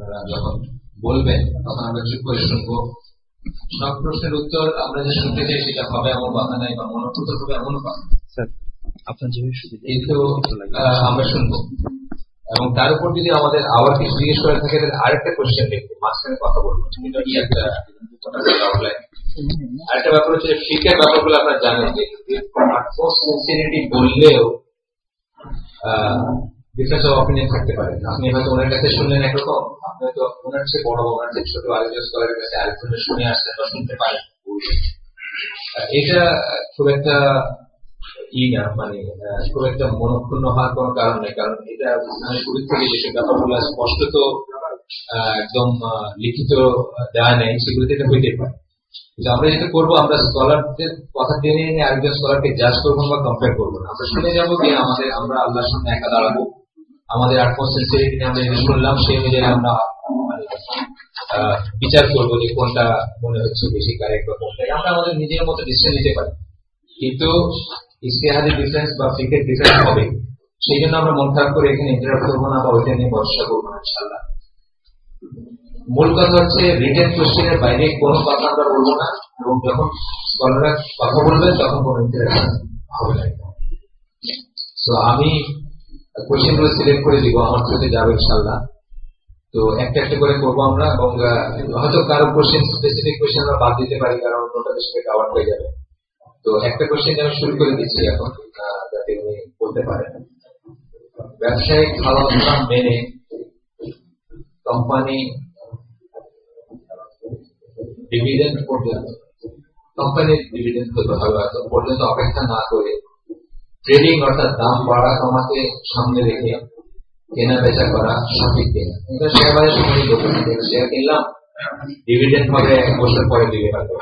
আপনারা যখন বলবেন তখন আমরা চুপ করে শুনব সব প্রশ্নের উত্তর আমরা যে শুনতে চাই সেটা হবে এমন কথা নাই বা মনোপুত হবে এমনও কথা আপনার কিন্তু আমরা শুনব এবং তার উপর যদি আমাদের আবার কিছু জিজ্ঞেস করে থাকে তাহলে আরেকটা কোশ্চেন দেখব মাঝখানে কথা বলব একটা আরেকটা ব্যাপার হচ্ছে ফিকের ব্যাপারগুলো আপনারা জানেন যে বললেও ডিফারেন্স অফ অপিনিয়ন থাকতে পারে। আপনি হয়তো ওনার কাছে শুনলেন একরকম, আপনি হয়তো ওনার চেয়ে বড় ওনার চেয়ে ছোট আরেকজন স্কলারের কাছে আরেকজনের শুনে আসছেন বা শুনতে পারেন এটা খুব একটা ই না মানে খুব একটা মনক্ষুণ্ণ হওয়ার কারণ নেই, কারণ এটা আমি শুরু থেকে যেসব ব্যাপারগুলো স্পষ্ট তো একদম লিখিত দেওয়া নেই, সেগুলো থেকে হইতে পারে। কিন্তু আমরা যেটা করব, আমরা স্কলারদের কথা টেনে এনে আরেকজন স্কলারকে জাজ করব বা কম্পেয়ার করব না। আমরা শুনে যাব যে আমাদের, আমরা আল্লাহর সামনে একা দাঁড়াবো। আমাদের আটমসেন্সিয়ারিটি নিয়ে আমরা যেটা শুনলাম সেই অনুযায়ী আমরা বিচার করব যে কোনটা মনে হচ্ছে বেশি কারেক্ট বা কোনটা। আমরা আমাদের নিজের মতো ডিসিশন নিতে পারি। কিন্তু ইস্তেহাদের ডিফারেন্স বা ফিকের ডিফারেন্স হবে। সেই জন্য আমরা মন খারাপ করে এখানে ইন্টারাপ্ট করব না বা ওইটা নিয়ে ভরসা করব না ইনশাল্লাহ মূল কথা হচ্ছে রিটেন কোশ্চেনের বাইরে কোনো কথা আমরা বলব না। এবং যখন কথা বলবেন, তখন কোনো ইন্টারাকশন হবে না। আমি কোশ্চেনগুলো সিলেক্ট করে দিব, আমার সাথে যাবে ইনশাল্লাহ তো একটা একটা করে করব আমরা এবং হয়তো কারও কোশ্চেন স্পেসিফিক কোশ্চেন আমরা বাদ দিতে পারি, কারণ ওটার সাথে কাভার হয়ে যাবে। তো একটা কোশ্চেন আমি শুরু করে দিচ্ছি এখন যাতে উনি বলতে পারেন। ব্যবসায়িক ভালো মেনে কোম্পানি ডিভিডেন্ড পর্যন্ত কোম্পানির ডিভিডেন্ড হতে হবে পর্যন্ত অপেক্ষা না করে ট্রেডিং অর্থাৎ দাম বাড়া কমাকে সামনে রেখে কেনা বেচা করা সঠিক কেনা এটা শেয়ার বাজার সময় দোকান থেকে শেয়ার কিনলাম ডিভিডেন্ড হবে এক বছর পরে দিবে হয়তো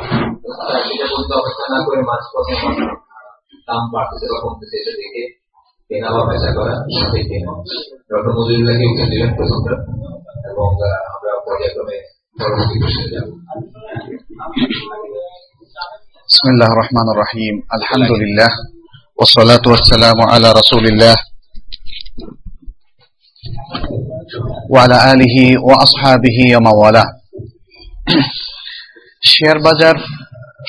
তার সেটা বলতে অপেক্ষা না করে মাছ পথে দাম বাড়তেছে বা কমতেছে এটা দেখে কেনা বা বেচা করা সঠিক কেনা ডক্টর মজুরুল্লাহকে উত্তর দিলেন প্রথমটা এবং আহ, আমরা পর্যায়ক্রমে পরবর্তী কোশ্চেনে যাব بسم الله الرحمن الرحيم الحمد لله والصلاة والسلام على رسول الله وعلى آله وأصحابه ومن والاه শেয়ার বাজার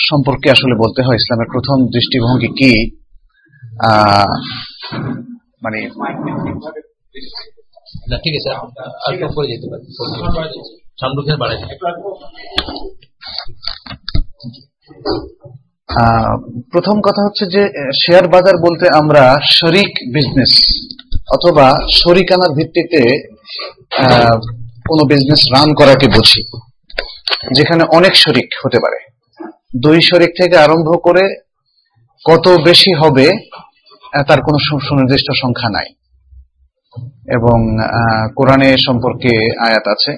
সম্পর্কে আসলে বলতে হয় ইসলামের প্রথম দৃষ্টিভঙ্গি কি আহ, মানে না ঠিক আছে আর একটু উপরে যেতে পারি সামনে বাড়াই আহ, প্রথম কথা হচ্ছে যে শেয়ার বাজার বলতে আমরা শরিক বিজনেস অথবা শরিকানার ভিত্তিতে কোনো বিজনেস রান করাকে বুঝি, যেখানে অনেক শরিক হতে পারে। দুই শরিক থেকে আরম্ভ করে কত বেশি হবে তার কোনো সুনির্দিষ্ট সংখ্যা নাই। এবং কোরআনে সম্পর্কে আয়াত আছে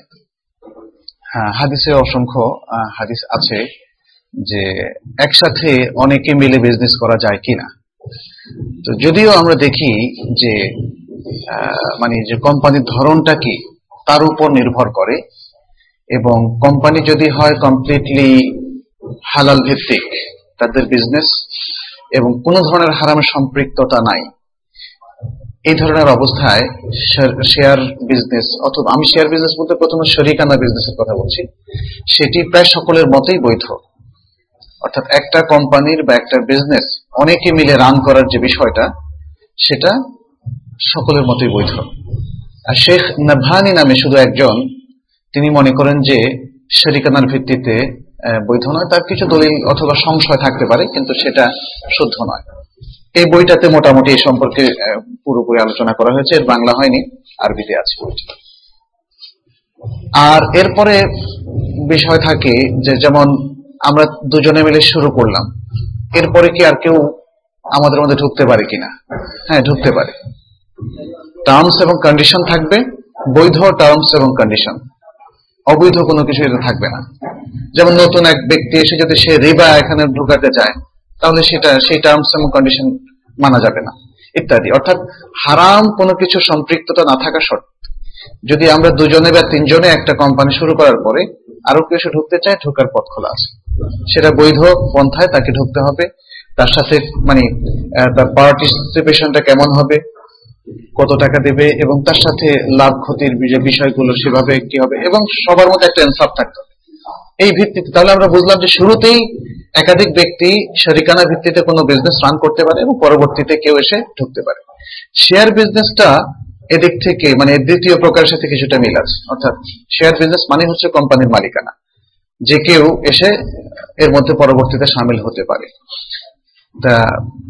হাদিসে অসংখ্য হাদিস আছে। যে একসাথে অনেকে মিলে বিজনেস করা যায় কিনা। তো যদিও আমরা দেখি যে মানে যে কোম্পানির ধরনটা কি, তার উপর নির্ভর করে এবং কোম্পানি যদি হয় কমপ্লিটলি হালাল ভিত্তিক তাদের বিজনেস এবং কোনো ধরনের হারামের সম্পৃক্ততা নাই, এই ধরনের অবস্থায় শেয়ার বিজনেস অথবা আমি শেয়ার বিজনেস বলতে প্রথমে শরিকানা বিজনেসের কথা বলছি, সেটি প্রায় সকলের মতেই বৈধ। অর্থাৎ একটা কোম্পানির বা একটা বিজনেস অনেকে মিলে রান করার যে বিষয়টা, সেটা সকলের মতোই বৈধ। আর শেখ নাভানি নামে শুধু একজন, তিনি মনে করেন যে শরিকানার ভিত্তিতে বৈধ নয়, তার কিছু দলিল অথবা সংশয় থাকতে পারে, কিন্তু সেটা শুদ্ধ নয়। এই বইটাতে মোটামুটি এই সম্পর্কে পুরোপুরি আলোচনা করা হয়েছে, এর বাংলা হয়নি, আরবিতে আছে আর এরপরে বিষয় থাকে যে যেমন আমরা দুজনে মিলে শুরু করলাম। এরপরে কি আর কেউ আমাদের মধ্যে ঢুকতে পারে কিনা? হ্যাঁ ঢুকতে পারে। টার্মস এবং কন্ডিশন থাকবে, বৈধ টার্মস এবং কন্ডিশন অবৈধ কোনো কিছু এটা থাকবে না। যেমন নতুন এক ব্যক্তি এসে যদি সে রিবা এখানে ঢুকাতে চায়, তাহলে সেটা, সেই টার্মস এবং কন্ডিশন মানা যাবে না, ইত্যাদি। অর্থাৎ হারাম কোনো কিছু সম্পৃক্ততা না থাকা শর্ত যদি আমরা দুজনে বা তিনজনে একটা কোম্পানি শুরু করার পরে আরও কেউ এসে ঢুকতে চায়, ঢোকার পথ খোলা আছে। সেটা বৈধ পন্থায় তাকে ঢুকতে হবে। তার সাথে মানে তার পার্টিসিপেশনটা কেমন হবে, কত টাকা দেবে, এবং তার সাথে লাভ ক্ষতির বিষয়গুলো, সেভাবে কি হবে, এবং সবার মধ্যে একটা ইনসাফ থাকতে হবে। এই ভিত্তিতে, তাহলে আমরা বুঝলাম যে শুরুতেই একাধিক ব্যক্তি শরিকানা ভিত্তিতে কোনো বিজনেস রান করতে পারে এবং পরবর্তীতে কেউ এসে ঢুকতে পারে। শেয়ার বিজনেসটা এদিক থেকে মানে দ্বিতীয় প্রকারের সাথে কিছুটা মিল আছে। অর্থাৎ শেয়ার বিজনেস মানে হচ্ছে কোম্পানির মালিকানা, যে কেউ এসে এর মধ্যে পরবর্তীতে সামিল হতে পারে। তা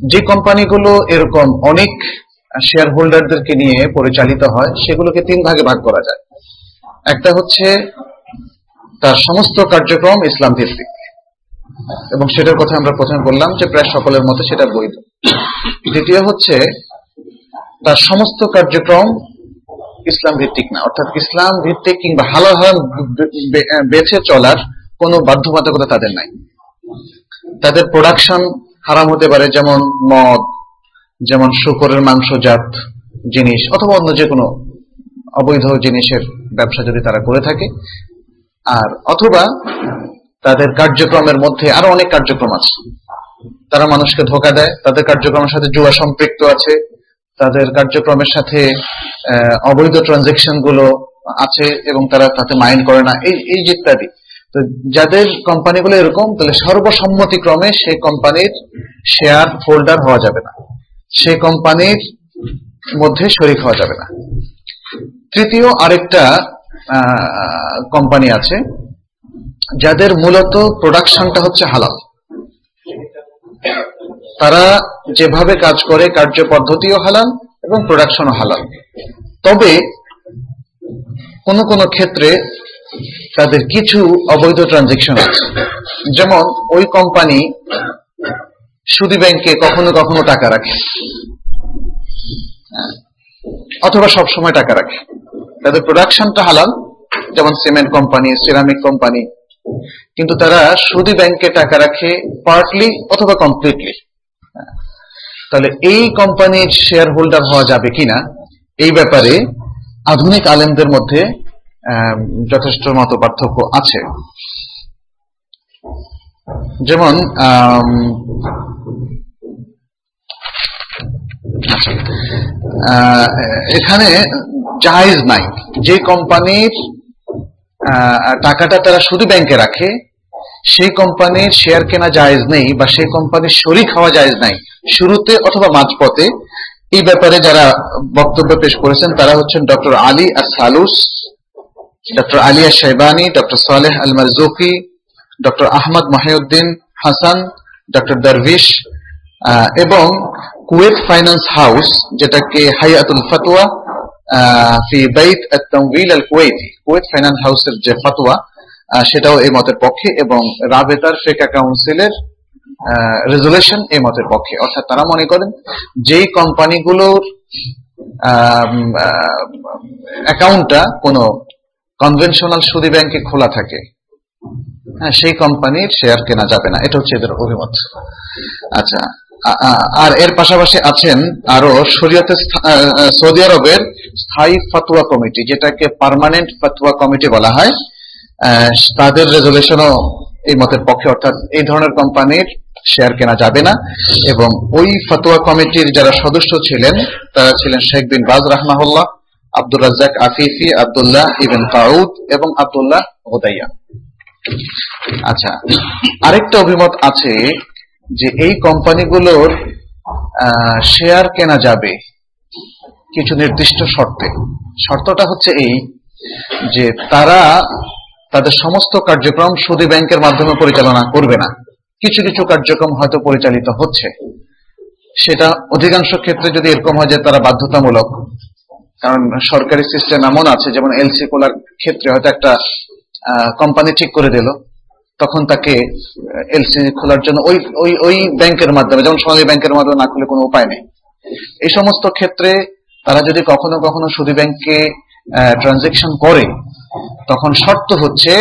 যে কোম্পানিগুলো এরকম অনেক শেয়ার হোল্ডারদেরকে নিয়ে পরিচালিত হয়, সেগুলোকে তিন ভাগে ভাগ করা যায়। একটা হচ্ছে তার সমস্ত কার্যক্রম ইসলাম ভিত্তিক। এবং সেটার কথা আমরা প্রথমে বললাম যে প্রায় সকলের মতে সেটা বৈধ। দ্বিতীয় হচ্ছে তার সমস্ত কার্যক্রম ইসলাম ভিত্তিক না। অর্থাৎ ইসলাম ভিত্তিক কিংবা হালাল হারাম বেছে চলার কোনো বাধ্যবাধকতা তাদের নাই। তাদের প্রোডাকশন হারাম হতে পারে, যেমন মদ, যেমন শুকরের মাংসজাত জিনিস, অথবা অন্য যে কোনো অবৈধ জিনিসের ব্যবসা যদি তারা করে থাকে। আর অথবা তাদের কার্যক্রমের মধ্যে আরও অনেক কার্যক্রম আছে। তারা মানুষকে ধোকা দেয়, তাদের কার্যক্রমের সাথে জুয়া সম্পৃক্ত আছে তাদের কার্যক্রমের সাথে অবৈধ ট্রানজেকশনগুলো আছে এবং তারা তাতে মাইন্ড করে না। এই এই ইত্যাদি। তো যাদের কোম্পানিগুলো এরকম, তাহলে সর্বসম্মতিক্রমে সেই কোম্পানির শেয়ার হোল্ডার হওয়া যাবে না। সেই কোম্পানির মধ্যে শরিক হওয়া যাবে না। তৃতীয় আরেকটা কোম্পানি আছে, যাদের মূলত প্রোডাকশনটা হচ্ছে হালাল। তারা যেভাবে কাজ করে কার্য পদ্ধতিও হালাল এবং প্রোডাকশনও হালাল। তবে কোন কোন ক্ষেত্রে তাদের কিছু অবৈধ ট্রানজেকশন আছে। যেমন ওই কোম্পানি সুদি ব্যাংকে কখনো কখনো টাকা রাখে। অথবা সব সময় টাকা রাখে। তাদের প্রোডাকশনটা হালাল, যেমন সিমেন্ট কোম্পানি সিরামিক কোম্পানি কিন্তু তারা সুদি ব্যাংকে টাকা রাখে পার্টলি অথবা কমপ্লিটলি তাহলে এই কোম্পানির শেয়ার হোল্ডার হওয়া যাবে কিনা? এই ব্যাপারে আধুনিক আলেমদের মধ্যে যথেষ্ট মত পার্থক্য আছে। যেমন এখানে জাহেজ নাই। যে কোম্পানির টাকাটা তারা শুধু ব্যাংকে রাখে সেই কোম্পানির শেয়ার কেনা জায়েজ নেই বা সেই কোম্পানির শরিক হওয়া জায়েজ নাই। শুরুতে অথবা মাঝপথে এই ব্যাপারে যারা বক্তব্য পেশ করেছেন, তারা হচ্ছেন doctor Ali al Salus, doctor Aliya Shibani doctor Saleh al Marzouki, doctor Ahmad Mohiuddin Hasan, doctor Darwish এবং কুয়েত ফাইন্যান্স হাউস, যেটাকে হাইয়াতুল ফতোয়া ফি বাইত তামউইল আল কুয়েতি কুয়েত ফাইন্যান্স হাউসের যে ফতোয়া সেটাও এই মতের পক্ষে এবং রাবেতার ফেকা কাউন্সিলের রেজুলেশন এই মতের পক্ষে। অর্থাৎ তারা মনে করেন যেই কোম্পানিগুলোর অ্যাকাউন্টটা কোনো কনভেনশনাল সুদী ব্যাংকে খোলা থাকে হ্যাঁ সেই কোম্পানির শেয়ার কেনা যাবে না। এটা হচ্ছে এদের অভিমত। আচ্ছা আর এর পাশাপাশি আছেন আরও শরীয়তে সৌদি আরবের স্থায়ী ফাতুয়া কমিটি যেটাকে পার্মানেন্ট ফাতুয়া কমিটি বলা হয়। তাদের রেজলিউশনও এই মতের পক্ষে, অর্থাৎ এই ধরনের কোম্পানির শেয়ার কেনা যাবে না। এবং ওই ফতোয়া কমিটির যারা সদস্য ছিলেন, তারা ছিলেন শেখ বিন বাজ রাহমাহুল্লাহ আব্দুল রাজ্জাক আফিফি, আবদুল্লাহ ইবেন কাউদ এবং আবদুল্লাহ হোদাইয়া আচ্ছা আরেকটা অভিমত আছে যে এই কোম্পানিগুলোর শেয়ার কেনা যাবে কিছু নির্দিষ্ট শর্তে। শর্তটা হচ্ছে এই যে তারা তাদের সমস্ত কার্যক্রম সুদী ব্যাংকের মাধ্যমে পরিচালনা করবে না। কিছু কিছু কার্যক্রম হয়তো পরিচালিত হচ্ছে। সেটা অধিকাংশ ক্ষেত্রে যদি এরকম হয় যে তারা বাধ্যতামূলক, কারণ সরকারি সিস্টেম এমন আছে, যেমন এলসি খোলার ক্ষেত্রে হয়তো একটা কোম্পানি ঠিক করে দিল, তখন তাকে এলসি খোলার জন্য ওই ওই ওই ব্যাংকের মাধ্যমে, যেমন সোনালী ব্যাংকের মাধ্যমে না খুলে কোনো উপায় নেই। এই সমস্ত ক্ষেত্রে তারা যদি কখনো কখনো সুদী ব্যাংকে ট্রানজেকশন করে, তখন শর্ত হচ্ছে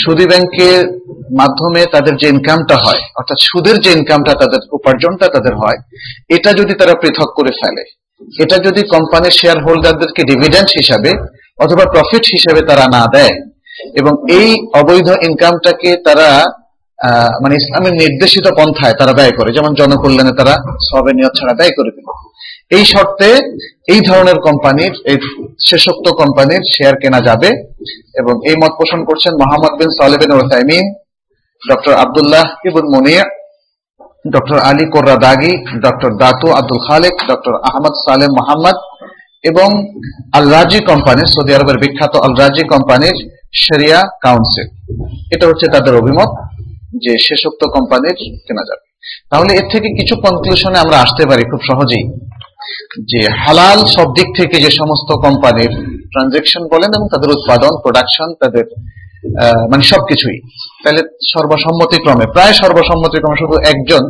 সুদী ব্যাংকের মাধ্যমে তাদের যে ইনকামটা হয়, অর্থাৎ সুদের যে ইনকামটা তাদের, উপার্জনটা তাদের হয়, এটা যদি তারা পৃথক করে ফেলে, এটা যদি কোম্পানির শেয়ার হোল্ডারদেরকে ডিভিডেন্ড হিসাবে অথবা প্রফিট হিসাবে তারা না দেয়, এবং এই অবৈধ ইনকামটাকে তারা মানে ইসলামের নির্দেশিত পন্থায় তারা ব্যয় করে। যেমন জনকল্যাণে তারা সবের নিয়ত ছাড়া ব্যয় করে দিল। এই শর্তে এই ধরনের কোম্পানির, এই শেষোক্ত কোম্পানির শেয়ার কেনা যাবে এবং এই মত পোষণ করছেন মোহাম্মদ বিন সালেবিন ওসাইমিন ডক্টর আব্দুল্লাহ ইবুল মুনিয়া, doctor Ali Qurra Daghi doctor Datu Abdul Khalek, doctor Ahmad Salem Mohammad এবং আল রাজি কোম্পানির সৌদি আরবের বিখ্যাত আল রাজি কোম্পানির শরিয়া কাউন্সিল এটা হচ্ছে তাদের অভিমত। যে শেষোক্ত কোম্পানির কেনা যাবে। তাহলে এর থেকে কিছু কনক্লুশনে আমরা আসতে পারি খুব সহজেই, যে হালাল সব দিক থেকে যে সমস্ত কোম্পানির ট্রানজেকশন বলেন এবং তাদের উৎপাদন প্রোডাকশন তাদের মানে সবকিছুই। তাহলে সর্বসম্মতিক্রমে, প্রায় সর্বসম্মতিক্রমে শুধু একজন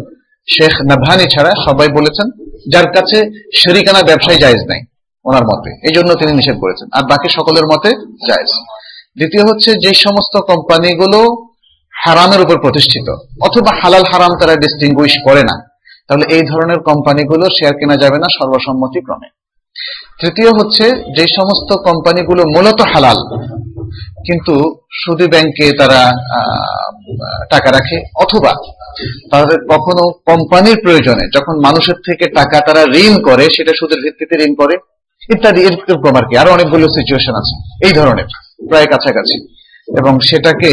শেখ নাভানি ছাড়া সবাই বলেছেন, যার কাছে শরিকানা ব্যবসায় জায়েজ নাই ওনার মতে। এই জন্য তিনি নিষেধ করেছেন। আর বাকি সকলের মতে জায়েজ। দ্বিতীয় হচ্ছে যে সমস্ত কোম্পানিগুলো হারামের উপর প্রতিষ্ঠিত। অথবা হালাল হারাম তারা ডিস্টিংগুইশ করে না। তাহলে এই ধরনের কোম্পানিগুলো শেয়ার কেনা যাবে না সর্বসম্মতিক্রমে। তৃতীয় হচ্ছে, যে সমস্ত কোম্পানিগুলো মূলত হালাল, কিন্তু সুদী ব্যাংকে তারা টাকা রাখে, অথবা তাদের কখনো কোম্পানির প্রয়োজনে যখন মানুষের থেকে টাকা তারা ঋণ করে, সেটা সুদের ভিত্তিতে ঋণ করে, ইত্যাদি এরকম আর কি? আরও অনেকগুলো সিচুয়েশন আছে। এই ধরনের, প্রায় কাছাকাছি। এবং সেটাকে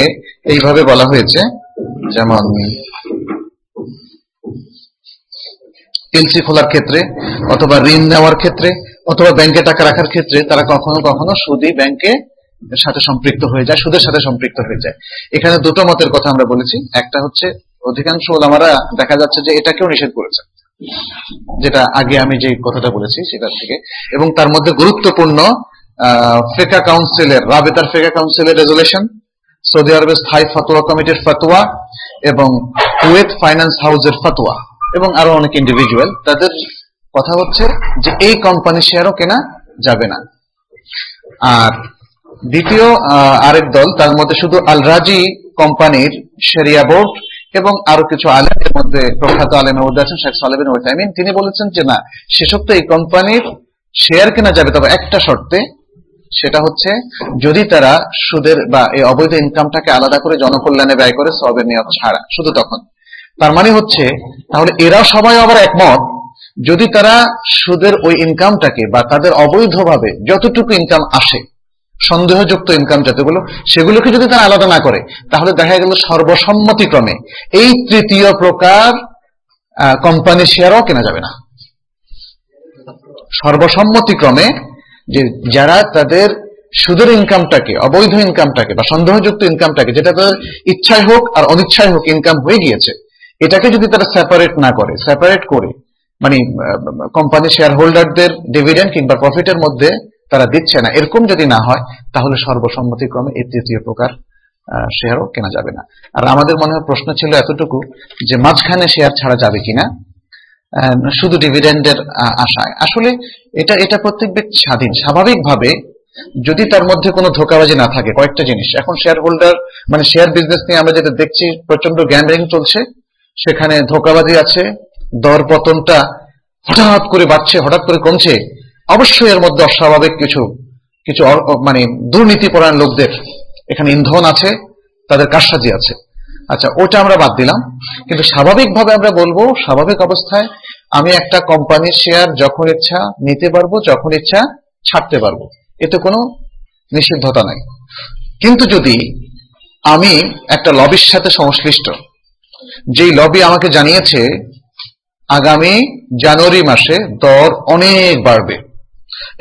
এইভাবে বলা হয়েছে, যেমন এলসি খোলার ক্ষেত্রে অথবা ঋণ নেওয়ার ক্ষেত্রে অথবা ব্যাংকে টাকা রাখার ক্ষেত্রে তারা কখনো কখনো সুদী ব্যাংকে সাথে সম্পৃক্ত হয়ে যায়, সুদের সাথে সম্পৃক্ত হয়ে যায়। এখানে দুটো মতের কথা আমরা বলেছি। একটা হচ্ছে, অধিকাংশ ওলামারা দেখা যাচ্ছে যে এটাকেও নিষেধ করেছে, যেটা আগে আমি যে কথাটা বলেছি সেটা থেকে। এবং তার মধ্যে গুরুত্বপূর্ণ ফেকা কাউন্সিলের রাবেতার ফেকা কাউন্সিলের রেজুলেশন সৌদি আরবের স্থায়ী ফতোয়া কমিটির ফতোয়া এবং কুয়েত ফাইন্যান্স হাউসের ফতোয়া এবং আরও অনেক ইন্ডিভিজুয়াল তাদের কথা হচ্ছে যে এই কোম্পানি শেয়ারও কেনা যাবে না। আর দ্বিতীয় আরেক দল, তার মধ্যে শুধু আল রাজি কোম্পানির শেরিয়া বোর্ড এবং আরও কিছু আলেমের মধ্যে প্রখ্যাত আলেম আছেন শেখ সালেবিন তিনি বলেছেন যে না সেসব তো এই কোম্পানির শেয়ার কেনা যাবে, তবে একটা শর্তে সেটা হচ্ছে যদি তারা সুদের বা এই অবৈধ ইনকামটাকে আলাদা করে জনকল্যাণে ব্যয় করে সবের নিয়ত ছাড়া, শুধু তখন। তার মানে হচ্ছে, তাহলে এরাও সবাই আবার একমত, যদি তারা সুদের ওই ইনকামটাকে বা তাদের অবৈধভাবে যতটুকু ইনকাম আসে, সন্দেহযুক্ত ইনকাম যতগুলো, সেগুলোকে যদি তারা আলাদা না করে, তাহলে দেখা গেল সর্বসম্মতিক্রমে এই তৃতীয় প্রকার কোম্পানি শেয়ারও কেনা যাবে না। সর্বসম্মতিক্রমে যে যারা তাদের সুদের ইনকামটাকে অবৈধ ইনকামটাকে বা সন্দেহযুক্ত ইনকামটাকে যেটা তাদের ইচ্ছায় হোক আর অনিচ্ছায় হোক ইনকাম হয়ে গিয়েছে, এটাকে যদি তারা সেপারেট না করে সেপারেট করে মানে কোম্পানি শেয়ার হোল্ডারদের ডিভিডেন্ড কিংবা প্রফিটের মধ্যে তারা দিচ্ছে না, এরকম যদি না হয়, তাহলে সর্বসম্মতিক্রমে এই তৃতীয় প্রকার শেয়ারও কেনা যাবে না। আর আমাদের মনে হয় প্রশ্ন ছিল এতটুকু যে মাঝখানে শেয়ার ছাড়া যাবে কিনা। শুধু ডিভিডেন্ডের আশায়। আসলে এটা এটা প্রত্যেক ব্যক্তি স্বাধীন। স্বাভাবিকভাবে যদি তার মধ্যে কোনো ধোকাবাজি না থাকে, কয়েকটা জিনিস। এখন শেয়ার হোল্ডার মানে শেয়ার বিজনেস নিয়ে আমরা যেটা দেখছি প্রচণ্ড গ্যাম্বলিং চলছে। সেখানে ধোকাবাজি আছে দর পতনটা হঠাৎ করে বাড়ছে, হঠাৎ করে কমছে। অবশ্যই এর মধ্যে অস্বাভাবিক কিছু কিছু মানে দুর্নীতিপরায়ণ লোকদের এখানে ইন্ধন আছে, তাদের কারসাজি আছে। আচ্ছা ওটা আমরা বাদ দিলাম। কিন্তু স্বাভাবিকভাবে আমরা বলব, স্বাভাবিক অবস্থায় আমি একটা কোম্পানির শেয়ার যখন ইচ্ছা নিতে পারব, যখন ইচ্ছা ছাড়তে পারব। এতে কোনো নিষিদ্ধতা নাই। কিন্তু যদি আমি একটা লবির সাথে সংশ্লিষ্ট, যেই লবি আমাকে জানিয়েছে, আগামী জানুয়ারি মাসে দর অনেক বাড়বে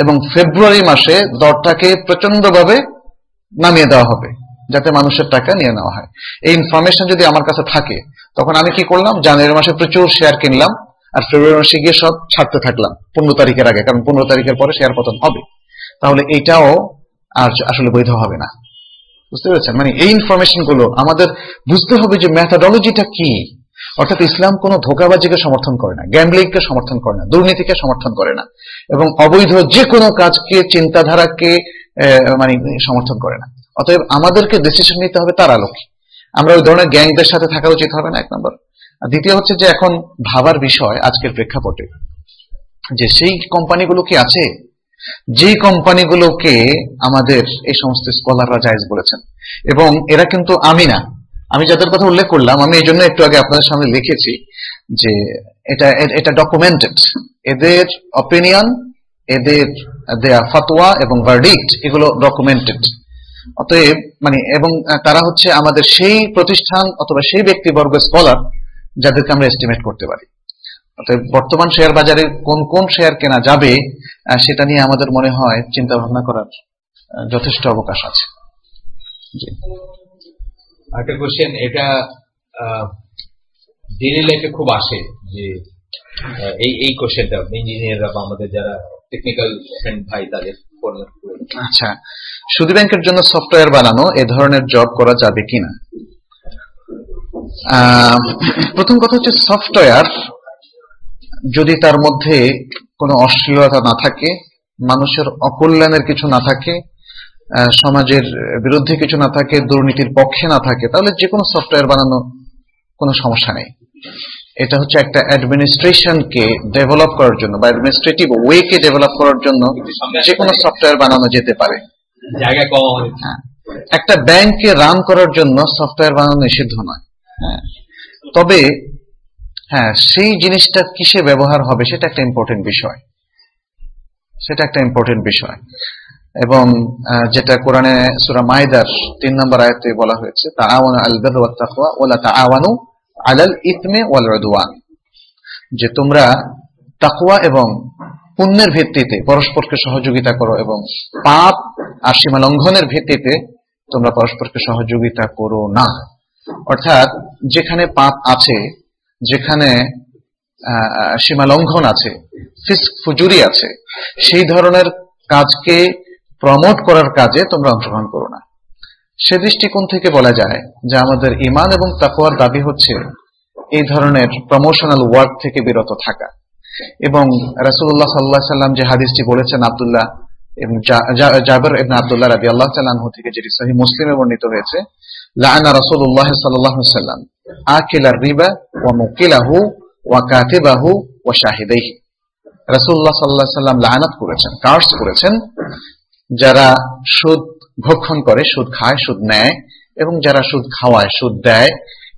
এবং ফেব্রুয়ারি মাসে দরটাকে প্রচন্ডভাবে নামিয়ে দেওয়া হবে। যাতে মানুষের টাকা নিয়ে নেওয়া হয়। এই ইনফরমেশন যদি আমার কাছে থাকে, তখন আমি কি করলাম? জানুয়ারি মাসে প্রচুর শেয়ার কিনলাম, আর ফেব্রুয়ারি মাসে গিয়ে সব ছাড়তে থাকলাম, পনেরো তারিখের আগে, কারণ পনেরো তারিখের পরে শেয়ার পতন হবে। তাহলে এইটাও আর আসলে বৈধ হবে না। বুঝতে পেরেছেন? মানে এই ইনফরমেশনগুলো আমাদের বুঝতে হবে যে ম্যাথাডোলজিটা কি। অর্থাৎ ইসলাম কোনো ধোকাবাজিকে সমর্থন করে না গ্যাম্বলিংকে সমর্থন করে না, দুর্নীতিকে সমর্থন করে না, এবং অবৈধ যে কোনো কাজকে, চিন্তাধারাকে মানে সমর্থন করে না। অতএব আমাদেরকে ডিসিশন নিতে হবে তার আলোকে। আমরা ওই ধরনের গ্যাংদের সাথে থাকা উচিত হবে না, এক নম্বর। দ্বিতীয় হচ্ছে যে এখন ভাবার বিষয় আজকের প্রেক্ষাপটে। যে সেই কোম্পানিগুলো কি আছে? যে কোম্পানিগুলোকে আমাদের এই সমস্ত স্কলাররা জায়েজ বলেছেন। এবং এরা কিন্তু আমি না। আমি যাদের কথা উল্লেখ করলাম, আমি এই জন্য একটু আগে আপনাদের সামনে লিখেছি যে এটা এটা ডকুমেন্টেড এদের অপিনিয়ন এদের দেয়া ফতোয়া এবং ভার্ডিক্ট এগুলো ডকুমেন্টেড অতএব মানে এবং তারা হচ্ছে আমাদের সেই প্রতিষ্ঠান অথবা সেই ব্যক্তিবর্গ স্কলার যাদেরকে আমরা এস্টিমেট করতে পারি। অতএব বর্তমান শেয়ার বাজারে কোন কোন শেয়ার কেনা যাবে সেটা নিয়ে আমাদের মনে হয় চিন্তা ভাবনা করার যথেষ্ট অবকাশ আছে। একটা কোশ্চেন এটা ডেইলি লাইফে খুব আসে যে এই এই কোশ্চেনটা ইঞ্জিনিয়াররা বা আমাদের যারা টেকনিক্যাল ভাই তাদের আচ্ছা। সুদী ব্যাংকের জন্য সফটওয়্যার বানানো এ ধরনের জব করা যাবে কিনা? প্রথম কথা হচ্ছে সফটওয়্যার যদি তার মধ্যে কোনো অশ্লীলতা না থাকে, মানুষের অকল্যাণের কিছু না থাকে সমাজের বিরুদ্ধে কিছু না থাকে, দুর্নীতির পক্ষে না থাকে, তাহলে যে কোনো সফটওয়্যার বানানো কোনো সমস্যা নেই। এটা হচ্ছে একটা অ্যাডমিনিস্ট্রেশনকে ডেভেলপ করার জন্য বা অ্যাডমিনিস্ট্রেটিভ ওয়েকে ডেভেলপ করার জন্য যে কোনো সফটওয়্যার বানানো যেতে পারে। জায়গা কম হ্যাঁ। একটা ব্যাংককে রান করার জন্য সফটওয়্যার বানানো নিষিদ্ধ নয়। হ্যাঁ। তবে হ্যাঁ সেই জিনিসটা কিসে ব্যবহার হবে সেটা একটা ইম্পর্টেন্ট বিষয়। সেটা একটা ইম্পর্টেন্ট বিষয়। এবং যেটা কোরআনে সূরা মাইদার তিন নম্বর আয়তে বলা হয়েছে তা তাআওয়ানু আল বিররি ওয়াত তাকওয়া ওয়ালা তাআওয়ানু আলাল ইথমি ওয়াল উদওয়ান। যে তোমরা তাকওয়া এবং পুণ্যের ভিত্তিতে, পরস্পরকে সহযোগিতা করো এবং পাপ আর সীমা লঙ্ঘনের ভিত্তিতে তোমরা পরস্পরকে সহযোগিতা করো না। অর্থাৎ, যেখানে পাপ আছে, যেখানে সীমা লঙ্ঘন আছে ফুজুরি আছে, সেই ধরনের কাজকে প্রমোট করার কাজে তোমরা অংশগ্রহণ করো না। সে দৃষ্টিকোণ থেকে বলা যায় যে আমাদের ইমান এবং তাকওয়ার দাবি হচ্ছে এই ধরনের প্রমোশনাল ওয়ার্ক থেকে বিরত থাকা। এবং রাসূলুল্লাহ সাল্লাল্লাহু আলাইহি সাল্লাম যে হাদিসটি বলেছেন, আব্দুল্লাহ আনহু থেকে, যেটি সহিহ মুসলিমে বর্ণিত হয়েছে সাল্লাম রিবা ওয়া মুকিলাহু ওয়া কাতিবাহু ওয়া সাল্লাম করেছেন, কার্স করেছেন, যারা সুদ ভক্ষণ করে, সুদ খায়, সুদ নেয়, এবং যারা সুদ খাওয়ায়, সুদ দেয়,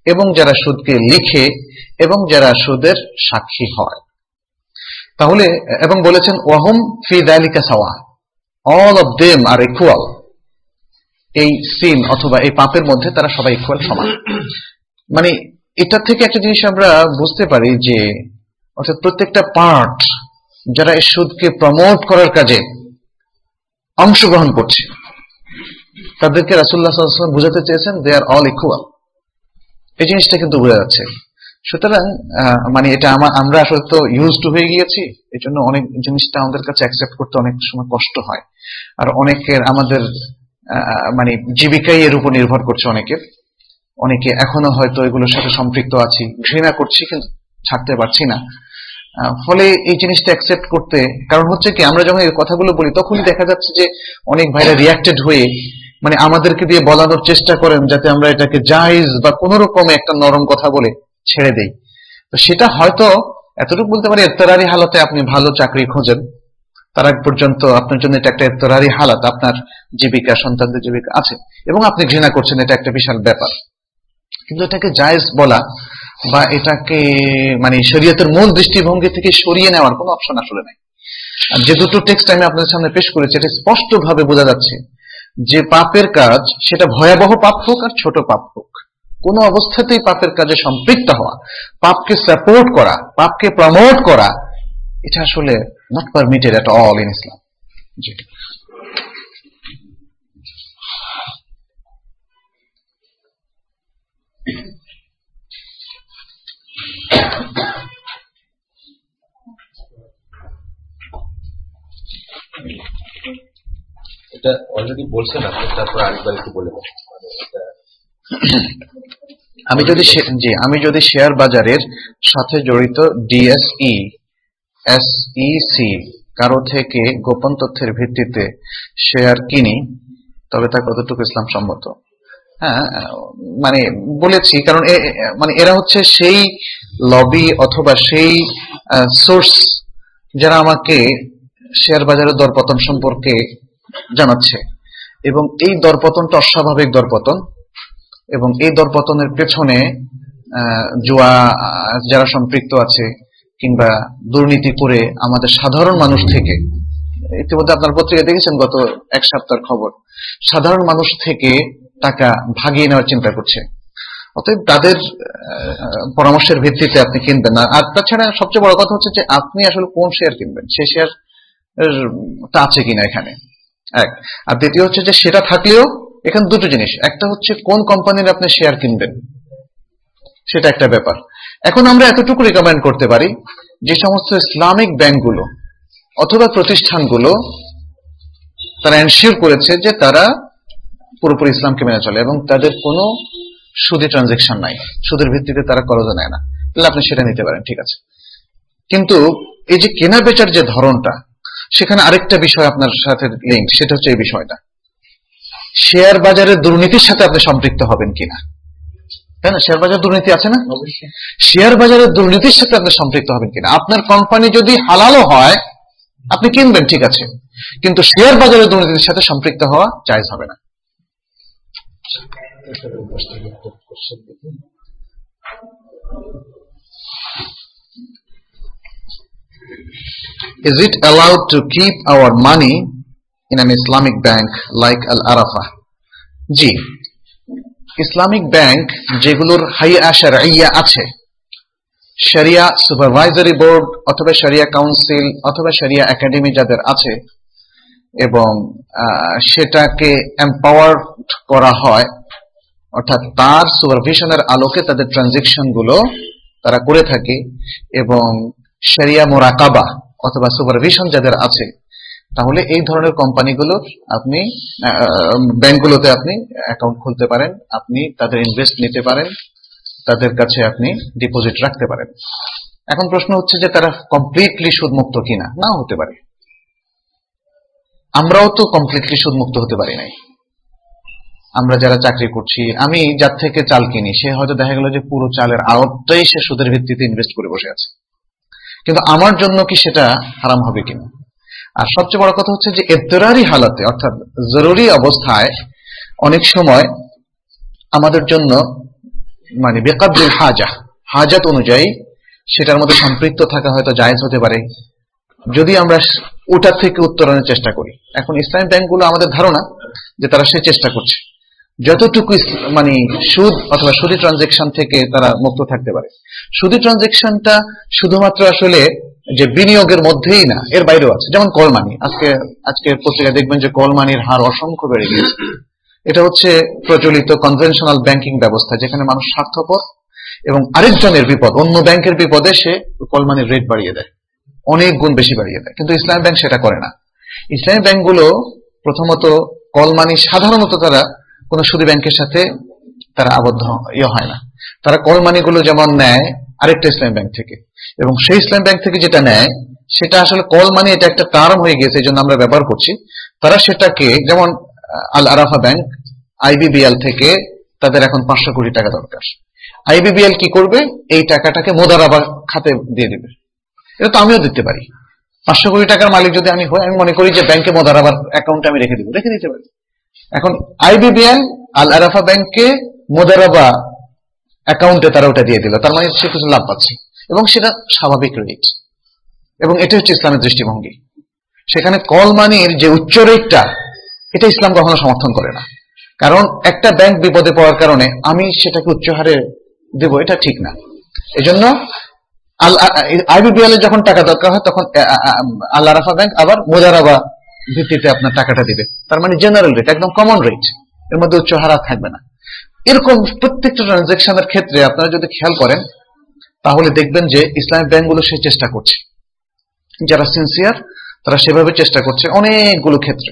এবং যারা সুদকে লিখে, এবং যারা সুদের সাক্ষী হয়। তাহলে, এবং বলেছেন, ওয়াহুম ফি দালিকা সাওয়া। All of them are equal এই সিন অথবা এই পাপের মধ্যে তারা সবাই ইকুয়াল সমান। মানে এটা থেকে একটা জিনিস আমরা বুঝতে পারি যে, অর্থাৎ প্রত্যেকটা পার্ট যারা এই সুদকে প্রমোট করার কাজে অংশগ্রহণ করছে, তাদেরকে রাসুল্লাহ বুঝাতে চেয়েছেন দে আর অল ইকুয়াল এই জিনিসটা কিন্তু বোঝা যাচ্ছে। সুতরাং মানে এটা আমার আসলে তো ইউজ টু হয়ে গিয়েছি এই জন্য অনেক জিনিসটা আমাদের কাছে অ্যাকসেপ্ট করতে অনেক সময় কষ্ট হয়। আর অনেকের আমাদের মানে জীবিকাই এর উপর নির্ভর করছে অনেকের। অনেকে এখনও হয়তো এগুলোর সাথে সম্পৃক্ত আছি, ঘৃণা করছি কিন্তু ছাড়তে পারছি না। ফলে এই জিনিসটা অ্যাকসেপ্ট করতে, কারণ হচ্ছে কি, আমরা যখন এই কথাগুলো বলি, তখনই দেখা যাচ্ছে যে অনেক ভাইরা রিয়াক্টেড হয়ে মানে আমাদেরকে দিয়ে বলানোর চেষ্টা করেন যাতে আমরা এটাকে জায়েজ বা কোন রকম একটা নরম কথা বলে ছেড়ে দেই। তো সেটা হয়তো এতটুকু বলতে পারি এত্তরারি হালতে আপনি ভালো চাকরি খোঁজেন। তার আগ পর্যন্ত আপনার জন্য এটা একটা এত্তরারি হালাত, আপনার জীবিকা, সন্তানদের জীবিকা আছে। এবং আপনি ঘৃণা করছেন, এটা একটা বিশাল ব্যাপার। কিন্তু এটাকে জায়েজ বলা বা এটাকে মানে শরীয়তের মূল দৃষ্টিভঙ্গি থেকে সরিয়ে নেওয়ার কোনো অপশন আসলে নাই। আর যে দুটো টেক্সট আমি আপনাদের সামনে পেশ করেছি, এটা স্পষ্ট ভাবে বোঝা যাচ্ছে যে পাপের কাজ, সেটা ভয়াবহ পাপ হোক আর ছোট পাপ হোক। কোন অবস্থাতেই পাপের কাজে সম্পৃক্ত হওয়া, পাপকে সাপোর্ট করা, পাপকে প্রমোট করা, এটা আসলে not permitted at all in Islam এটা অলরেডি বলছেন আপনি, তারপর আরেকবার একটু বলে দেন। আমি যদি জি, আমি যদি শেয়ার বাজারের সাথে জড়িত ডিএসই এসইসি কারও থেকে গোপন তথ্যের ভিত্তিতে শেয়ার কিনি, তবে তা কতটুকু ইসলাম সম্মত? হ্যাঁ মানে বলেছি, কারণ মানে এরা হচ্ছে সেই লবি অথবা সেই সোর্স যারা আমাকে শেয়ার বাজারের দরপতন সম্পর্কে জানাচ্ছে। এবং এই দরপতনটা অস্বাভাবিক দরপতন। এবং এই দরপতনের পেছনে জুয়া, যারা সম্পৃক্ত আছে কিংবা দুর্নীতি করে আমাদের সাধারণ মানুষ থেকে, ইতিমধ্যে আপনার পত্রিকা দেখেছেন গত এক সপ্তাহের খবর, সাধারণ মানুষ থেকে টাকা ভাগিয়ে নেওয়ার চিন্তা করছে। অতএব তাদের পরামর্শের ভিত্তিতে আপনি কিনবেন না। আর তাছাড়া সবচেয়ে বড় কথা হচ্ছে যে আপনি আসলে কোন শেয়ার কিনবেন? সেই শেয়ার তা আছে কিনা এখানে? এক। আর দ্বিতীয় হচ্ছে যে সেটা থাকলেও এখানে দুটো জিনিস। একটা হচ্ছে কোন কোম্পানির আপনি শেয়ার কিনবেন। সেটা একটা ব্যাপার। এখন আমরা এতটুকু রেকমেন্ড করতে পারি যে সমস্ত ইসলামিক ব্যাংকগুলো অথবা প্রতিষ্ঠানগুলো তারা এনশিওর করেছে যে তারা পুরোপুরি ইসলামকে মেনে চলে এবং তাদের কোনো সুদী ট্রানজেকশন নাই। সুদের ভিত্তিতে তারা করজ নেয় না। তাহলে আপনি সেটা নিতে পারেন, ঠিক আছে। কিন্তু এই যে কেনা বেচার যে ধরনটা, সেখানে আরেকটা বিষয় আপনার সাথে লিঙ্ক সেটা হচ্ছে এই বিষয়টা। শেয়ার বাজারের দুর্নীতির সাথে আপনি সম্পৃক্ত হবেন কিনা? তাই না? শেয়ার বাজার দুর্নীতি আছে না? শেয়ার বাজারের দুর্নীতির সাথে আপনি সম্পৃক্ত হবেন কিনা? আপনার কোম্পানি যদি হালালও হয় আপনি কিনবেন ঠিক আছে। কিন্তু শেয়ার বাজারের দুর্নীতির সাথে সম্পৃক্ত হওয়া জায়জ হবে না। Is it allowed to keep our money in an Islamic bank like Al Arafah? জি ইসলামিক ব্যাংক যেগুলোর আছে শরিয়া সুপারভাইজারি বোর্ড অথবা শরিয়া কাউন্সিল অথবা শরিয়া একাডেমি যাদের আছে, এবং সেটাকে এম্পাওয়ার করা হয়, অর্থাৎ তার সুপারভিশনের আলোকে তাদের ট্রানজেকশনগুলো তারা করে থাকে, এবং শরিয়া মোরাকাবা অথবা সুপারভিশন যাদের আছে তাহলে এই ধরনের কোম্পানিগুলোর আপনি ব্যাংকগুলোতে আপনি অ্যাকাউন্ট খুলতে পারেন, আপনি তাদের ইনভেস্ট নিতে পারেন, তাদের কাছে আপনি ডিপোজিট রাখতে পারেন। এখন প্রশ্ন হচ্ছে যে তারা কমপ্লিটলি সুদমুক্ত কিনা? না হতে পারে। আমরাও তো কমপ্লিটলি সুদমুক্ত হতে পারি নাই। আমরা যারা চাকরি করছি, আমি যার থেকে চাল কিনি, সে হয়তো দেখা গেল যে পুরো চালের আড়তটাই সে সুদের ভিত্তিতে ইনভেস্ট করে বসে আছে। কিন্তু আমার জন্য কি সেটা হারাম হবে কিনা? আর সবচেয়ে বড় কথা হচ্ছে যে এদ্দরারি হালাতে, অর্থাৎ জরুরি অবস্থায় অনেক সময় আমাদের জন্য মানে বেকাবুল হাজা, হাজাত অনুযায়ী সেটার মধ্যে সম্পৃক্ত থাকা হয়তো জায়েজ হতে পারে। যদি আমরা ওটার থেকে উত্তরণের চেষ্টা করি। এখন ইসলামী ব্যাংকগুলো আমাদের ধারণা যে তারা সে চেষ্টা করছে। যতটুকু মানে সুদ অথবা সুদি ট্রানজেকশন থেকে তারা মুক্ত থাকতে পারে। সুদি ট্রানজেকশনটা শুধুমাত্র আসলে যে বিনিয়োগের মধ্যেই না, এর বাইরেও আছে। যেমন কল মানি আজকে আজকে পত্রিকা দেখবেন যে কল মানির হার অসংখ্য বেড়ে গিয়েছে। এটা হচ্ছে প্রচলিত কনভেনশনাল ব্যাংকিং ব্যবস্থা, যেখানে মানুষ স্বার্থপর এবং আরেকজনের বিপদ, অন্য ব্যাংকের বিপদে সে কল মানির রেট বাড়িয়ে দেয়। অনেক গুণ বেশি বাড়িয়ে দেয়। কিন্তু ইসলামী ব্যাংক সেটা করে না। ইসলামী ব্যাংকগুলো প্রথমত কল মানি সাধারণত তারা কোনো সুদী ব্যাংকের সাথে তারা আবদ্ধ ইয়ে হয় না। তারা কল মানিগুলো যেমন নেয় আরেকটা ইসলামী ব্যাংক থেকে। এবং সেই ইসলামী ব্যাংক থেকে যেটা নেয়, সেটা আসলে কল মানি এটা একটা টার্ম হয়ে গেছে এই জন্য আমরা ব্যবহার করছি। তারা সেটাকে, যেমন আল আরাফা ব্যাংক আইবিবিএল থেকে তাদের এখন পাঁচশো কোটি টাকা দরকার। আইবিবিএল কি করবে? এই টাকাটাকে মোদারাবা খাতে দিয়ে দিবে। এটা তো আমিও দিতে পারি। পাঁচশো কোটি টাকার মালিক যদি আমি হই, আমি মনে করি যে ব্যাংকে মোদারাবার অ্যাকাউন্টে আমি রেখে দিব। রেখে দিতে পারি। এখন আইবিবিএল আল আরাফা ব্যাংকে মোদারাবা অ্যাকাউন্টে তারা ওটা দিয়ে দিল। তার মানে সে কিছু লাভ পাচ্ছে। এবং সেটা স্বাভাবিক রেট এবং এটা হচ্ছে ইসলামের দৃষ্টিভঙ্গি। সেখানে কল মানির যে উচ্চ রেটটা এটা ইসলাম কখনো সমর্থন করে না। কারণ একটা ব্যাংক বিপদে পড়ার কারণে আমি সেটাকে উচ্চ হারে দেব, এটা ঠিক না। এজন্য আইবিবিএল এ যখন টাকা দরকার হয়, তখন আল আরাফা ব্যাংক আবার মোজারাবা ভিত্তিতে আপনার টাকাটা দিবে। তার মানে জেনারেল রেট একদম কমন রেট এর মধ্যে উচ্চ হার থাকবে না। এরকম প্রত্যেকটা ট্রানজেকশনের ক্ষেত্রে আপনারা যদি খেয়াল করেন, তাহলে দেখবেন যে ইসলামিক ব্যাংকগুলো সে চেষ্টা করছে। যারা সিনসিয়ার তারা সেভাবে চেষ্টা করছে অনেকগুলো ক্ষেত্রে।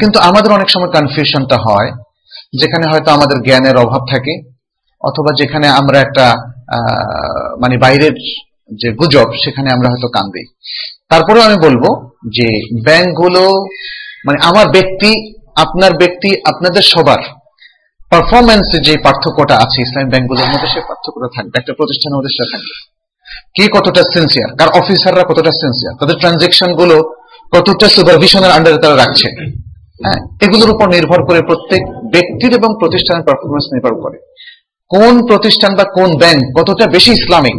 কিন্তু আমাদের অনেক সময় কনফিউশনটা হয়, যেখানে হয়তো আমাদের জ্ঞানের অভাব থাকে, অথবা যেখানে আমরা একটা মানে বাইরের যে গুজব, সেখানে আমরা হয়তো কান দিই। তারপরেও আমি বলব যে ব্যাংকগুলো মানে আমার ব্যক্তি, আপনার ব্যক্তি, আপনাদের সবার পারফরমেন্সে যে পার্থক্যটা আছে ইসলামিক ব্যাংকগুলোর মধ্যে, সেই পার্থক্যটা থাকবে। একটা প্রতিষ্ঠানের মধ্যে সেটা থাকবে। কে কতটা সিনসিয়ার কার অফিসাররা কতটা সিনসিয়ার তাদের ট্রানজেকশনগুলো কতটা সুপারভিশনের আন্ডারে তারা রাখছে? হ্যাঁ এগুলোর উপর নির্ভর করে প্রত্যেক ব্যক্তির এবং প্রতিষ্ঠানের পারফরমেন্স নির্ভর করে। কোন প্রতিষ্ঠান বা কোন ব্যাংক কতটা বেশি ইসলামিক,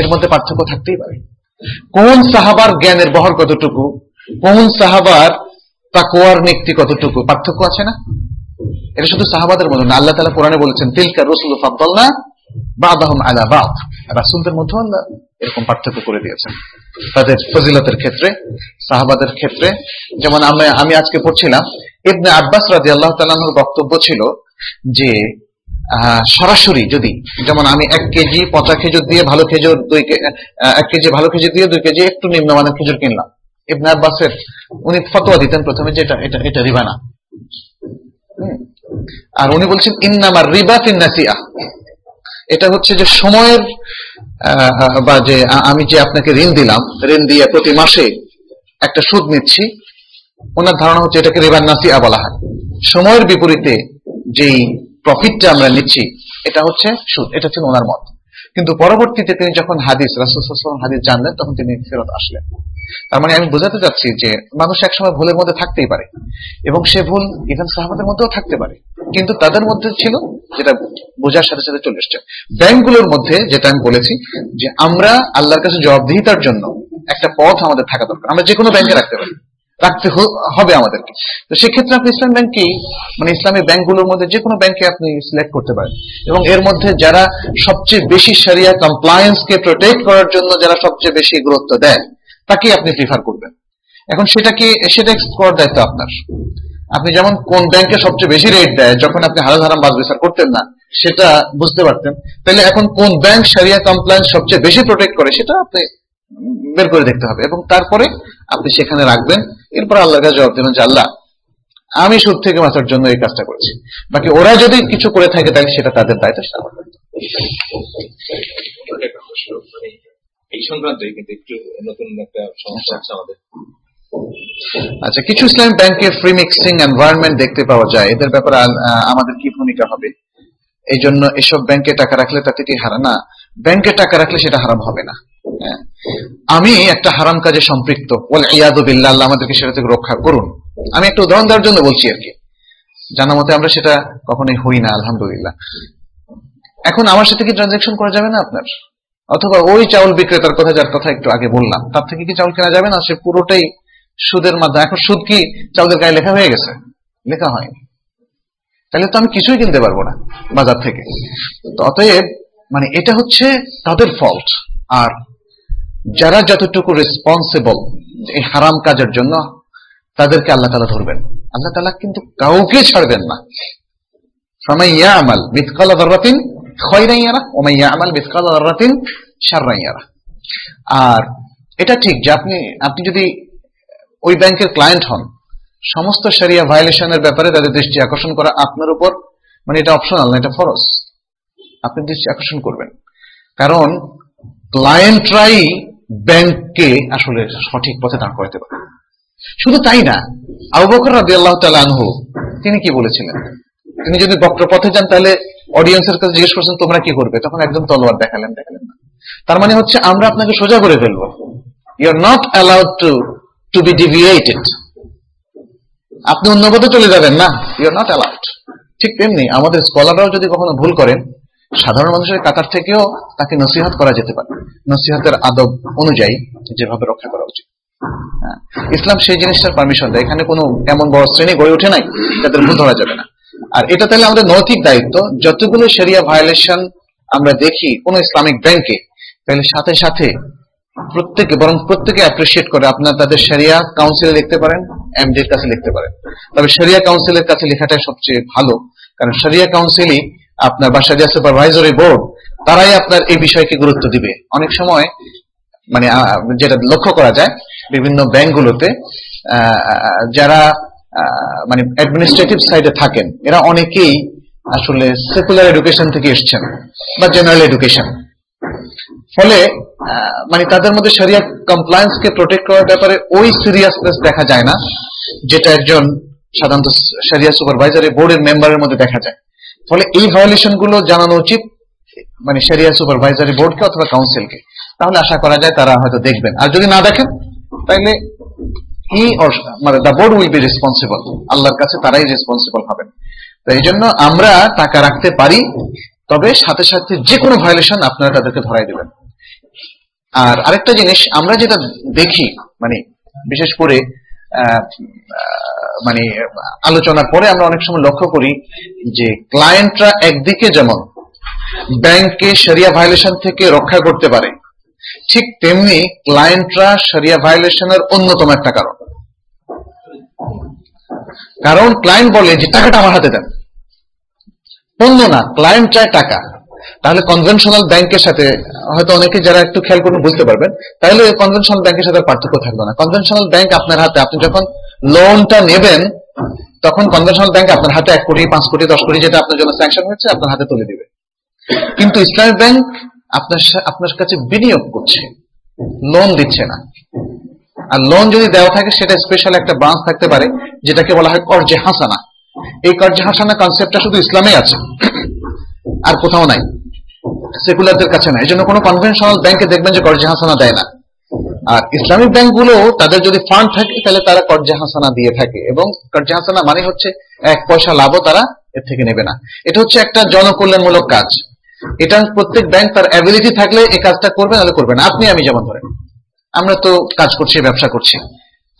এর মধ্যে পার্থক্য থাকতেই পারে। কোন সাহাবার জ্ঞানের বহর কতটুকু? কোন সাহাবার তাকোয়ার নিক্তি কতটুকু? পার্থক্য আছে না? এটা শুধু সাহাবাদের মধ্যে না, আল্লাহ তালা কোরআনে বলেছেন, তিলকা রসুল ফাদ্দালনা বাদাহম আলা বাদ। রাসুলদের মধ্যে আল্লাহ এরকম পার্থক্য করে দিয়েছেন। তাদের ফজিলতের ক্ষেত্রে, সাহাবাদের ক্ষেত্রে, যেমন আমি আমি আজকে পড়ছিলাম, ইবনে আব্বাস রাজি আল্লাহ বক্তব্য ছিল যে সরাসরি যদি, যেমন আমি এক কেজি পচা খেজুর দিয়ে ভালো খেজুর দুই এক কেজি ভালো খেজুর দিয়ে দুই কেজি একটু নিম্নমানের খেজুর কিনলাম। ইবনে আব্বাসের, উনি ফতোয়া দিতেন প্রথমে যে এটা এটা এটা রিবা না। হুম। আর উনি বলছেন, ইন্নামার রিবা ফিন্নাসিয়া এটা হচ্ছে যে সময়ের বা যে আমি যে আপনাকে ঋণ দিলাম, ঋণ দিয়ে প্রতি মাসে একটা সুদ নিচ্ছি, ওনার ধারণা হচ্ছে এটাকে রিবার নাসিয়া বলা হয়। সময়ের বিপরীতে যেই প্রফিটটা আমরা নিচ্ছি, এটা হচ্ছে সুদ, এটা ছিল ওনার মত। কিন্তু পরবর্তীতে তিনি যখন হাদিস, রাসুল হাদিস জানলেন, তখন তিনি ফেরত আসলেন। তার মানে আমি বোঝাতে চাচ্ছি যে মানুষ একসময় ভুলের মধ্যে থাকতেই পারে। এবং সে ভুল ইভেন সাহাবাদের মধ্যেও থাকতে পারে। কিন্তু তাদের মধ্যে ছিল যেটা বোঝার সাথে সাথে চলে এসছে। ব্যাংকগুলোর মধ্যে যেটা আমি বলেছি যে আমরা আল্লাহর কাছে জবাবদিহিতার জন্য একটা পথ আমাদের থাকা দরকার। আমরা যে কোনো ব্যাংকে রাখতে পারি। রাখতে হবে আমাদেরকে। তো সেক্ষেত্রে আপনি ইসলাম ব্যাংকে মানে ইসলামী ব্যাংকগুলোর মধ্যে যে কোনো ব্যাংকে আপনি সিলেক্ট করতে পারেন। এবং এর মধ্যে যারা সবচেয়ে বেশি সারিয়া কমপ্লায়েন্সকে প্রোটেক্ট করার জন্য যারা সবচেয়ে বেশি গুরুত্ব দেয় তাকে আপনি প্রিফার করবেন। এখন সেটা কি সেটা করার দায়িত্ব আপনার। আপনি যেমন কোন ব্যাংকে সবচেয়ে বেশি রেট দেয়, যখন আপনি হারাম হারাম বাস বিচার করতেন না, সেটা বুঝতে পারতেন। তাহলে এখন কোন ব্যাংক সারিয়া কমপ্লায়েন্স সবচেয়ে বেশি প্রোটেক্ট করে, সেটা আপনি বের করে দেখতে হবে। এবং তারপরে আপনি সেখানে রাখবেন। এরপর আল্লাহর কাছে জবাব দেবেন যে, আল্লাহ, আমি সুদ থেকে বাঁচার জন্য এই কাজটা করেছি। বাকি ওরা যদি কিছু করে থাকে, তাহলে সেটা তাদের দায়িত্ব, সেটা এই সংক্রান্তই কিন্তু একটু নতুন একটা সমস্যা আছে আমাদের। আচ্ছা কিছু ইসলামিক ব্যাংকে ফ্রি মিক্সিং এনভায়রনমেন্ট দেখতে পাওয়া যায়। এদের ব্যাপারে আমাদের কি ভূমিকা হবে? এই জন্য এসব ব্যাংকে টাকা রাখলে তাতে কি হারাম না। ব্যাংকে টাকা রাখলে সেটা হারাম হবে না। হ্যাঁ। আমি একটা হারাম কাজে সম্পৃক্ত। ওয়াল ইয়াদু বিল্লাহ আল্লাহ আমাদেরকে সেটা থেকে রক্ষা করুন। আমি একটা উদাহরণ দেওয়ার জন্য বলছি আর কি। জানা মতে আমরা সেটা কখনোই হই না আলহামদুলিল্লাহ। এখন আমার সাথে কি ট্রানজাকশন করা যাবে না আপনার? অথবা ওই চাউল বিক্রেতার কথা যার কথা একটু আগে বললাম, তার থেকে কি চাউল কেনা যাবে না? সে পুরোটাই সুদের মাধ্যমে, এখন সুদ কি চাউলের গায়ে লেখা হয়ে গেছে? লেখা হয়নি। তাহলে তো আমি কিছুই কিনতে পারব না বাজার থেকে। তো অতএব মানে এটা হচ্ছে তাদের ফল্ট আর যারা যতটুকু রেসপন্সিবল এই হারাম কাজের জন্য, তাদেরকে আল্লাহ তালা ধরবেন। আল্লাহ তালা কিন্তু কাউকে ছাড়বেন না। ফামান ইয়ামাল মিথকালা যাররাতিন আর এটা ঠিক যে আপনি আপনি যদি ওই ব্যাংকের ক্লায়েন্ট হন, সমস্ত ভায়োলেশনের ব্যাপারে তাদের দৃষ্টি আকর্ষণ করা আপনার উপর মানে এটা অপশনাল না, এটা আপনি দৃষ্টি আকর্ষণ করবেন। কারণ ক্লায়েন্টরাই ব্যাংককে আসলে সঠিক পথে দাঁড় করাতে পারে। শুধু তাই না, আবু বকর তাআলা আনহু, তিনি কি বলেছিলেন? তিনি যদি বক্র পথে যান তাহলে অডিয়েন্সের কাছে জিজ্ঞেস করছেন তোমরা কি করবে? তখন একদম তলোয়ার দেখালেন দেখালেন না। তার মানে হচ্ছে আমরা আপনাকে সোজা করে ফেলব। You are not allowed to to be deviated আপনি অন্য পথে চলে যাবেন না। ইউ আর নট অ্যালাউড ঠিক তেমনি আমাদের স্কলাররাও যদি কখনো ভুল করেন সাধারণ মানুষের কাতার থেকেও তাকে নসিহত করা যেতে পারে। নসিহতের আদব অনুযায়ী যেভাবে রক্ষা করা উচিত। হ্যাঁ, ইসলাম সেই জিনিসটার পারমিশন দেয়। এখানে কোনো এমন বড় শ্রেণি গড়ে ওঠে নাই যাদের ভুল ধরা যাবে না। আর এটা তাহলে আমাদের নৈতিক দায়িত্ব। যতগুলো সেরিয়া ভায়োলেশন আমরা দেখি, কোন ইসলামিক ব্যাংকে তাহলে সাথে সাথে প্রত্যেকে, বরং প্রত্যেকে অ্যাপ্রিসিয়েট করে। আপনার তাদের শরিয়া কাউন্সিলে লিখতে পারেন এমডির কাছে লিখতে পারেন। তবে শরিয়া কাউন্সিলের কাছে লেখাটাই সবচেয়ে ভালো। কারণ শরিয়া কাউন্সিলই আপনার বা শরিয়া সুপারভাইজরি বোর্ড তারাই আপনার এই বিষয়কে গুরুত্ব দিবে। অনেক সময় মানে যেটা লক্ষ্য করা যায়, বিভিন্ন ব্যাংকগুলোতে যারা মানে অ্যাডমিনিস্ট্রেটিভ সাইডে থাকেন। এরা অনেকেই আসলে সেকুলার এডুকেশন থেকে এসছেন বা জেনারেল এডুকেশন ফলে মানে তাদের মধ্যে শরিয়া কমপ্লায়েন্স কে প্রোটেক্ট করার ব্যাপারে ওই সিরিয়াসনেস দেখা যায় না, যেটা একজন সাধারণত শরিয়া সুপারভাইজারি বোর্ডের মেম্বারের মধ্যে দেখা যায়। ফলে এই ভায়োলেশনগুলো জানানো উচিত মানে শরিয়া সুপারভাইজারি বোর্ডকে অথবা কাউন্সিলকে তাহলে আশা করা যায় তারা হয়তো দেখবেন। আর যদি না দেখেন তাহলে হি মানে the board will be responsible আল্লাহর কাছে তারাই রেসপন্সিবল হবেন তো এই জন্য আমরা টাকা রাখতে পারি, তবে সাথে সাথে যে কোনো ভায়োলেশন আপনারা তাদেরকে ধরাই দেবেন। আর আরেকটা জিনিস, আমরা যেটা দেখি মানে বিশেষ করে মানে আলোচনার পরে আমরা অনেক সময় লক্ষ্য করি যে ক্লায়েন্টরা একদিকে যেমন ব্যাংককে শরিয়া ভায়োলেশন থেকে রক্ষা করতে পারে ঠিক তেমনি ক্লায়েন্টরা শরিয়া ভায়োলেশনের অন্যতম একটা কারণ। কারণ ক্লায়েন্ট বলে যে, টাকাটা আমার হাতে দেন। অন্য না ক্লায়েন্ট চায় টাকা। তাহলে কনভেনশনাল ব্যাংকের সাথে, হয়তো অনেকে যারা একটু খেয়াল করবেন বুঝতে পারবেন, তাহলে কনভেনশনাল ব্যাংকের সাথে পার্থক্য থাকবে না। কনভেনশনাল ব্যাংক আপনার হাতে, আপনি যখন লোনটা নেবেন, তখন কনভেনশনাল ব্যাংক আপনার হাতে এক কোটি, পাঁচ কোটি, দশ কোটি যেটা আপনার জন্য স্যাংশন হয়েছে, আপনার হাতে তুলে দিবে। কিন্তু ইসলামিক ব্যাংক আপনার আপনার কাছে বিনিয়োগ করছে। লোন দিচ্ছে না। আর লোন যদি দেওয়া থাকে, সেটা স্পেশাল একটা ব্রাঞ্চ থাকতে পারে, যেটাকে বলা হয় কর্জে হাসানা। এই কর্জে হাসানা কনসেপ্টটা শুধু ইসলামে আছে। আর কোথাও নাই। সেকুলারদের কাছে নাই। এই জন্য কোনো কনভেনশনাল ব্যাংকে দেখবেন যে কর্জে হাসানা দেয় না। আর ইসলামিক ব্যাংকগুলো তাদের যদি ফান্ড থাকে, তাহলে তারা কর্জে হাসানা দিয়ে থাকে। এবং কর্জে হাসানা মানে হচ্ছে, এক পয়সা লাভও তারা এর থেকে নেবে না। এটা হচ্ছে একটা জনকল্যাণমূলক কাজ। এটা প্রত্যেক ব্যাংক তার অ্যাবিলিটি থাকলে এই কাজটা করবে, নাহলে করবে না। আপনি আমি যেমন ধরেন। আমরা তো কাজ করছি, ব্যবসা করছি।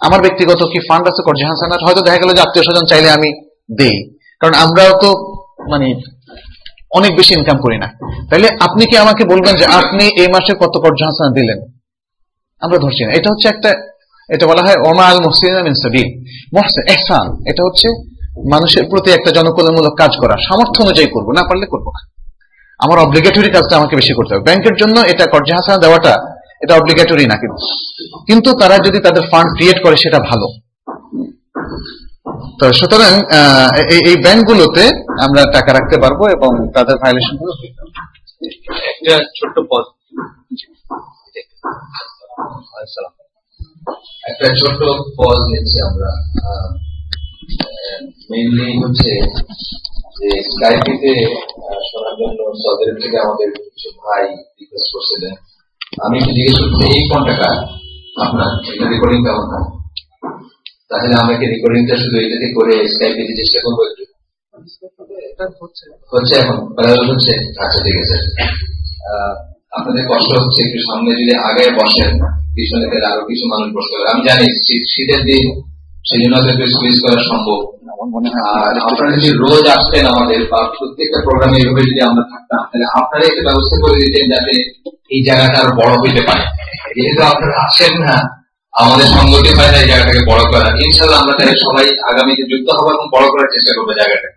আমার ব্যক্তিগত কি ফান্ড আছে? কর্জে হাসানার হয়তো দেখা গেল যে আত্মীয় স্বজন চাইলে আমি দেই। কারণ আমরাও তো মানে অনেক বেশি ইনকাম করি না। তাহলে আপনি কি আমাকে বলবেন যে আপনি এই মাসে কত কর্জ হাসানা দিলেন? আমরা ধরছি না। এটা হচ্ছে একটা, এটা বলা হয় ওমাল মুহসিন মিন সাবিল। মুহসিন ইহসান এটা হচ্ছে মানুষের প্রতি একটা জনকল্যাণমূলক কাজ করা। সামর্থ্য অনুযায়ী করব, না পারলে করব না। আমার অব্লিগেটরি কাজটা আমাকে বেশি করতে হবে। ব্যাংকের জন্য এটা কর্জে হাসানা দেওয়াটা এটা অব্লিগেটরি না কিন্তু কিন্তু তারা যদি তাদের ফান্ড ক্রিয়েট করে সেটা ভালো। তো সুতরাং আহ, এই- ব্যাংকগুলোতে আমরা টাকা রাখতে পারব এবং তাদের ভায়োলেশনগুলো একটা ছোট্ট পদ একটা ছোট্ট পজ নিচ্ছি আমরা। মেইনলি হচ্ছে যে স্কাইপিতে শোনার জন্য থেকে আমাদের কিছু ভাই রিকোয়েস্ট করছিলেন। আমি জিজ্ঞেস করতে এই কোনটা আপনার? এটা রেকর্ডিং কেমন হয়? তাহলে আমরা কি রেকর্ডিংটা শুধু এটাতে করে স্কাইপিতে চেষ্টা করব একটু। হচ্ছে। এখন প্যারাল হচ্ছে? আচ্ছা ঠিক আছে। আপনাদের কষ্ট হচ্ছে একটু সামনে যদি আগে বসেন পিছনে তাহলে আরও কিছু মানুষ বসতে পারে। আমি জানি শীত- শীতের দিন সেই জন্য একটু স্কুইজ করা সম্ভব। আর আপনারা যদি রোজ আসতেন আমাদের বা প্রত্যেকটা প্রোগ্রামে এইভাবে যদি আমরা থাকতাম তাহলে আপনারা একটা ব্যবস্থা করে দিতেন যাতে এই জায়গাটা আরও বড় হইতে পারে। যেহেতু আপনারা আসেন না আমাদের সঙ্গতি হয় না এই জায়গাটাকে বড় করা ইনশাল্লাহ আমরা তাহলে সবাই আগামীতে যুক্ত হব এবং বড় করার চেষ্টা করব জায়গাটা।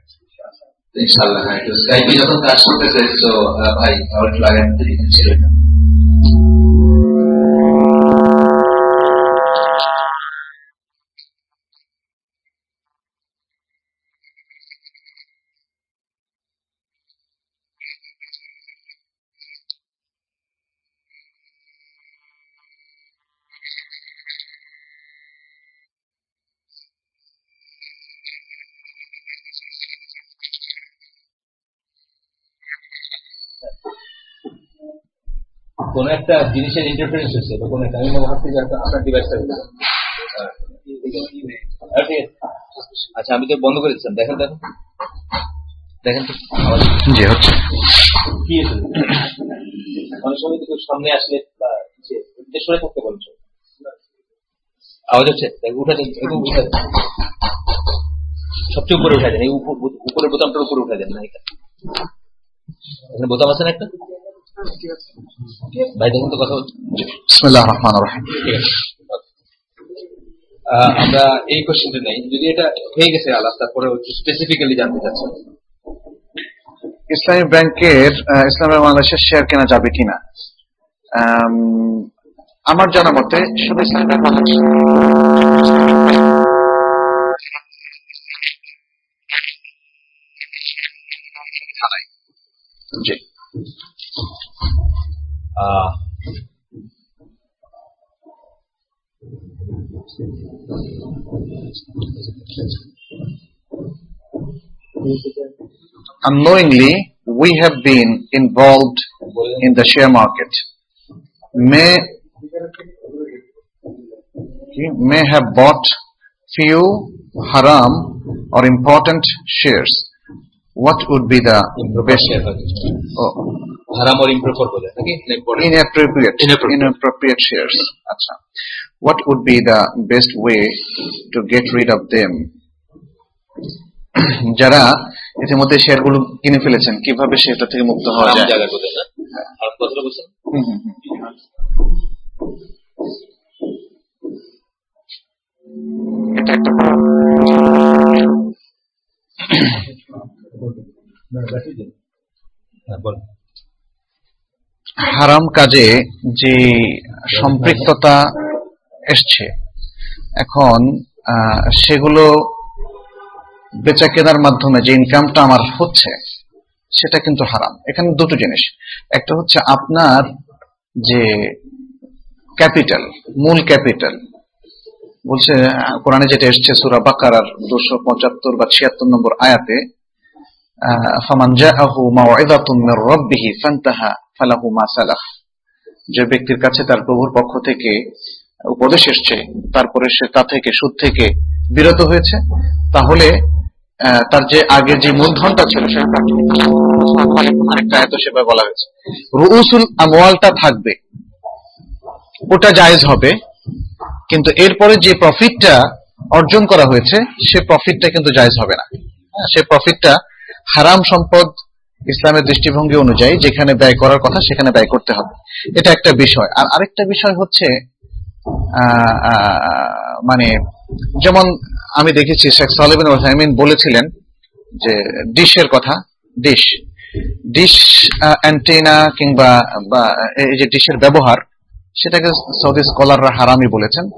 ইনশাল্লাহ হ্যাঁ তো স্কাইপে যখন কাজ করতেছে তো ভাই আমার একটু লাগান কোন একটা জিনিসের ইন্টারফারেন্স হচ্ছে বা কোন একটা আমি মনে ভাবছি যে আপনার ডিভাইসটা আছে। আচ্ছা আমি তো বন্ধ করে দিচ্ছিলাম দেখেন দেখেন দেখেন তো জি হচ্ছে। কি অনেক সময় কিন্তু সামনে আসলে সরে থাকতে বলছো আওয়াজ হচ্ছে উঠে উঠে সবচেয়ে উপরে উঠে দেন এই উপ- উপ- বোতামটার উপরে উঠে দেন না এটা। এখানে বোতাম আছে না একটা? আমরা এই কোশ্চেনটা নেই। যদি এটা হয়ে গেছে আলাদা তারপরে স্পেসিফিক্যালি জানতে চাচ্ছি। ইসলামী ব্যাংকের ইসলামী বাংলাদেশের শেয়ার কেনা যাবে কিনা? আম, আমার জানা মতে শুধু ইসলামী ব্যাংক বাংলাদেশ জি। Ah, unknowingly we have been involved in the share market may may have bought few haram or important shares. What would be the best oh, হারাম ওর ইমপ্রপার বলে নাকি inappropriate Inappropriate. inappropriate shares? আচ্ছা What would be the best way to get rid of them? যারা ইতিমধ্যে শেয়ারগুলো কিনে ফেলেছেন কীভাবে সেটা থেকে মুক্ত হওয়া যায় জায়গার কথা না হারাম কথাটা বলছেন। হ্যাঁ বল হারাম কাজে যে সম্পৃক্ততা এসছে, এখন সেগুলো বেচা কেনার মাধ্যমে যে ইনকামটা আমার হচ্ছে, সেটা কিন্তু হারাম। এখানে দুটো জিনিস। একটা হচ্ছে আপনার যে ক্যাপিটাল, মূল ক্যাপিটাল। বলছে কোরআনে যেটা এসছে, সুরা বাকারার দুশো পঁচাত্তর বা ছিয়াত্তর নম্বর আয়াতে ফামান জাআহু মাউইযাতুম মির রাব্বিহি ফান্তাহা ফালাহু মা সালাফ যে ব্যক্তির কাছে তার প্রভুর পক্ষ থেকে উপদেশ এসছে তারপরে সে তা থেকে সুদ থেকে বিরত হয়েছে তাহলে তার যে আগে যে মূলধনটা ছিল সেটা আরেকটা সেভাবে বলা হয়েছে রুউসুল আমওয়ালটা থাকবে ওটা জায়েজ হবে কিন্তু এরপরে যে প্রফিটটা অর্জন করা হয়েছে সে প্রফিটটা কিন্তু জায়েজ হবে না। হ্যাঁ, সে প্রফিটটা হারাম সম্পদ ইসলামের দৃষ্টিভঙ্গি অনুযায়ী যেখানে ব্যয় করার কথা সেখানে ব্যয় করতে হবে। এটা একটা বিষয়। আর আরেকটা বিষয় হচ্ছে মানে যেমন আমি দেখেছি শেখ সালেবিন ওসাইমিন বলেছিলেন যে ডিশের কথা, ডিশ। ডিশ অ্যান্টেনা কিংবা, বা, এই যে ডিশের ব্যবহার, সেটাকে সৌদি স্কলাররা হারামই বলেছেন।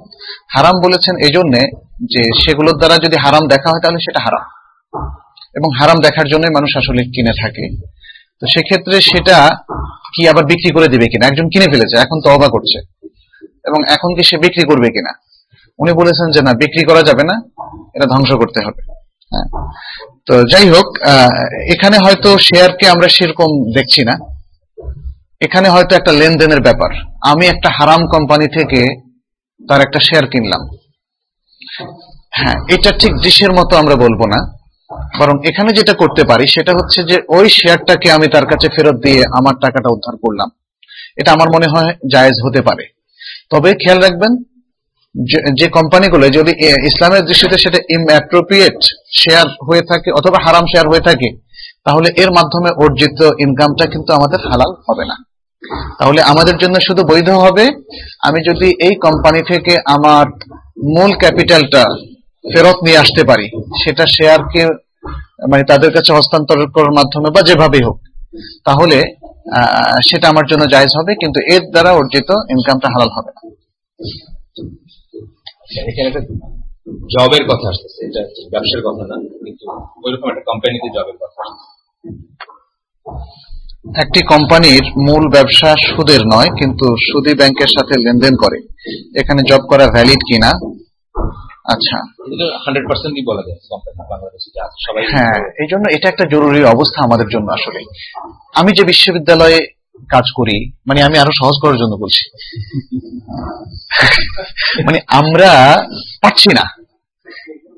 হারাম বলেছেন এই জন্যে যে সেগুলোর দ্বারা যদি হারাম দেখা হয় তাহলে সেটা হারাম। এবং হারাম দেখার জন্য মানুষ আসলে কিনে থাকে। তো সেক্ষেত্রে সেটা কি আবার বিক্রি করে দিবে কিনা? একজন কিনে ফেলেছে, এখন তো অবা করছে। এবং এখন কি সে বিক্রি করবে কিনা? উনি বলেছেন যে না, বিক্রি করা যাবে না, এটা ধ্বংস করতে হবে। হ্যাঁ। তো যাই হোক এখানে হয়তো শেয়ারকে আমরা সেরকম দেখছি না। এখানে হয়তো একটা লেনদেনের ব্যাপার। আমি একটা হারাম কোম্পানি থেকে তার একটা শেয়ার কিনলাম। হ্যাঁ এটা ঠিক ডিশের মতো আমরা বলব না। বরং এখানে যেটা করতে পারি সেটা হচ্ছে যে ওই শেয়ারটাকে আমি তার কাছে ফেরত দিয়ে আমার টাকাটা উদ্ধার করলাম। এটা আমার মনে হয় জায়েজ হতে পারে। তবে খেয়াল রাখবেন, যে- কোম্পানিগুলো, যদি ইসলামের দৃষ্টিতে সেটা ইনঅ্যাপ্রোপ্রিয়েট শেয়ার হয়ে থাকে অথবা হারাম শেয়ার হয়ে থাকে, তাহলে এর মাধ্যমে অর্জিত ইনকামটা কিন্তু আমাদের হালাল হবে না। তাহলে আমাদের জন্য শুধু বৈধ হবে, আমি যদি এই কোম্পানি থেকে আমার মূল ক্যাপিটালটা ফেরত নিয়ে আসতে পারি। সেটা শেয়ারকে মানে তাদের কাছে হস্তান্তর করার মাধ্যমে বা যেভাবেই হোক। তাহলে সেটা আমার জন্য জায়েজ হবে কিন্তু এর দ্বারা অর্জিত ইনকামটা হালাল হবে না। এখানে একটা জবের কথা আসতেছে। এটা ব্যবসার কথা না কিন্তু ওইরকম একটা কোম্পানিতে জবের কথা একটি কোম্পানির মূল ব্যবসা সুদের নয় কিন্তু সুদী ব্যাংকের সাথে লেনদেন করে। এখানে জব করা ভ্যালিড কিনা আচ্ছা। বলা যায় সবাই হ্যাঁ এই জন্য এটা একটা জরুরি অবস্থা আমাদের জন্য আসলে। আমি যে বিশ্ববিদ্যালয়ে কাজ করি মানে আমি আরও সহজ করার জন্য বলছি। মানে আমরা পাচ্ছি না।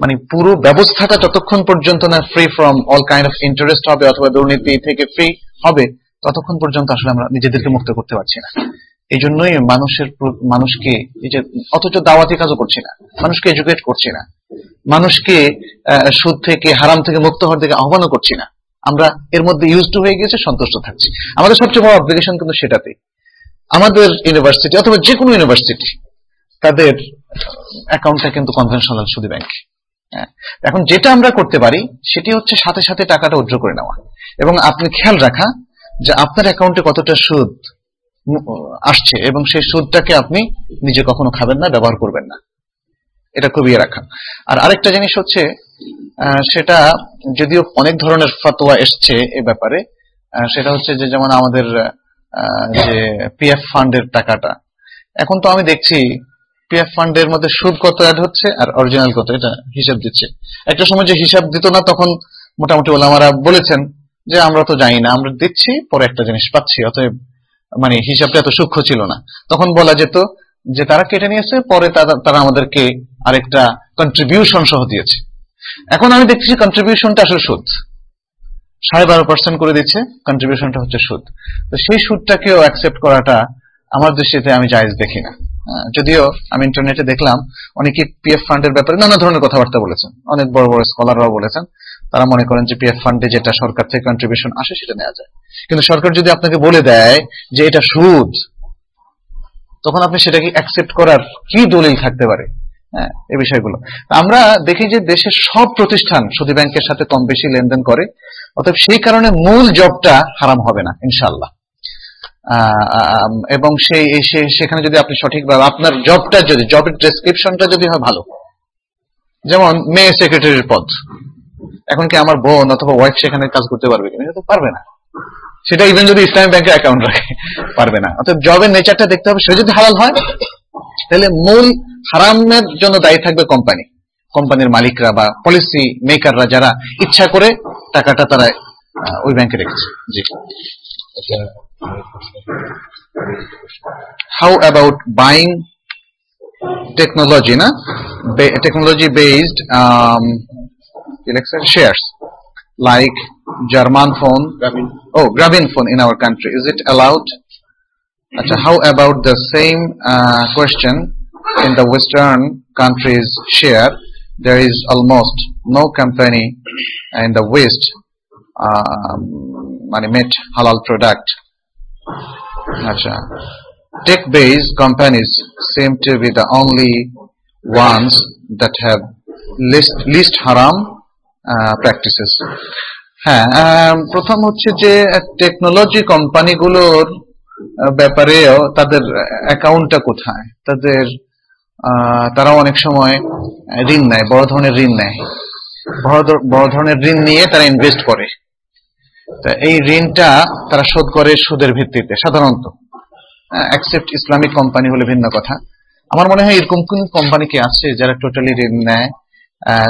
মানে পুরো ব্যবস্থাটা যতক্ষণ পর্যন্ত না free from all kind of interest হবে অথবা দুর্নীতি থেকে ফ্রি হবে ততক্ষণ পর্যন্ত আসলে আমরা নিজেদেরকে মুক্ত করতে পারছি না। এই জন্যই মানুষের মানুষকে অথচ দাওয়াতি কাজও করছি না। মানুষকে এডুকেট করছি না। মানুষকে সুদ থেকে, হারাম থেকে, মুক্ত হওয়ার দিকে আহ্বানও করছি না। আমরা এর মধ্যে ইউজ হয়ে গেছে সন্তুষ্ট থাকছি। আমাদের সবচেয়ে বড় অব্লিগেশন কিন্তু সেটাতে। আমাদের ইউনিভার্সিটি অথবা যে কোনো ইউনিভার্সিটি তাদের অ্যাকাউন্টটা কিন্তু কনভেনশনাল সুদী ব্যাংক এখন যেটা আমরা করতে পারি, সেটি হচ্ছে সাথে সাথে টাকাটা উজ্জ্ব করে নেওয়া। এবং আপনি খেয়াল রাখা যে আপনার অ্যাকাউন্টে কতটা সুদ আসছে এবং সেই সুদটাকে আপনি নিজে কখনো খাবেন না, ব্যবহার করবেন না। এটা খুব ইয়ে রাখা। আর আরেকটা জিনিস হচ্ছে সেটা যদিও অনেক ধরনের ফতোয়া এসছে এ ব্যাপারে সেটা হচ্ছে যে যেমন আমাদের যে পিএফ ফান্ডের টাকাটা। এখন তো আমি দেখছি পিএফ ফান্ডের মধ্যে সুদ কত অ্যাড হচ্ছে আর অরিজিনাল কত, এটা হিসাব দিচ্ছে। একটা সময় যে হিসাব দিত না, তখন মোটামুটি ওলামারা বলেছেন যে আমরা তো জানি না, আমরা দিচ্ছি, পরে একটা জিনিস পাচ্ছি, অতএব মানে হিসাবটা এত সূক্ষ্ম ছিল না। তখন বলা যেত যে তারা কেটে নিয়েছে, পরে তারা- আমাদেরকে আরেকটা কন্ট্রিবিউশন সহ দিয়েছে। এখন আমি দেখছি কন্ট্রিবিউশনটা আসলে সুদ। সাড়ে বারো পার্সেন্ট করে দিচ্ছে কন্ট্রিবিউশনটা হচ্ছে সুদ। তো সেই সুদটাকেও অ্যাকসেপ্ট করাটা আমার দৃষ্টিতে আমি জায়েজ দেখি না। যদিও আমি ইন্টারনেটে দেখলাম, অনেকে পিএফ ফান্ডের ব্যাপারে নানা ধরনের কথাবার্তা বলেছেন। অনেক বড় বড় স্কলাররাও বলেছেন। তারা মনে করেন যে পিএফ ফান্ডে যেটা সরকার থেকে কন্ট্রিবিউশন আসে সেটা নেওয়া যায়। কিন্তু সরকার যদি আপনাকে বলে দেয় যে এটা সুদ, তখন আপনি সেটাকে অ্যাকসেপ্ট করার কি দলিল থাকতে পারে? হ্যাঁ এই বিষয়গুলো। আমরা দেখি যে দেশের সব প্রতিষ্ঠান সুদী ব্যাংকের সাথে কম বেশি লেনদেন করে, অতএব সেই কারণে মূল জবটা হারাম হবে না ইনশাল্লাহ এবং সেই সেখানে যদি আপনি সঠিকভাবে আপনার জবটা যদি জবের ডেসক্রিপশনটা যদি হয় ভালো। যেমন মেয়ে সেক্রেটারির পদ। এখন কি আমার বোন অথবা ওয়াইফ সেখানে কাজ করতে পারবে কিনা? তো পারবে না। সেটা ইভেন যদি ইসলামী ব্যাংকে অ্যাকাউন্ট রাখে, পারবে না। অর্থাৎ জবের নেচারটা দেখতে হবে, সে যদি হালাল হয়, তাহলে মূল হারামের জন্য দায়ী থাকবে কোম্পানি কোম্পানির মালিকরা বা পলিসি মেকাররা যারা ইচ্ছা করে টাকাটা তারা ওই ব্যাংকে রেখেছে। জি। এটা how about technology technology based um Alexa, shares. Like german phone. Oh grabin phone in our country. Is it allowed? Acha, how about the same uh, question in the western countries share? There is almost no company in the west um, made halal product. Acha. Tech-based companies seem to be the only ones that have least, least haram practices. হ্যাঁ প্রথম হচ্ছে যে technology কোম্পানিগুলোর ব্যাপারেও তাদের অ্যাকাউন্টটা কোথায়? তাদের তারা অনেক সময় ঋণ নেয়, বড় ধরনের ঋণ নেয়। বড় ধর- বড় ধরনের ঋণ নিয়ে তারা ইনভেস্ট করে। তা এই ঋণটা তারা শোধ করে সুদের ভিত্তিতে, সাধারণত। অ্যাকসেপ্ট ইসলামিক কোম্পানি হলে ভিন্ন কথা। আমার মনে হয় এরকম কোন কোম্পানি কি আছে যারা টোটালি ঋণ নেয়?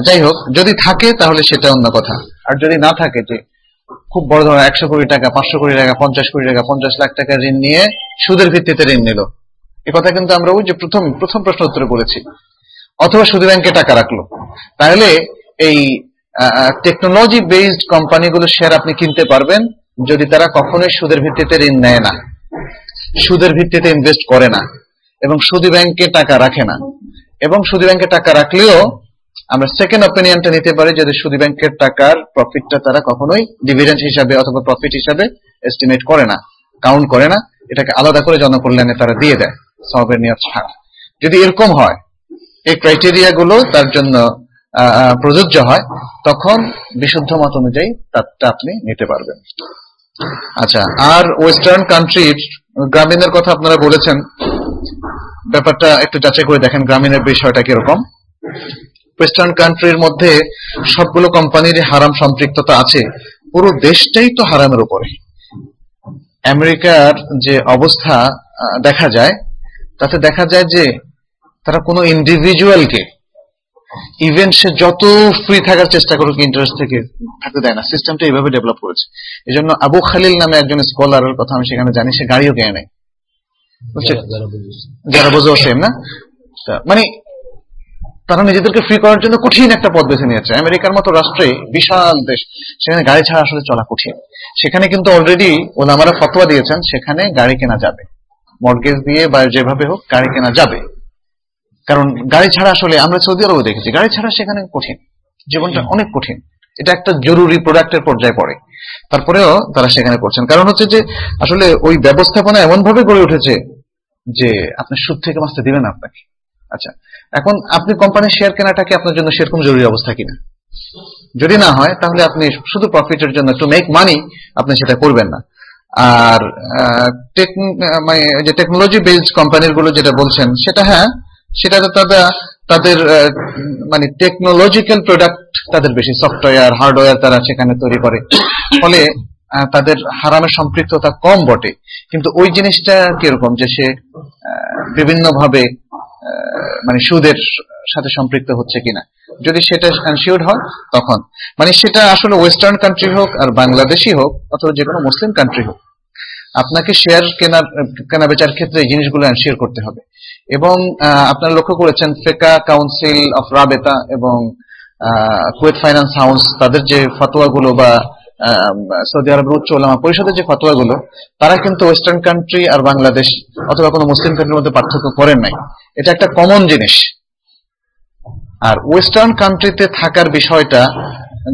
যাই হোক, যদি থাকে তাহলে সেটা অন্য কথা। আর যদি না থাকে, যে খুব বড় ধরনের একশো কোটি টাকা, পাঁচশো কোটি টাকা, পঞ্চাশ কোটি টাকা, পঞ্চাশ লাখ টাকা ঋণ নিয়ে সুদের ভিত্তিতে ঋণ নিল। এ কথা কিন্তু আমরা ওই যে প্রথম প্রথম প্রশ্ন উত্তর করেছি অথবা সুদী ব্যাংকে টাকা রাখল। তাহলে এই টেকনোলজি বেসড কোম্পানিগুলোর শেয়ার আপনি কিনতে পারবেন, যদি তারা কখনোই সুদের ভিত্তিতে ঋণ নেয় না। সুদের ভিত্তিতে ইনভেস্ট করে না। এবং সুদী ব্যাংকে টাকা রাখে না। এবং সুদী ব্যাংকে টাকা রাখলেও আমরা সেকেন্ড অপিনিয়নটা নিতে পারি যদি সুদী ব্যাংকের টাকার প্রফিটটা তারা কখনোই ডিভিডেন্ড হিসাবে অথবা প্রফিট হিসাবে এস্টিমেট করে না কাউন্ট করে না, এটাকে আলাদা করে জনকল্যাণে তারা দিয়ে দেয়, সবের নিয়ত ছাড়। যদি এরকম হয়, এই ক্রাইটেরিয়া গুলো তার জন্য প্রযোজ্য হয়, তখন বিশুদ্ধ মত অনুযায়ী তারটা আপনি নিতে পারবেন। আচ্ছা আর ওয়েস্টার্ন কান্ট্রির গ্রামীণের কথা আপনারা বলেছেন, ব্যাপারটা একটু যাচাই করে দেখেন গ্রামীণের বিষয়টা কীরকম। ওয়েস্টার্ন কান্ট্রির মধ্যে সবগুলো কোম্পানির হারাম সম্পৃক্ততা আছে। পুরো দেশটাই তো হারামের উপরে। আমেরিকার যে অবস্থা দেখা যায় তাতে দেখা যায় যে তারা কোনো ইন্ডিভিজুয়ালকে ইভেন সে যত ফ্রি থাকার চেষ্টা করুক ইন্টারেস্ট থেকে থাকতে দেয় না। সিস্টেমটা এইভাবে ডেভেলপ করেছে। এই জন্য আবু খালিল নামে একজন স্কলারের কথা আমি সেখানে জানি সে গাড়িও কেনে নেয়। যারা- যারা বোঝো সেম না? মানে তারা নিজেদেরকে ফ্রি করার জন্য কঠিন একটা পথ বেছে নিয়েছে। আমেরিকার মতো রাষ্ট্রে বিশাল দেশ সেখানে গাড়ি ছাড়া আসলে চলা কঠিন। সেখানে কিন্তু অলরেডি ওলামারা ফতোয়া দিয়েছেন সেখানে গাড়ি কেনা যাবে। মর্গেজ দিয়ে বা যেভাবে হোক গাড়ি কেনা যাবে। কারণ গাড়ি ছাড়া আসলে আমরা সৌদি আরবে দেখেছি গাড়ি ছাড়া সেখানে কঠিন। জীবনটা অনেক কঠিন। এটা একটা জরুরি প্রোডাক্টের পর্যায়ে পড়ে। তারপরেও তারা সেখানে করছেন। কারণ হচ্ছে যে আসলে ওই ব্যবস্থাপনা এমন ভাবে গড়ে উঠেছে যে আপনি সুদ থেকে বাঁচতে দিবেন আপনাকে। আচ্ছা এখন আপনি কোম্পানির শেয়ার কেনাটা কি আপনার জন্য সেরকম জরুরি অবস্থা কিনা? যদি না হয়, তাহলে আপনি শুধু প্রফিটের জন্য টু মেক মানি আপনি সেটা করবেন না। আর মানে যে টেকনোলজি বেসড কোম্পানিরগুলো যেটা বলছেন, সেটা হ্যাঁ সেটা তো তাদের মানে টেকনোলজিক্যাল প্রোডাক্ট তাদের বেশি সফটওয়্যার হার্ডওয়্যার তারা সেখানে তৈরি করে। ফলে তাদের হারামের সম্পৃক্ততা কম বটে। কিন্তু ওই জিনিসটা কীরকম যে সে বিভিন্ন ভাবে মানে সুদের সাথে সম্পৃক্ত হচ্ছে কিনা। যদি সেটা এনশিওর হয়, তখন। মানে সেটা আসলে ওয়েস্টার্ন কান্ট্রি হোক আর বাংলাদেশই হোক, অথবা যে কোনো মুসলিম কান্ট্রি হোক, আপনাকে শেয়ার কেনার, কেনা বেচার ক্ষেত্রে এই জিনিসগুলো এনশিওর করতে হবে। এবং আপনারা লক্ষ্য করেছেন ফেকা কাউন্সিল অফ রাবেতা এবং কুয়েত ফাইন্যান্স হাউস তাদের যে ফতোয়াগুলো বা সৌদি আরবের উচ্চ ওলামা পরিষদের যে ফতোয়াগুলো, তারা কিন্তু ওয়েস্টার্ন কান্ট্রি আর বাংলাদেশ অথবা কোনো মুসলিম কান্ট্রির মধ্যে পার্থক্য করেন নাই। এটা একটা কমন জিনিস। আর ওয়েস্টার্ন কান্ট্রিতে থাকার বিষয়টা,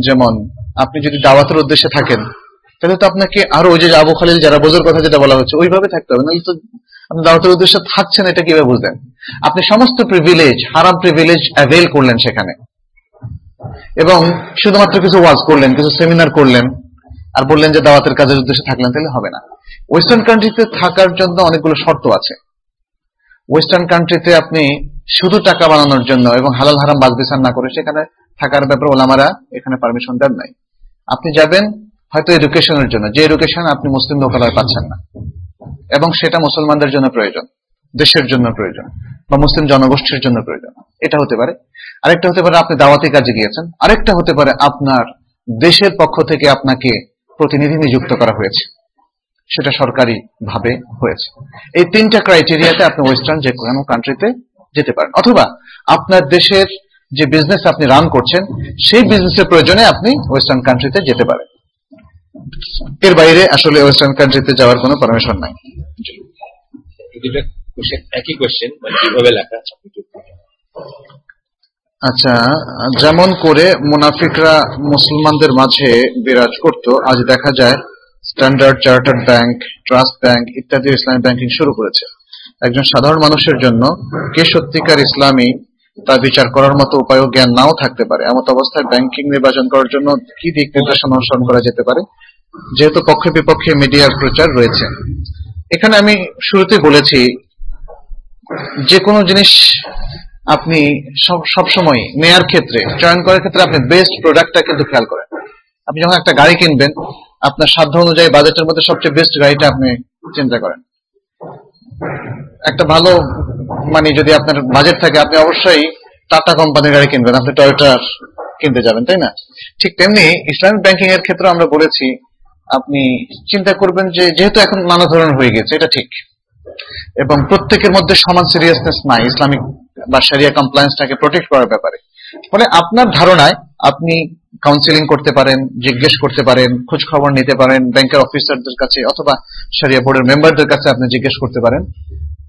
যেমন আপনি যদি দাওয়াতের উদ্দেশ্যে থাকেন, তাহলে তো আপনাকে আরও ওই যে আবু খালিল যারা বোঝার কথা যেটা বলা হচ্ছে, ওইভাবে থাকতে হবে। নাহলে তো আপনি দাওয়াতের উদ্দেশ্যে থাকছেন, এটা কীভাবে বুঝলেন? আপনি সমস্ত প্রিভিলেজ হারাম প্রিভিলেজ অ্যাভেল করলেন সেখানে। এবং শুধুমাত্র কিছু ওয়াজ করলেন, কিছু সেমিনার করলেন, আর বললেন যে দাওয়াতের কাজের উদ্দেশ্যে থাকলেন, তাহলে হবে না। ওয়েস্টার্ন কান্ট্রিতে থাকার জন্য অনেকগুলো শর্ত আছে। ওয়েস্টার্ন কান্ট্রিতে আপনি শুধু টাকা বানানোর জন্য এবং হালাল হারাম বাজ বিচার না করে সেখানে থাকার ব্যাপারে ওলামারা এখানে পারমিশন দেন নাই। আপনি যাবেন হয়তো এডুকেশনের জন্য, যে এডুকেশন আপনি মুসলিম লোকালয় পাচ্ছেন না। এবং সেটা মুসলমানদের জন্য প্রয়োজন, দেশের জন্য প্রয়োজন, বা মুসলিম জনগোষ্ঠীর জন্য প্রয়োজন। এটা হতে পারে। আরেকটা হতে পারে আপনি দাওয়াতি কাজে গিয়েছেন, আরেকটা হতে পারে আপনার দেশের পক্ষ থেকে আপনাকে প্রতিনিধি নিযুক্ত করা হয়েছে, সেটা সরকারি ভাবে হয়েছে। এই তিনটা ক্রাইটেরিয়াতে আপনি ওয়েস্টার্ন যে কোনো কান্ট্রিতে যেতে পারেন, অথবা আপনার দেশের যে বিজনেস আপনি রান করছেন, সেই বিজনেসের প্রয়োজনে আপনি ওয়েস্টার্ন কান্ট্রিতে যেতে পারেন। এর বাইরে আসলে ওয়েস্টার্ন কান্ট্রিতে যাওয়ার কোনো পারমিশন নাই। একই কোয়েশ্চেন মানে কীভাবে লেখা আচ্ছা যেমন করে মুনাফিকরা মুসলমানদের মাঝে বিরাজ করত, আজ দেখা যায় Standard Chartered Bank Trust Bank ইত্যাদি ইসলামী ব্যাংকিং শুরু করেছে। একজন সাধারণ মানুষের জন্য কে সত্যিকার ইসলামী তা বিচার করার মতো উপায় ও জ্ঞান নাও থাকতে পারে। এমত অবস্থায় ব্যাংকিং নির্বাচন করার জন্য কি দিক নির্দেশনা অনুসরণ করা যেতে পারে? যেহেতু পক্ষে বিপক্ষে মিডিয়ার প্রচার রয়েছে। এখানে আমি শুরুতে বলেছি, যে কোনো জিনিস আপনি সব সময় নেয়ার ক্ষেত্রে, চয়ন করার ক্ষেত্রে আপনি বেস্ট প্রোডাক্টটা কিন্তু খেয়াল করেন। আপনি যখন একটা গাড়ি কিনবেন, আপনার সাধ্য অনুযায়ী বাজেটের মধ্যে সবচেয়ে বেস্ট গাড়িটা আপনি চিন্তা করেন। একটা ভালো মানে যদি আপনার বাজেট থাকে, আপনি অবশ্যই টাটা কোম্পানির গাড়ি কিনবেন, আপনি টয়োটার কিনতে যাবেন, তাই না? ঠিক তেমনি ইসলামিক ব্যাংকিং এর ক্ষেত্রে আমরা বলেছি, আপনি চিন্তা করবেন যে যেহেতু এখন নানা ধরনের হয়ে গেছে, এটা ঠিক। এবং প্রত্যেকের মধ্যে সমান সিরিয়াসনেস নাই, ইসলামিক বা সারিয়া কমপ্লায়েন্সটাকে প্রোটেক্ট করার ব্যাপারে। ফলে আপনার ধারণায় আপনি কাউন্সিলিং করতে পারেন, জিজ্ঞেস করতে পারেন খোঁজ খবর নিতে পারেন ব্যাংকের অফিসারদের কাছে অথবা সারিয়া বোর্ডের মেম্বারদের কাছে আপনি জিজ্ঞেস করতে পারেন।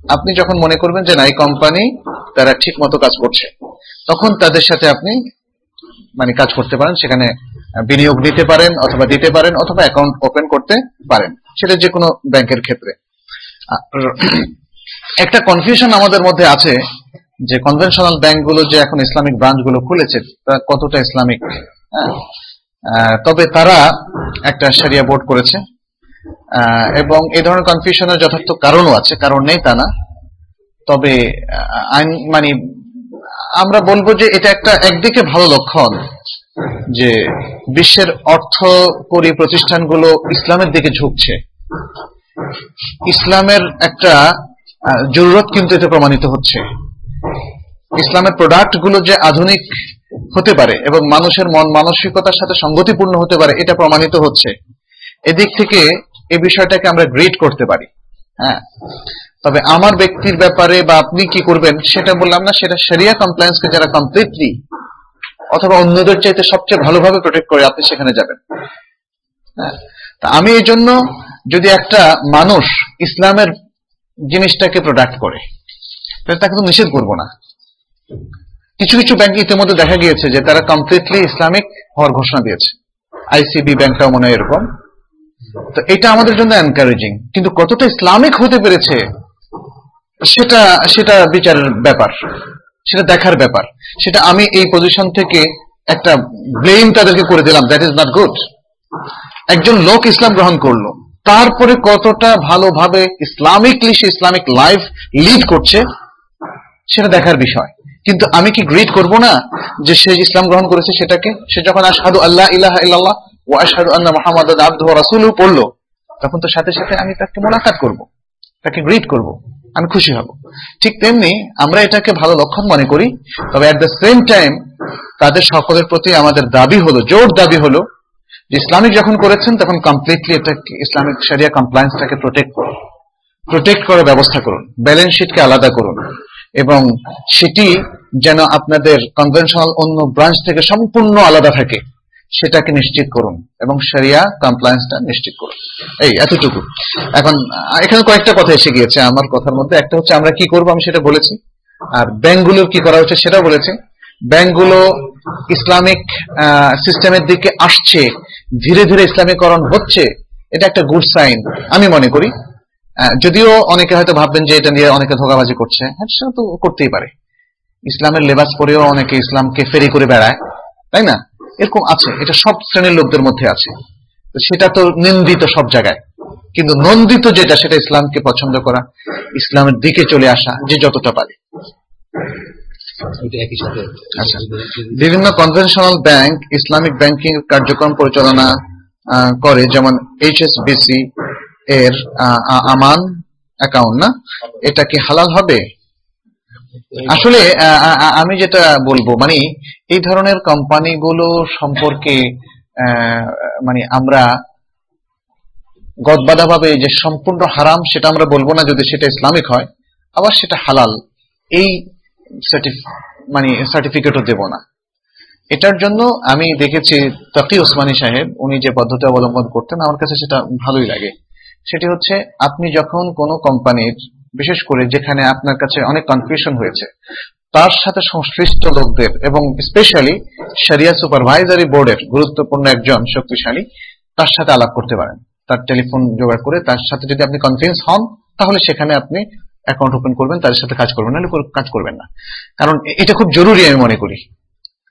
আপনি যখন মনে করবেন যে না, এই কোম্পানি তারা ঠিক মতো কাজ করছে, তখন তাদের সাথে আপনি মানে কাজ করতে পারেন, সেখানে বিনিয়োগ নিতে পারেন অথবা দিতে পারেন অথবা অ্যাকাউন্ট ওপেন করতে পারেন। সেটা যে কোনো ব্যাংকের ক্ষেত্রে। একটা কনফিউশন আমাদের মধ্যে আছে যে কনভেনশনাল ব্যাংকগুলো যে এখন ইসলামিক ব্রাঞ্চগুলো খুলেছে কতটা ইসলামিক? হ্যাঁ? তবে তারা একটা সারিয়া বোর্ড করেছে। এবং এই ধরনের কনফিউশনের যথার্থ কারণও আছে, কারণ নেই তা না। তবে আইন মানে আমরা বলব যে এটা একটা একদিকে ভালো লক্ষণ যে বিশ্বের অর্থকরী প্রতিষ্ঠানগুলো ইসলামের দিকে ঝুঁকছে। ইসলামের একটা জরুরত কিন্তু এতে প্রমাণিত হচ্ছে। ইসলামের প্রোডাক্টগুলো যে আধুনিক হতে পারে এবং মানুষের মন মানসিকতার সাথে সঙ্গতিপূর্ণ হতে পারে, এটা প্রমাণিত হচ্ছে। এদিক থেকে এই বিষয়টাকে আমরা গ্রেড করতে পারি হ্যাঁ। তবে আমার ব্যক্তির ব্যাপারে বা আপনি কি করবেন, সেটা বললাম না, সেটা সেরিয়া কমপ্লায়েন্সকে যারা কমপ্লিটলি অথবা অন্যদের চাইতে সবচেয়ে ভালোভাবে প্রোটেক্ট করে, আপনি সেখানে যাবেন। হ্যাঁ। আমি এই জন্য যদি একটা মানুষ ইসলামের জিনিসটাকে প্রোডাক্ট করে তাকে তো নিষেধ করব না। কিছু কিছু ব্যাংক ইতিমধ্যে দেখা গিয়েছে যে তারা কমপ্লিটলি ইসলামিক হওয়ার ঘোষণা দিয়েছে। আইসিবি ব্যাংকটাও মনে হয় এরকম। তো এটা আমাদের জন্য এনকারেজিং কিন্তু কতটা ইসলামিক হতে পেরেছে, সেটা সেটা বিচারের ব্যাপার। সেটা দেখার ব্যাপার। সেটা আমি এই পজিশন থেকে একটা ব্লেম তাদেরকে করে দিলাম দ্যাট ইজ নট গুড একজন লোক ইসলাম গ্রহণ করল, তারপরে কতটা ভালোভাবে ইসলামিকলি সে ইসলামিক লাইফ লিড করছে সেটা দেখার বিষয়। কিন্তু আমি কি গ্রিট করব না যে সে ইসলাম গ্রহণ করেছে সেটাকে? সে যখন আশহাদু আল্লাহ ইলাহা ইল্লাল্লাহ ও আশহাদু আন্না মুহাম্মাদান আবদুহু ওয়া রাসূলুহু পড়ল, তখন তো সাথে সাথে আমি তাকে মোলাকাত করব, তাকে গ্রিট করব, আমি খুশি হব। ঠিক তেমনি আমরা এটাকে ভালো লক্ষণ মনে করি, তবে অ্যাট দ্য সেম টাইম তাদের সকলের প্রতি আমাদের দাবি হলো, জোর দাবি হলো যে ইসলামিক যখন করেছেন তখন কমপ্লিটলি এটা ইসলামিক শরিয়া কমপ্লায়েন্সটাকে প্রোটেক্ট করুন। প্রোটেক্ট করার ব্যবস্থা করুন। ব্যালেন্স শিটকে আলাদা করুন। এবং সেটি যেন আপনাদের কনভেনশনাল অন্য ব্রাঞ্চ থেকে সম্পূর্ণ আলাদা থাকে, সেটাকে নিশ্চিত করুন এবং শরিয়া কমপ্লায়েন্সটা নিশ্চিত করুন। এই, এতটুকু। এখন, এখানে কয়েকটা কথা এসে গিয়েছে আমার কথার মধ্যে। একটা হচ্ছে, আমরা কি করব আমি সেটা বলেছি, আর ব্যাংকগুলোর কি করা হচ্ছে সেটা বলেছি। ব্যাংকগুলো ইসলামিক সিস্টেমের দিকে আসছে, ধীরে ধীরে ইসলামীকরণ হচ্ছে, এটা একটা গুড সাইন আমি মনে করি। যদিও অনেকে হয়তো ভাববেন যে এটা নিয়ে অনেকে ধোকাবাজি করছে। হ্যাঁ সেটা তো করতেই পারে। ইসলামের লেবাস পরেও অনেকে ইসলামকে ফেরি করে বেড়ায় তাই না? এরকম আছে। এটা সব শ্রেণির লোকদের মধ্যে আছে। সেটা তো নিন্দিত সব জায়গায়। কিন্তু নন্দিত যেটা সেটা ইসলামকে পছন্দ করা ইসলামের দিকে চলে আসা যে যতটা পারে। আচ্ছা। বিভিন্ন কনভেনশনাল ব্যাংক ইসলামিক ব্যাংকিং কার্যক্রম পরিচালনা করে যেমন এইচএসবিসি এর আমান অ্যাকাউন্ট না? এটা কি হালাল হবে? আসলে আমি যেটা বলব মানে এই ধরনের কোম্পানিগুলো সম্পর্কে মানে আমরা গদবাদা ভাবে যে সম্পূর্ণ হারাম সেটা আমরা বলব না যদি সেটা ইসলামিক হয়, আবার সেটা হালাল, এই মানে সার্টিফিকেটও দেব না। এটার জন্য আমি দেখেছি তাকি ওসমানী সাহেব, উনি যে পদ্ধতি অবলম্বন করতেন, আমার কাছে সেটা ভালোই লাগে। সেটি হচ্ছে, আপনি যখন কোনো কোম্পানির, বিশেষ করে যেখানে আপনার কাছে অনেক কনফিউশন হয়েছে, তার সাথে সংশ্লিষ্ট লোকদের এবং স্পেশালি শরিয়া সুপারভাইজারি বোর্ডের গুরুত্বপূর্ণ একজন শক্তিশালী, তার সাথে আলাপ করতে পারেন। তার টেলিফোন জোগাড় করে, তার সাথে যদি আপনি কনফিডেন্স হন, তাহলে সেখানে আপনি অ্যাকাউন্ট ওপেন করবেন, তাদের সাথে কাজ করবেন, নাহলে কাজ করবেন না। কারণ এটা খুব জরুরি আমি মনে করি।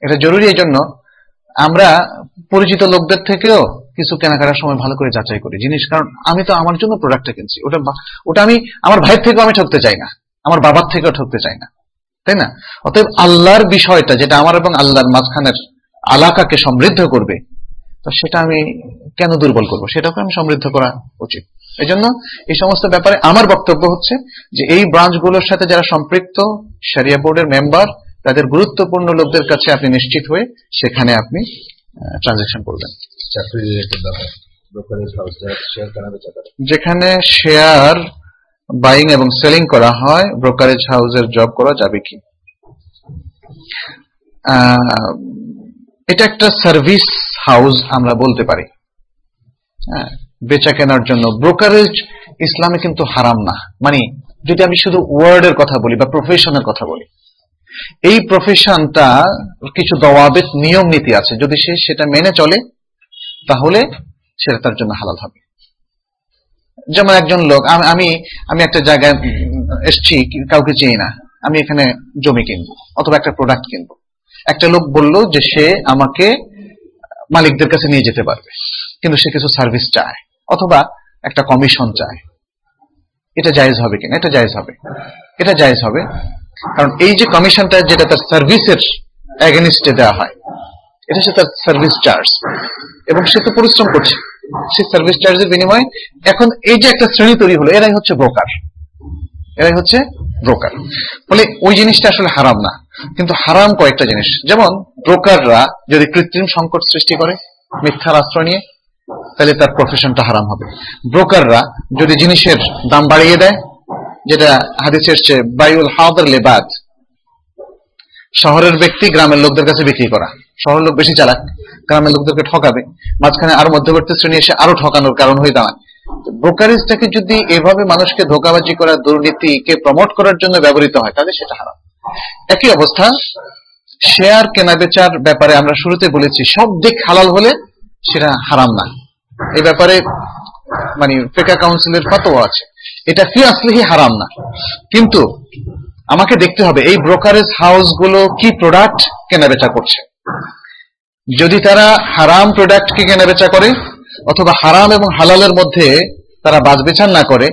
এটা জরুরি এই জন্য আমরা পরিচিত লোকদের থেকেও কিছু কেনাকাটার সময় ভালো করে যাচাই করি জিনিস। কারণ আমি তো আমার জন্য প্রোডাক্টটা কিনছি। ওটা ওটা আমি আমার ভাইয়ের থেকেও আমি ঠকতে চাই না। আমার বাবার থেকেও ঠকতে চাই না। তাই না? অতএব আল্লাহর বিষয়টা যেটা আমার এবং আল্লাহর মাঝখানের আলাকাকে সমৃদ্ধ করবে, তো সেটা আমি কেন দুর্বল করব? সেটাকে আমি সমৃদ্ধ করা উচিত। এই জন্য এই সমস্ত ব্যাপারে আমার বক্তব্য হচ্ছে যে এই ব্রাঞ্চগুলোর সাথে যারা সম্পৃক্ত শরিয়া বোর্ডের মেম্বার তাদের গুরুত্বপূর্ণ লোকদের কাছে আপনি নিশ্চিত হয়ে সেখানে আপনি ট্রানজেকশন করবেন। যেখানে শেয়ার বাইং এবং সেলিং করা হয় ব্রোকারেজ হাউসের জব করা যাবে কি? এটা একটা সার্ভিস হাউস আমরা বলতে পারি। হ্যাঁ, বেচা কেনার জন্য। ব্রোকারেজ ইসলামে কিন্তু হারাম না। মানে যদি আমি শুধু ওয়ার্ডের কথা বলি বা প্রফেশনের কথা বলি এই প্রফেশনটা কিছু দওয়াবেত নিয়ম নীতি আছে। যদি সে সেটা মেনে চলে তাহলে সেটা তার জন্য হালাল হবে। যেমন একজন লোক, আমি আমি একটা জায়গায় এসছি, কাউকে চিনি না। আমি এখানে জমি কিনবো, অথবা একটা প্রোডাক্ট কিনবো। একটা লোক বলল যে সে আমাকে মালিকদের কাছে নিয়ে যেতে পারবে, কিন্তু সে কিছু সার্ভিস চায়, অথবা একটা কমিশন চায়। এটা জায়েজ হবে কিনা? এটা জায়েজ হবে। এটা জায়েজ হবে। কারণ এই যে কমিশনটা যেটা তার সার্ভিসের এগেনিস্টে দেওয়া হয় এটা হচ্ছে তার সার্ভিস চার্জ এবং সে তো পরিশ্রম করছে। সেই সার্ভিস চার্জের বিনিময়ে এখন এই যে একটা শ্রেণি তৈরি হলো, এরাই হচ্ছে ব্রোকার এরাই হচ্ছে ব্রোকার ফলে ওই জিনিসটা আসলে হারাম না। কিন্তু হারাম কয়েকটা জিনিস। যেমন ব্রোকাররা যদি কৃত্রিম সংকট সৃষ্টি করে মিথ্যার আশ্রয় নিয়ে, তাহলে তার প্রফেশনটা হারাম হবে। ব্রোকাররা যদি জিনিসের দাম বাড়িয়ে দেয়, যেটা হাদিসে এসছে বায়ুল হাওদার লেবাদ শহরের ব্যক্তি গ্রামের লোকদের কাছে বিক্রি করা। শহরের লোক বেশি চালাক, গ্রামের লোকদেরকে ঠকাবে। মাঝখানে আরও মধ্যবর্তী শ্রেণি এসে আরও ঠকানোর কারণ হয়ে দাঁড়ায়। ব্রোকারেজটাকে যদি এভাবে মানুষকে ধোকাবাজি করা দুর্নীতিকে প্রমোট করার জন্য ব্যবহৃত হয়, তাহলে সেটা হারাম। একই অবস্থা শেয়ার কেনা বেচার ব্যাপারে আমরা শুরুতে বলেছি, সব দিক হালাল হলে সেটা হারাম না। এই ব্যাপারে মানে ফেকা কাউন্সিলের ফতোয়া আছে। এটা ফি আসলেই হারাম না। কিন্তু আমাকে দেখতে হবে, এই ব্রোকারেজ হাউসগুলো কি প্রোডাক্ট কেনা বেচা করছে? যদি তারা হারাম প্রোডাক্ট কি কেনা বেচা করে, অথবা হারাম এবং হালালের মধ্যে তারা বাজবেচার না করে,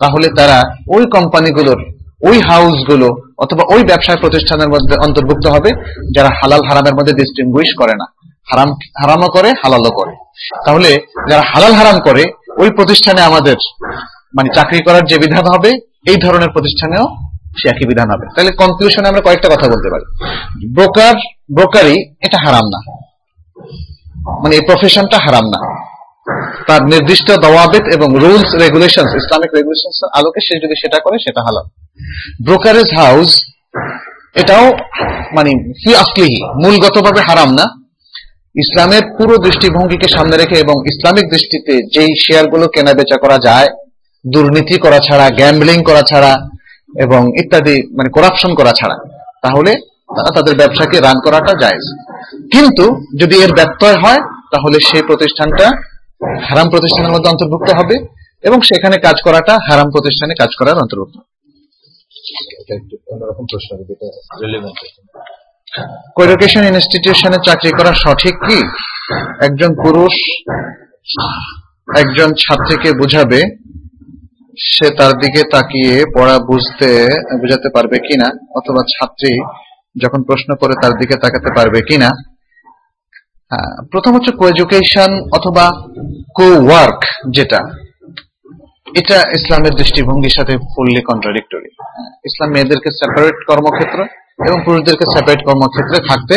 তাহলে তারা ওই কোম্পানিগুলোর, ওই হাউসগুলো অথবা ওই ব্যবসায় প্রতিষ্ঠানের মধ্যে অন্তর্ভুক্ত হবে, যারা হালাল হারামের মধ্যে ডিস্টিংগুইশ করে না। হারাম, হারামও করে, হালালও করে। তাহলে যারা হালাল হারাম করে, ওই প্রতিষ্ঠানে আমাদের মানে চাকরি করার যে বিধান হবে, এই ধরনের প্রতিষ্ঠানেও সে একই বিধান হবে। তাহলে কনক্লুশনে আমরা কয়েকটা কথা বলতে পারি। ব্রোকার ব্রোকারি এটা হারাম না। মানে এই প্রফেশনটা হারাম না। তার নির্দিষ্ট দওয়াবিত এবং রুলস রেগুলেশন ইসলামিক রেগুলেশন আলোকে সে যদি সেটা করে, সেটা হালাল। ব্রোকারেজ হাউস এটাও মানে ফি আসলিহি মূলগতভাবে হারাম না। ইসলামের পুরো দৃষ্টিভঙ্গিকে সামনে রেখে এবং ইসলামিক দৃষ্টিতে যেই শেয়ারগুলো কেনা বেচা করা যায়, দুর্নীতি করা ছাড়া গ্যাম্বলিং করা ছাড়া এবং ইত্যাদি মানে করাপশন করা ছাড়া, তাহলে তারা তাদের ব্যবসাকে রান করাটা জায়েজ। কিন্তু যদি এর ব্যত্যয় হয়, তাহলে সেই প্রতিষ্ঠানটা হারাম প্রতিষ্ঠানের মধ্যে অন্তর্ভুক্ত হবে এবং সেখানে কাজ করাটা হারাম প্রতিষ্ঠানে কাজ করার অন্তর্ভুক্ত। কোএডুকেশন ইনস্টিটিউশনে চাকরি করা সঠিক কি? একজন পুরুষ একজন ছাত্রীকে বুঝাবে সে তার দিকে তাকিয়ে পড়া বুঝতে বুঝাতে পারবে কিনা অথবা ছাত্রী যখন প্রশ্ন করে তার দিকে তাকাতে পারবে কিনা। হ্যাঁ, প্রথম হচ্ছে কোএডুকেশন অথবা কো ওয়ার্ক যেটা। এটা ইসলামের দৃষ্টিভঙ্গির সাথে ফুললি কন্ট্রাডিক্টরি ইসলাম মেয়েদেরকে সেপারেট কর্মক্ষেত্র এবং পুরুষদেরকে সেপারেট কর্মক্ষেত্রে থাকতে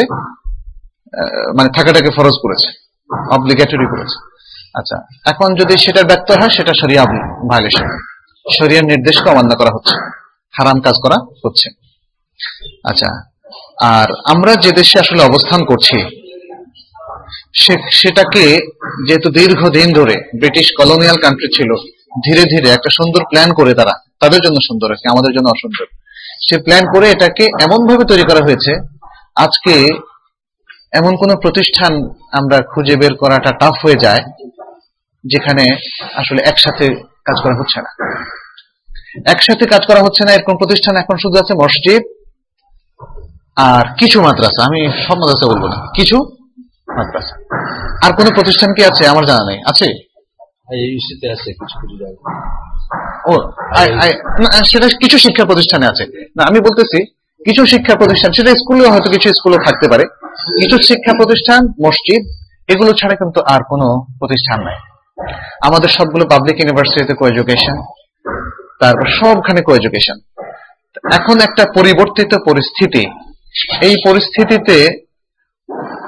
মানে থাকাটাকে ফরজ করেছে অব্লিগেটরি করেছে। আচ্ছা এখন যদি সেটা ব্যক্ত হয় সেটা শরিয়া ভায়োলেশন শরিয়ার নির্দেশকে অমান্য করা হচ্ছে। হারাম কাজ করা হচ্ছে। আচ্ছা আর আমরা যে দেশে আসলে অবস্থান করছি সেটাকে যেহেতু দীর্ঘদিন ধরে ব্রিটিশ কলোনিয়াল কান্ট্রি ছিল, ধীরে ধীরে একটা সুন্দর প্ল্যান করে তারা, তাদের জন্য সুন্দর আছে আমাদের জন্য অসুন্দর। সে প্ল্যান করে এটাকে এমন ভাবে তৈরি করা হয়েছে, আজকে এমন কোন প্রতিষ্ঠান আমরা খুঁজে বের করাটা টাফ হয়ে যায়, যেখানে আসলে একসাথে কাজ করা হচ্ছে না। একসাথে কাজ করা হচ্ছে না এরকম প্রতিষ্ঠান এখন শুধু আছে মসজিদ আর কিছু মাদ্রাসা। আমি সব মাদ্রাসা বলব না কিছু মাদ্রাসা। আর কোন প্রতিষ্ঠান কি আছে? আমার জানা নেই। আছে? আছে কিছু কিছু ও আই- আই- না, সেটা কিছু শিক্ষা প্রতিষ্ঠানে আছে। না আমি বলতেছি কিছু শিক্ষা প্রতিষ্ঠান সেটা স্কুলেও হয়তো কিছু স্কুলও থাকতে পারে। কিছু শিক্ষা প্রতিষ্ঠান মসজিদ এগুলো ছাড়া কিন্তু আর কোনো প্রতিষ্ঠান নাই। আমাদের সবগুলো পাবলিক ইউনিভার্সিটিতে কো এডুকেশন তারপর সবখানে কো এডুকেশন এখন একটা পরিবর্তিত পরিস্থিতি। এই পরিস্থিতিতে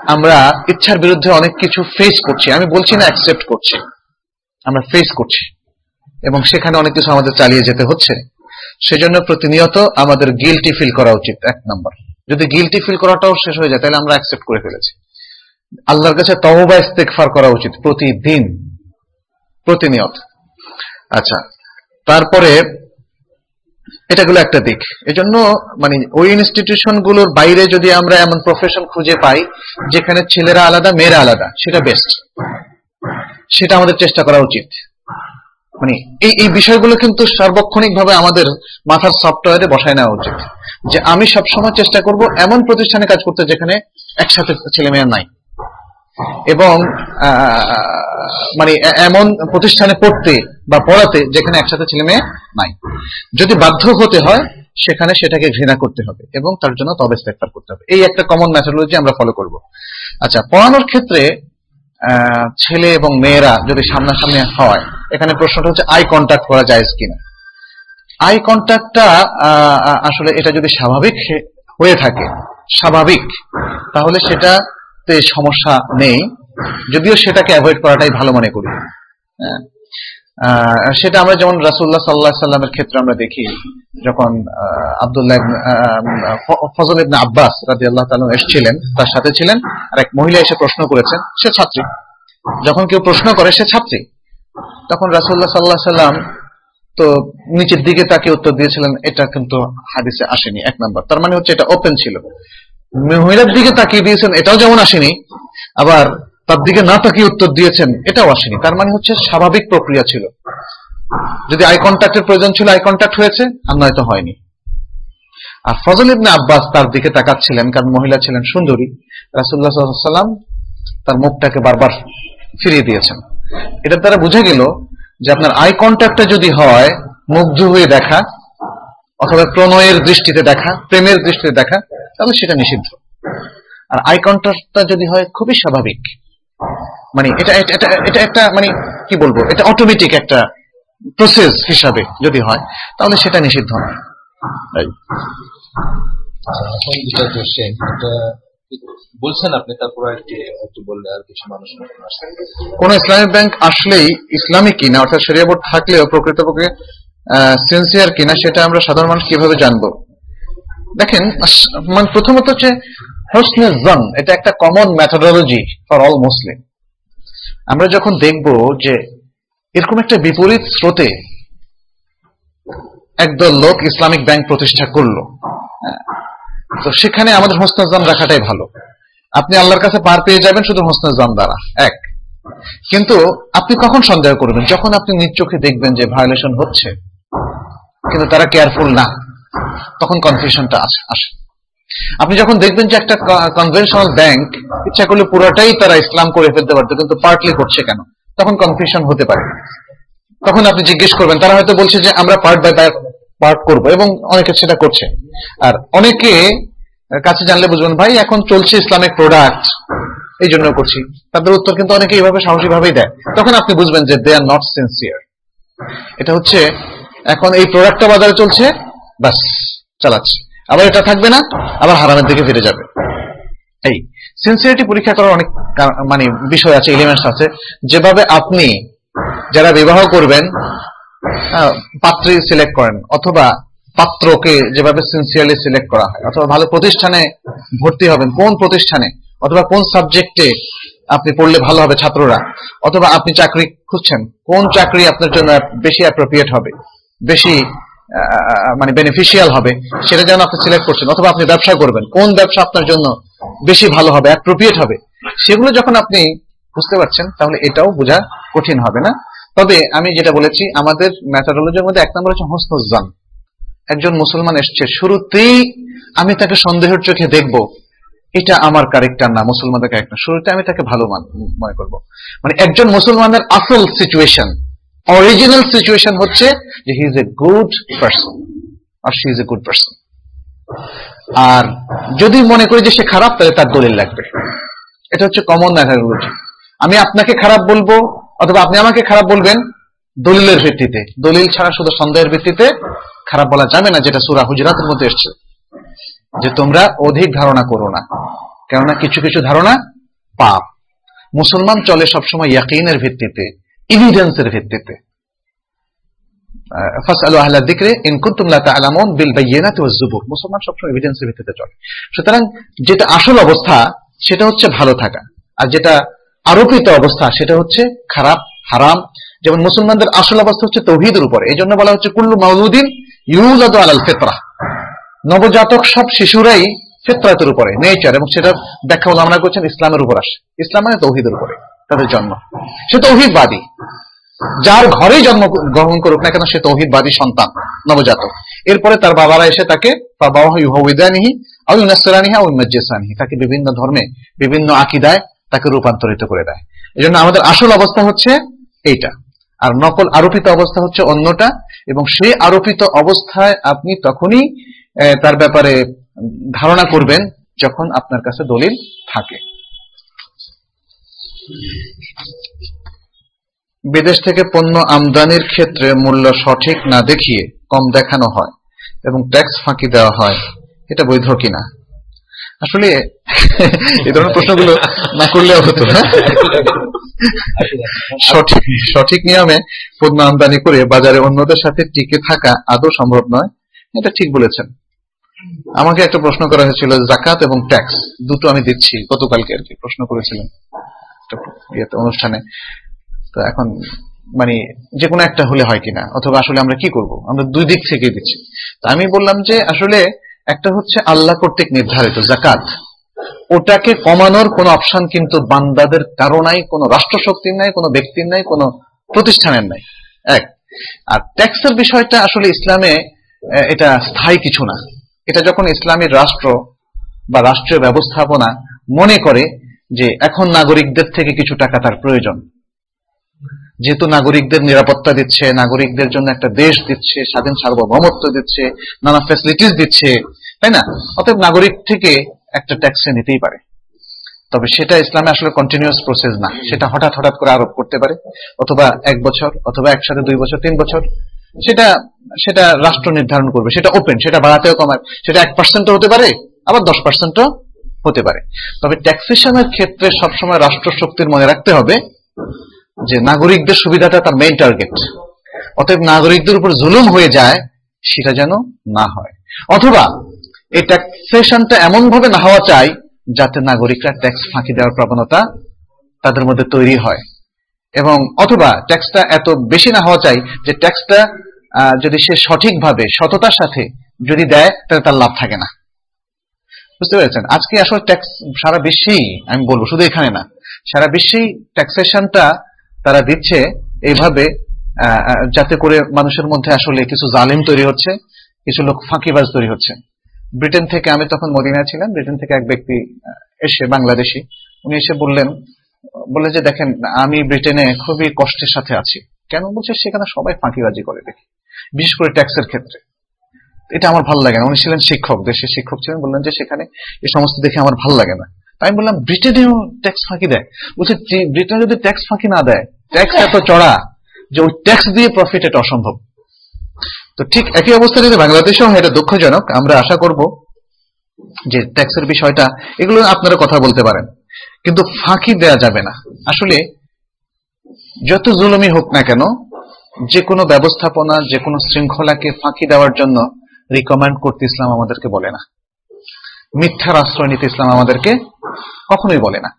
আমরা ইচ্ছার বিরুদ্ধে অনেক কিছু ফেস করছি। আমি বলছি না অ্যাকসেপ্ট করছি। আমরা ফেস করছি। এবং সেখানে অনেক কিছু আমাদের চালিয়ে যেতে হচ্ছে। সেজন্য প্রতিনিয়ত আমাদের গিলটি ফিল করা উচিত, এক নম্বর। যদি গিলটি ফিল করাটাও শেষ হয়ে যায়, তাহলে আমরা অ্যাকসেপ্ট করে ফেলেছি। আল্লাহর কাছে তহবা ইস্তেকফার করা উচিত প্রতিদিন। প্রতিনিয়ত। আচ্ছা তারপরে এটা গুলো একটা দিক। এজন্য মানে ওই ইনস্টিটিউশনগুলোর বাইরে যদি আমরা এমন প্রফেশন খুঁজে পাই, যেখানে ছেলেরা আলাদা, মেয়েরা আলাদা, সেটা বেস্ট সেটা আমাদের চেষ্টা করা উচিত। মানে এই এই বিষয়গুলো কিন্তু সার্বক্ষণিক ভাবে আমাদের মাথার সফটওয়্যারে বসায় নেওয়া উচিত। যে আমি সবসময় চেষ্টা করব এমন প্রতিষ্ঠানে কাজ করতে যেখানে একসাথে ছেলে মেয়ে নাই। এবং মানে এমন প্রতিষ্ঠানে পড়তে বা পড়াতে যেখানে একসাথে ছেলে মেয়ে নাই। যদি বাধ্য হতে হয়, সেখানে সেটাকে ঘৃণা করতে হবে এবং তার জন্য তবে ইস্তেগফার করতে হবে। এই একটা কমন ম্যাথোলজি আমরা ফলো করব। আচ্ছা পড়ানোর ক্ষেত্রে ছেলে এবং মেয়েরা যদি সামনাসামনি হয়, এখানে প্রশ্নটা হচ্ছে আই কন্ট্যাক্ট করা যায় কিনা? আই কন্ট্যাক্টটা আসলে এটা যদি স্বাভাবিক হয়ে থাকে, স্বাভাবিক, তাহলে সেটাতে সমস্যা নেই। যদিও সেটাকে অ্যাভয়েড করাটাই ভালো মনে করি। হ্যাঁ। সেটা আমরা যেমন রাসুল্লাহ সাল্লাহ সাল্লামের ক্ষেত্রে আমরা দেখি, যখন আব্দুল্লাহ ফজল ইবনে আব্বাস রাজি আল্লাহ তালন এসেছিলেন, তার সাথে ছিলেন, আর এক মহিলা এসে প্রশ্ন করেছেন, সে ছাত্রী। যখন কেউ প্রশ্ন করে, সে ছাত্রী। তখন রাসুল্লাহ সাল্লাহ সাল্লাম তো নিচের দিকে তাকে উত্তর দিয়েছিলেন, এটা কিন্তু হাদিসে আসেনি, এক নাম্বার। তার মানে হচ্ছে এটা ওপেন ছিল। মহিলার দিকে তাকিয়ে দিয়েছেন, এটাও যেমন আসেনি, আবার তার দিকে না তাকিয়ে উত্তর দিয়েছেন, এটাও আসেনি। তার মানে হচ্ছে স্বাভাবিক প্রক্রিয়া ছিল। যদি আই কন্ট্যাক্টের প্রয়োজন ছিল আই কন্ট্যাক্ট হয়েছে, আর নয়তো হয়নি। আর ফজল ইবনে আব্বাস তার দিকে তাকাচ্ছিলেন, কারণ মহিলা ছিলেন সুন্দরী। রাসুল্লাহ সাল্লাম তার মুখটাকে বারবার ফিরিয়ে দিয়েছেন। এটার দ্বারা বোঝা গেল যে আপনার আই কন্ট্যাক্টটা যদি হয়, মুগ্ধ হয়ে দেখা অথবা প্রণয়ের দৃষ্টিতে দেখা প্রেমের দৃষ্টিতে দেখা তাহলে সেটা নিষিদ্ধ। আর আই কন্ট্যাক্টটা যদি হয় খুবই স্বাভাবিক। মানে এটা এটা এটা- একটা মানে কি বলব এটা অটোমেটিক একটা প্রসেস হিসাবে যদি হয় তাহলে সেটা নিষিদ্ধ নয়। আচ্ছা, এখন যেটা কোশ্চেন এটা বলছেন আপনি তারপর একটু একটু বললে আর কিছু মানুষ কোন ইসলামিক ব্যাংক আসলেই ইসলামিক কিনা অর্থাৎ শরিয়া বোর্ড থাকলেও প্রকৃতপক্ষে সিনসিয়ার কিনা সেটা আমরা সাধারণ মানুষ কীভাবে জানব? দেখেন মানে প্রথমত হচ্ছে হোসনে জন এটা একটা common methodology for all Muslim আমরা যখন দেখব যে এরকম একটা বিপরীত স্রোতে একদল লোক ইসলামিক ব্যাংক প্রতিষ্ঠা করল হ্যাঁ, তো সেখানে আমাদের হোসনাজাম রাখাটাই ভালো। আপনি আল্লাহর কাছে পার পেয়ে যাবেন শুধু হোসনাজাম দ্বারা এক। কিন্তু আপনি কখন সন্দেহ করবেন? যখন আপনি নিজ চোখে দেখবেন যে ভায়োলেশন হচ্ছে কিন্তু তারা কেয়ারফুল না। তখন কনফিউশনটা আসে আসে। আপনি যখন দেখবেন যে একটা কনভেনশনাল ব্যাংক ইচ্ছা করলে পুরোটাই তারা ইসলাম করে ফেলতে পারতো, কিন্তু পার্টলি করছে কেন? তখন কনফিউশন হতে পারে। তখন আপনি জিজ্ঞেস করবেন, তারা হয়তো বলছে যে আমরা পার্ট বাই পার্ট করব, এবং অনেকে সেটা করছে। আর অনেকে কাছে জানলে বুঝবেন, ভাই, এখন চলছে ইসলামিক প্রোডাক্ট এই জন্য করছি। তাদের উত্তর কিন্তু অনেকে এইভাবে সাহসী ভাবেই দেয়। তখন আপনি বুঝবেন যে দে আর নট সিনসিয়ার এটা হচ্ছে এখন এই প্রোডাক্টটা বাজারে চলছে বাস চালাচ্ছে। আবার এটা থাকবে না, আবার হারামের দিকে ফিরে যাবে। এই সিনসিয়ারিটি পরীক্ষা করার অনেক মানে বিষয় আছে এলিমেন্টস আছে। যেভাবে আপনি যারা বিবাহ করবেন পাত্রী সিলেক্ট করেন, অথবা পাত্রকে যেভাবে সিনসিয়ারলি সিলেক্ট করা হয়, অথবা ভালো প্রতিষ্ঠানে ভর্তি হবেন, কোন প্রতিষ্ঠানে, অথবা কোন সাবজেক্টে আপনি পড়লে ভালো হবে ছাত্ররা, অথবা আপনি চাকরি খুঁজছেন, কোন চাকরি আপনার জন্য বেশি অ্যাপ্রোপ্রিয়েট হবে। বেশি মানে বেনিফিশিয়াল হবে, সেটা যেন আপনি সিলেক্ট করছেন, অথবা আপনি ব্যবসা করবেন, কোন ব্যবসা আপনার জন্য বেশি ভালো হবে অ্যাপ্রোপ্রিয়েট হবে, সেগুলো যখন আপনি বুঝতে পারছেন, তাহলে এটাও বোঝা কঠিন হবে না। তবে আমি যেটা বলেছি, আমাদের ম্যাথাডোলজির মধ্যে এক নম্বর হচ্ছে হোসনুজ্জান একজন মুসলমান এসছে, শুরুতেই আমি তাকে সন্দেহের চোখে দেখব, এটা আমার ক্যারেক্টার না, মুসলমানদের ক্যারেক্টার শুরুতে আমি তাকে ভালো মনে করব। মানে একজন মুসলমানের আসল সিচুয়েশন অরিজিনাল সিচুয়েশন হচ্ছে যে he is a good person R she is a good person আর যদি মনে করি যে সে খারাপ, তাহলে তার দলিল লাগবে। এটা হচ্ছে কমন ম্যাথাডোলজি আমি আপনাকে খারাপ বলব অথবা আপনি আমাকে খারাপ বলবেন দলিলের ভিত্তিতে। দলিল ছাড়া শুধু সন্দেহের ভিত্তিতে খারাপ বলা যাবে না, যেটা সুরা হুজরাতের মধ্যে এসছে। যে তোমরা অধিক ধারণা করো না, কেননা কিছু কিছু ধারণা পাপ। মুসলমান চলে সবসময় ইয়াকিনের ভিত্তিতে। ইভিডেন্সের ভিত্তিতে। আহলা বিল মুসলমান সবসময় ভিত্তিতে চলে। সুতরাং যেটা আসল অবস্থা, সেটা হচ্ছে ভালো থাকা। আর যেটা আরোপিত অবস্থা, সেটা হচ্ছে খারাপ, হারাম। যেমন মুসলমানদের আসল অবস্থা হচ্ছে তৌহিদের উপরে। এই জন্য বলা হচ্ছে, কুল্লু মাউলুদিন ইউলাদু আলাল ফিতরা। নবজাতক সব শিশুরাই ফিতরাতের উপরে, নেচার। এবং সেটা ব্যাখ্যা আমরা করছেন ইসলামের উপর আসে। ইসলাম মানে তৌহিদের উপরে। তাদের জন্ম। সে তৌহিদবাদী। যার ঘরেই জন্ম গ্রহণ করুক না কেন, সে তৌহিদবাদী সন্তান, নবজাতক। এরপরে তার বাবারা এসে তাকে তাকে বিভিন্ন ধর্মে, বিভিন্ন আকিদায় তাকে রূপান্তরিত করে দেয়। এজন্য আমাদের আসল অবস্থা হচ্ছে এইটা। আর নকল আরোপিত অবস্থা হচ্ছে অন্যটা, এবং সেই আরোপিত অবস্থায় আপনি তখনই তার ব্যাপারে ধারণা করবেন যখন আপনার কাছে দলিল থাকে। বিদেশ থেকে পণ্য আমদানির ক্ষেত্রে মূল্য সঠিক না দেখিয়ে কম দেখানো হয় এবং ট্যাক্স ফাঁকি দেওয়া হয়, এটা বৈধ কিনা? আসলে এই ধরনের প্রশ্নগুলো না করলেও হতো না সঠিক সঠিক নিয়মে পণ্য আমদানি করে বাজারে অন্যদের সাথে টিকে থাকা আদৌ সম্ভব নয়, এটা ঠিক বলেছেন। আমাকে একটা প্রশ্ন করা হয়েছিল, জাকাত এবং ট্যাক্স, দুটো আমি দিচ্ছি, গতকালকে আর কি, প্রশ্ন করেছিলেন। অনুষ্ঠানে। তো এখন মানে যে কোনো একটা হলে হয় কিনা, অথবা আসলে আমরা কি করব? আমরা দুই দিক থেকে দিচ্ছি। তা আমি বললাম যে, আসলে একটা হচ্ছে আল্লাহ কর্তৃক নির্ধারিত জাকাত ওটাকে কমানোর কোনো অপশন কিন্তু বান্দাদের কারও নাই, কোনো রাষ্ট্রশক্তির নাই, কোনো ব্যক্তির নাই, কোনো প্রতিষ্ঠানের নাই। এক। আর ট্যাক্সের বিষয়টা আসলে ইসলামে এটা স্থায়ী কিছু না। এটা যখন ইসলামের রাষ্ট্র বা রাষ্ট্রীয় ব্যবস্থাপনা মনে করে যে এখন নাগরিকদের থেকে কিছু টাকা তার প্রয়োজন। যেহেতু নাগরিকদের নিরাপত্তা দিচ্ছে, নাগরিকদের জন্য একটা দেশ দিচ্ছে, স্বাধীন সার্বভৌমত্ব দিচ্ছে, নানা ফ্যাসিলিটিস দিচ্ছে, তাই না? অতএব নাগরিক থেকে একটা ট্যাক্স নিতেই পারে। তবে সেটা ইসলামে আসলে কন্টিনিউয়াস প্রসেস না। সেটা হঠাৎ হঠাৎ করে আরোপ করতে পারে, অথবা এক বছর, অথবা একসাথে দুই বছর, তিন বছর। সেটা সেটা রাষ্ট্র নির্ধারণ করবে। সেটা ওপেন সেটা বাড়াতেও কমায়। সেটা এক পার্সেন্টও হতে পারে, আবার দশ পার্সেন্টও হতে পারে। তবে ট্যাক্সেশনের ক্ষেত্রে সবসময় রাষ্ট্র শক্তির মনে রাখতে হবে যে নাগরিকদের সুবিধাটা তার মেইন টার্গেট অতএব নাগরিকদের উপর জুলুম হয়ে যায়, সেটা যেন না হয়। অথবা এই ট্যাক্সেশনটা এমন ভাবে না হওয়া চাই যাতে নাগরিকরা ট্যাক্স ফাঁকি দেওয়ার প্রবণতা তাদের মধ্যে তৈরি হয়। এবং অথবা ট্যাক্সটা এত বেশি না হওয়া চাই যে ট্যাক্সটা যদি সে সঠিকভাবে, সততার সাথে যদি দেয়, তাহলে তার লাভ থাকে না। বুঝতে পেরেছেন? আজকে আসলে ট্যাক্স সারা বিশ্বেই, আমি বলব শুধু এখানে না, সারা বিশ্বেই ট্যাক্সেশনটা তারা দিচ্ছে এইভাবে যাতে করে মানুষের মধ্যে আসলে কিছু জালিম তৈরি হচ্ছে, কিছু লোক ফাঁকিবাজ তৈরি হচ্ছে। ব্রিটেন থেকে আমি তখন মদিনায় ছিলাম, ব্রিটেন থেকে এক ব্যক্তি এসে বাংলাদেশি, উনি এসে বললেন বলে যে দেখেন, আমি ব্রিটেনে খুবই কষ্টের সাথে আছি। কেন? বলছে সেখানে সবাই ফাঁকিবাজি করে দেখি, বিশেষ করে ট্যাক্সের ক্ষেত্রে। এটা আমার ভালো লাগে না। উনি ছিলেন শিক্ষক, দেশের শিক্ষক ছিলেন। বললেন যে সেখানে এই সমস্ত দেখে আমার ভালো লাগে না। আমি বললাম, ব্রিটেনেও ট্যাক্স ফাঁকি দেয়? বলছে ব্রিটেনে যদি ট্যাক্স ফাঁকি না দেয় ট্যাক্স এত চড়া যে ওই ট্যাক্স দিয়ে প্রফিট এটা অসম্ভব। তো ঠিক একই অবস্থা যদি বাংলাদেশেও হয়, এটা দুঃখজনক। আমরা আশা করব যে ট্যাক্সের বিষয়টা, এগুলো আপনারা কথা বলতে পারেন। কিন্তু ফাঁকি দেয়া যাবে না। আসলে যত জুলুমি হোক না কেন, যে কোনো ব্যবস্থাপনা, যে কোনো শৃঙ্খলাকে ফাঁকি দেওয়ার জন্য রিকমেন্ড করতে ইসলাম আমাদেরকে বলে না। মিথ্যার আশ্রয় নিতে ইসলাম আমাদেরকে কখনোই বলে না।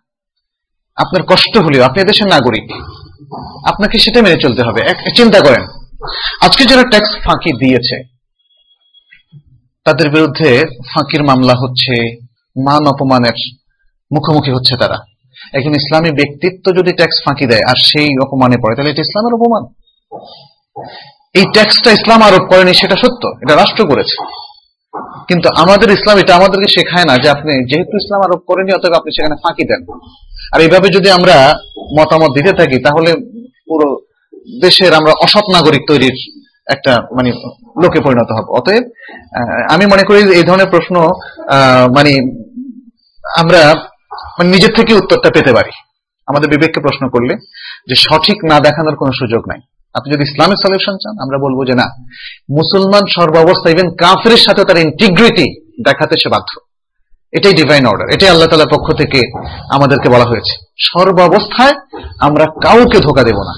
আপনার কষ্ট হলেও, আপনি দেশের নাগরিক। আপনাকে সেটা মেনে চলতে হবে। চিন্তা করেন। আজকে যারা ট্যাক্স ফাঁকি দিয়েছে, তাদের বিরুদ্ধে ফাঁকির মামলা হচ্ছে, মান অপমানের মুখোমুখি হচ্ছে তারা। একজন ইসলামী ব্যক্তিত্ব যদি ট্যাক্স ফাঁকি দেয়, আর সেই অপমানে পড়ে, তাহলে এটা ইসলামের অপমান। এই ট্যাক্সটা ইসলাম আরোপ করেনি, সেটা সত্য, এটা রাষ্ট্র করেছে। কিন্তু আমাদের ইসলাম এটা আমাদেরকে শেখায় না যে আপনি যেহেতু ইসলাম আরোপ করেনি, অতএব আপনি সেখানে ফাঁকি দেন। আর এইভাবে যদি আমরা মতামত দিতে থাকি, তাহলে পুরো দেশের আমরা অসৎ নাগরিক তৈরির একটা মানে লোকে পরিণত হব। অতএব আমি মনে করি এই ধরনের প্রশ্ন মানে আমরা মানে নিজের থেকে উত্তরটা পেতে পারি। আমাদের বিবেককে প্রশ্ন করলে যে সঠিক না দেখানোর কোনো সুযোগ নাই। আপনি যদি ইসলামিক সলিউশন চান, আমরা বলব যে না, মুসলমান সর্বাবস্থা ইভেন কাফের সাথে তার ইন্টিগ্রিটি দেখাতে সে বাধ্য। এটাই ডিভাইন অর্ডার এটাই আল্লাহ তালার পক্ষ থেকে আমাদেরকে বলা হয়েছে। সর্বাবস্থায় আমরা কাউকে ধোকা দেব না,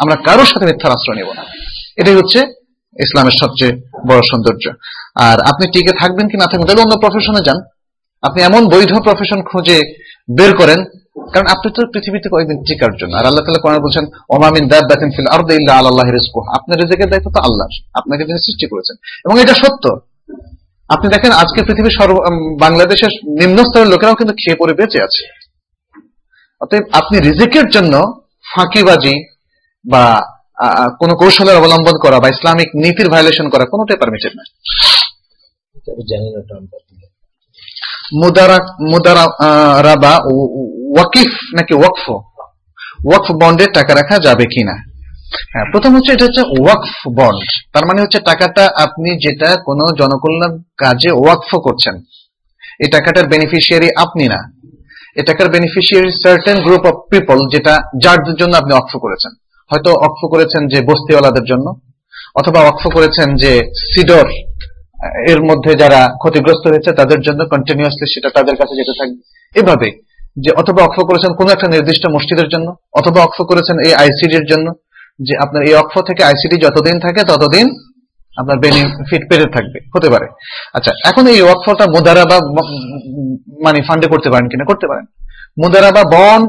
আমরা কারোর সাথে মিথ্যার আশ্রয় নেব না। এটাই হচ্ছে ইসলামের সবচেয়ে বড় সৌন্দর্য। আর আপনি টিকে থাকবেন কি না থাকবেন, তাহলে অন্য প্রফেশনে যান। আপনি এমন বৈধ প্রফেশন খুঁজে বের করেন কারণ আপনি তো পৃথিবীতে কয়েকদিন টিকার জন্য। আর আল্লাহ তালা কোরআন বলছেন ওমামিন দাব্বাতিন ফিল আরদ ইল্লা আল্লাহ রিজকুহ। আপনার রিজিকের দায়িত্ব তো আল্লাহর আপনাকে তিনি সৃষ্টি করেছেন। এবং এটা সত্য। আপনি দেখেন আজকে পৃথিবীর সর্ব বাংলাদেশের নিম্ন স্তরের লোকেরাও কিন্তু খেয়ে পড়ে বেঁচে আছে। অতএব আপনি রিজিকের জন্য ফাঁকিবাজি বা কোন কৌশলের অবলম্বন করা বা ইসলামিক নীতির ভায়োলেশন করা কোনোটাই পারমিটেড না। জানি না মুদারাবা ওয়াকিফ নাকি ওয়াকফ? ওয়াকফ বন্ডে টাকা রাখা যাবে কিনা? হ্যাঁ প্রথম হচ্ছে এটা হচ্ছে ওয়াকফ বন্ড তার মানে হচ্ছে টাকাটা আপনি যেটা কোনো জনকল্যাণ কাজে ওয়াকফ করছেন, এই টাকাটার বেনিফিশিয়ারি আপনি না। এই টাকার beneficiary certain group of people যেটা যার জন্য আপনি অক্ষ করেছেন। হয়তো অক্ষ করেছেন যে বস্তিওয়ালাদের জন্য, অথবা অক্ষ করেছেন যে সিডর, এর মধ্যে যারা ক্ষতিগ্রস্ত হয়েছে তাদের জন্য কন্টিনিউয়াসলি সেটা তাদের কাছে যেতে থাকবে। এভাবে যে অথবা অক্ষ করেছেন কোন একটা নির্দিষ্ট মসজিদের জন্য, অথবা অক্ষ করেছেন এই আইসিডির জন্য, যে আপনার এই অক্ষ থেকে আইসিডি যতদিন থাকে ততদিন আপনার বেনিফিট পেতে থাকবে, হতে পারে। আচ্ছা এখন এই অক্ষটা মুদারা বা মানে ফান্ডে করতে পারেন কিনা? করতে পারেন। মুদারা বা বন্ড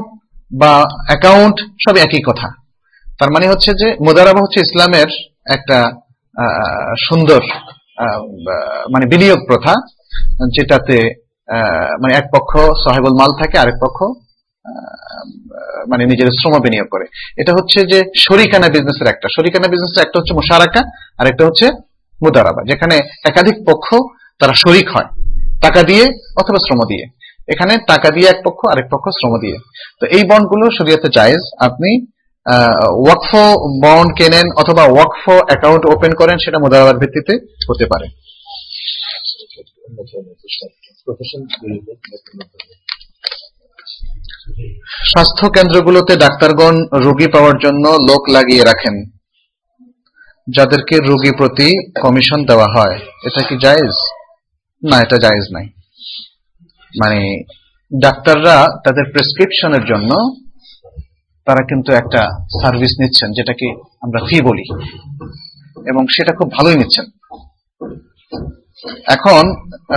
বা অ্যাকাউন্ট সব একই কথা। তার মানে হচ্ছে যে মুদারাবা হচ্ছে ইসলামের একটা সুন্দর মানে বিনিয়োগ প্রথা, যেটাতে মানে এক পক্ষ সাহেবুল মাল থাকে আরেক পক্ষ মানে নিজের শ্রম বিনিয়োগ করে এটা হচ্ছে যে শরিকানা বিজনেসের একটা শরিকানা বিজনেসের একটা হচ্ছে মোশারাকা আর একটা হচ্ছে মুদারাবা যেখানে একাধিক পক্ষ তারা শরিক হয় টাকা দিয়ে অথবা শ্রম দিয়ে এখানে টাকা দিয়ে এক পক্ষ আরেক পক্ষ শ্রম দিয়ে তো এই বন্ডগুলো শরীয়তে জায়েজ আপনি ওয়াকফ বন্ড কেনেন অথবা ওয়াকফ অ্যাকাউন্ট ওপেন করেন সেটা মুদারাবার ভিত্তিতে হতে পারে স্বাস্থ্য কেন্দ্রগুলোতে ডাক্তারগণ রোগী পাওয়ার জন্য লোক লাগিয়ে রাখেন, যাদেরকে রোগী প্রতি কমিশন দেওয়া হয়। এটা কি জায়েজ? না, এটা জায়েজ নাই। মানে ডাক্তাররা তাদের প্রেসক্রিপশনের জন্য তারা কিন্তু একটা সার্ভিস নিচ্ছেন, যেটাকে আমরা ফি বলি। এবং সেটা খুব ভালোই নিচ্ছেন। এখন,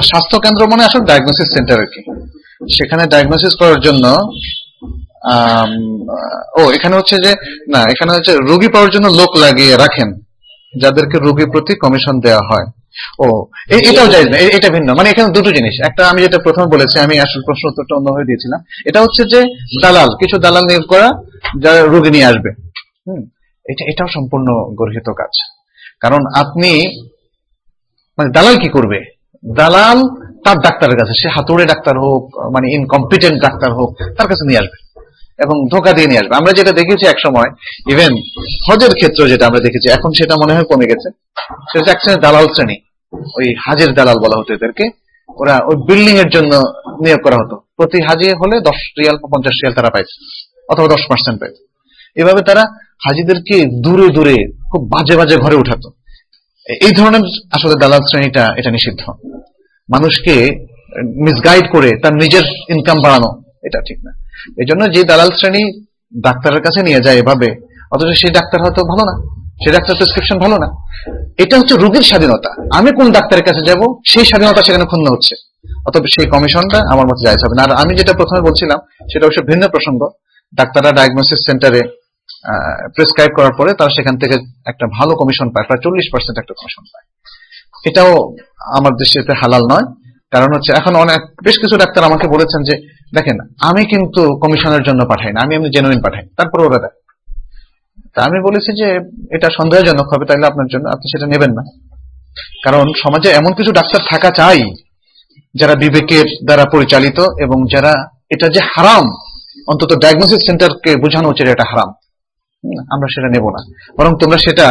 স্বাস্থ্য কেন্দ্র মানে আসলে ডায়াগনোসিস সেন্টার আর কি? সেখানে ডায়াগনোসিস করার জন্য ও, এখানে হচ্ছে যে, না, এখানে হচ্ছে রোগী পাওয়ার জন্য লোক লাগিয়ে রাখেন, যাদেরকে রোগীর প্রতি কমিশন দেওয়া হয়। ও এটাও যাই না এটা ভিন্ন। মানে এখানে দুটো জিনিস। একটা আমি যেটা প্রথমে বলেছি, আমি আসল প্রশ্ন উত্তরটা অন্যভাবে দিয়েছিলাম, এটা হচ্ছে যে দালাল, কিছু দালাল নিয়োগ করা, যারা রোগী নিয়ে আসবে। হুম, এটা, এটাও সম্পূর্ণ গর্হিত কাজ। কারণ আপনি মানে দালাল কি করবে? দালাল তার ডাক্তারের কাছে, সে হাতুড়ে ডাক্তার হোক মানে ইনকম্পিটেন্ট ডাক্তার হোক, তার কাছে নিয়ে আসবে এবং ধোকা দিয়ে নিয়ে আসবে। আমরা যেটা দেখেছি এক সময় ইভেন হজের ক্ষেত্রে যেটা আমরা দেখেছি, এখন সেটা মনে হয় কমে গেছে। সেটা এক শ্রেণির দালাল শ্রেণি। ওই হাজের দালাল বলা হতো এদেরকে। ওরা ওই বিল্ডিং এর জন্য নিয়োগ করা হতো। প্রতি হাজি হলে দশ রিয়াল বা পঞ্চাশ রিয়াল তারা পাইছে অথবা দশ পার্সেন্ট পাইছে এভাবে তারা হাজিদেরকে দূরে দূরে খুব বাজে বাজে ঘরে উঠাতো। এই ধরনের আসলে দালাল শ্রেণীটা এটা নিষিদ্ধ। মানুষকে মিসগাইড করে তার নিজের ইনকাম বাড়ানো, এটা ঠিক না। এই জন্য যে দালাল শ্রেণি ডাক্তারের কাছে নিয়ে যায় এভাবে, অথচ সেই ডাক্তার হয়তো ভালো না, সেই ডাক্তার প্রেসক্রিপশন ভালো না। এটা হচ্ছে রোগীর স্বাধীনতা। আমি কোন ডাক্তারের কাছে যাব, সেই স্বাধীনতা সেখানে ক্ষুণ্ণ হচ্ছে। অথবা সেই কমিশনটা আমার মতে যাইতে হবে না। আর আমি যেটা প্রথমে বলছিলাম, সেটা অবশ্য ভিন্ন প্রসঙ্গ। ডাক্তাররা ডায়াগনোসিস সেন্টারে প্রেসক্রাইব করার পরে তারা সেখান থেকে একটা ভালো কমিশন পায়, প্রায় চল্লিশ পার্সেন্ট একটা কমিশন পায়। এটাও আমার দৃষ্টিতে হালাল নয়। কারণ হচ্ছে এখন অনেক, বেশ কিছু ডাক্তার আমাকে বলেছেন যে, দেখেন, আমি কিন্তু কমিশনের জন্য পাঠাই না, আমি এমনি জেনুইন পাঠাই তারপর ওরা দেয়। তা আমি বলেছি যে, এটা সন্দেহজনক হবে, তাইলে আপনার জন্য আপনি সেটা নেবেন না। কারণ সমাজে এমন কিছু ডাক্তার থাকা চাই, যারা বিবেকের দ্বারা পরিচালিত এবং যারা এটা যে হারাম, অন্তত ডায়াগনোসিস সেন্টারকে বোঝানো উচিত এটা হারাম। আমরা সেটা নেব না। বরং তোমরা সেটা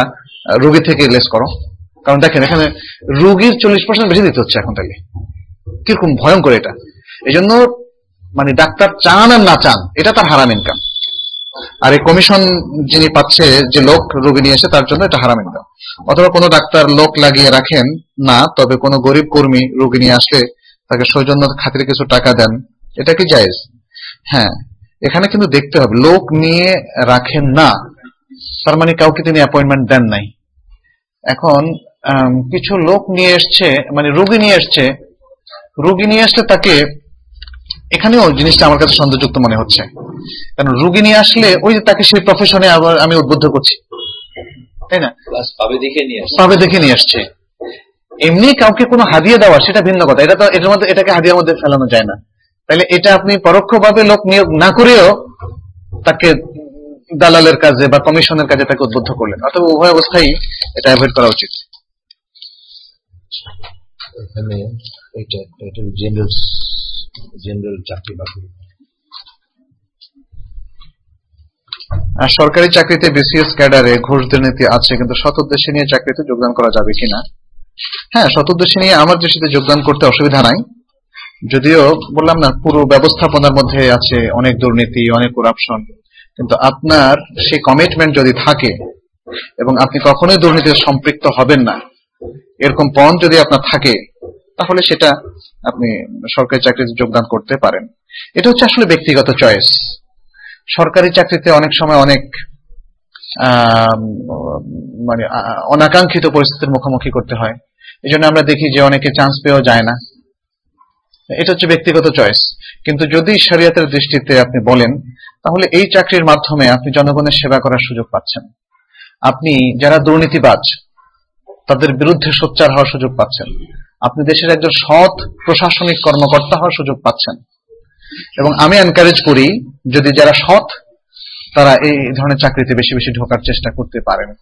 রোগী থেকে লেস করো। কারণ দেখেন, এখানে রোগীর চল্লিশ পার্সেন্ট বেশি দিতে হচ্ছে এখন তাইলে। কীরকম ভয়ঙ্কর এটা। এই জন্য মানে ডাক্তার চান আর না চান, এটা তার হারাম ইনকাম আর এই কমিশন যিনি পাচ্ছে, যে লোক রোগী নিয়ে এসে, তার জন্য এটা হারাম ইনকাম অথবা কোনো ডাক্তার লোক লাগিয়ে রাখেন, না, তবে কোনো গরিব কর্মী রোগী নিয়ে আসলে তাকে সৌজন্য খাতিরে কিছু টাকা দেন, এটা কি জায়েজ? হ্যাঁ এখানে কিন্তু দেখতে হবে লোক নিয়ে রাখেন না। তার মানে কাউকে তিনি অ্যাপয়েন্টমেন্ট দেন নাই। এখন কিছু লোক নিয়ে এসছে মানে রোগী নিয়ে এসছে। রোগী নিয়ে আসলে তাকে এখানেও জিনিসটা আমার কাছে সন্দেহযুক্ত মনে হচ্ছে। কারণ রোগী নিয়ে আসলে ওই যে তাকে সেই প্রফেশনে আবার আমি উদ্বুদ্ধ করছি। তাই না? পাবে দেখে নিয়ে আসে দেখে নিয়ে আসছে। এমনি কাউকে কোনো হাদিয়া দেওয়া সেটা ভিন্ন কথা। এটা তো এটার মধ্যে এটাকে হাদিয়ার মধ্যে ফেলানো যায় না। তাহলে এটা আপনি পরোক্ষভাবে লোক নিয়োগ না করেও তাকে দালালের কাজে বা কমিশনের কাজে তাকে উদ্বুদ্ধ করলেন। অথবা উভয় অবস্থায় এটা অ্যাভয়েড করা উচিত। এখানে এটা এটা জেনারেল জেনারেল চাকরি বাকরি। আর সরকারি চাকরিতে বিসিএস ক্যাডারে ঘুষ দুর্নীতি আছে কিন্তু শতোদ্দেশ্যে নিয়ে চাকরিতে যোগদান করা যাবে কিনা? হ্যাঁ শতোদ্দেশ্যে নিয়ে আমার দৃষ্টিতে যোগদান করতে অসুবিধা নাই। যদিও বললাম না, পুরো ব্যবস্থাপনার মধ্যে আছে অনেক দুর্নীতি, অনেক করাপশন কিন্তু আপনার সেই কমিটমেন্ট যদি থাকে, এবং আপনি কখনোই দুর্নীতিতে সম্পৃক্ত হবেন না, এরকম পণ যদি আপনার থাকে, তাহলে সেটা আপনি সরকারি চাকরিতে যোগদান করতে পারেন। এটা হচ্ছে আসলে ব্যক্তিগত চয়েস সরকারি চাকরিতে অনেক সময় অনেক মানে অনাকাঙ্ক্ষিত পরিস্থিতির মুখোমুখি করতে হয়। এই আমরা দেখি যে অনেকে চান্স পেয়েও যায় না। এটা হচ্ছে ব্যক্তিগত চয়েস কিন্তু যদি শরিয়াতের দৃষ্টিতে আপনি বলেন, তাহলে এই চাকরির মাধ্যমে আপনি জনগণের সেবা করার সুযোগ পাচ্ছেন। আপনি যারা দুর্নীতিবাজ, তাদের বিরুদ্ধে সোচ্চার হওয়ার সুযোগ পাচ্ছেন। আপনি দেশের একজন সৎ প্রশাসনিক কর্মকর্তা হওয়ার সুযোগ পাচ্ছেন। এবং আমি এনকারেজ করি, যদি যারা সৎ, তারা এই ধরনের চাকরিতে বেশি বেশি ঢোকার চেষ্টা করতে পারেন।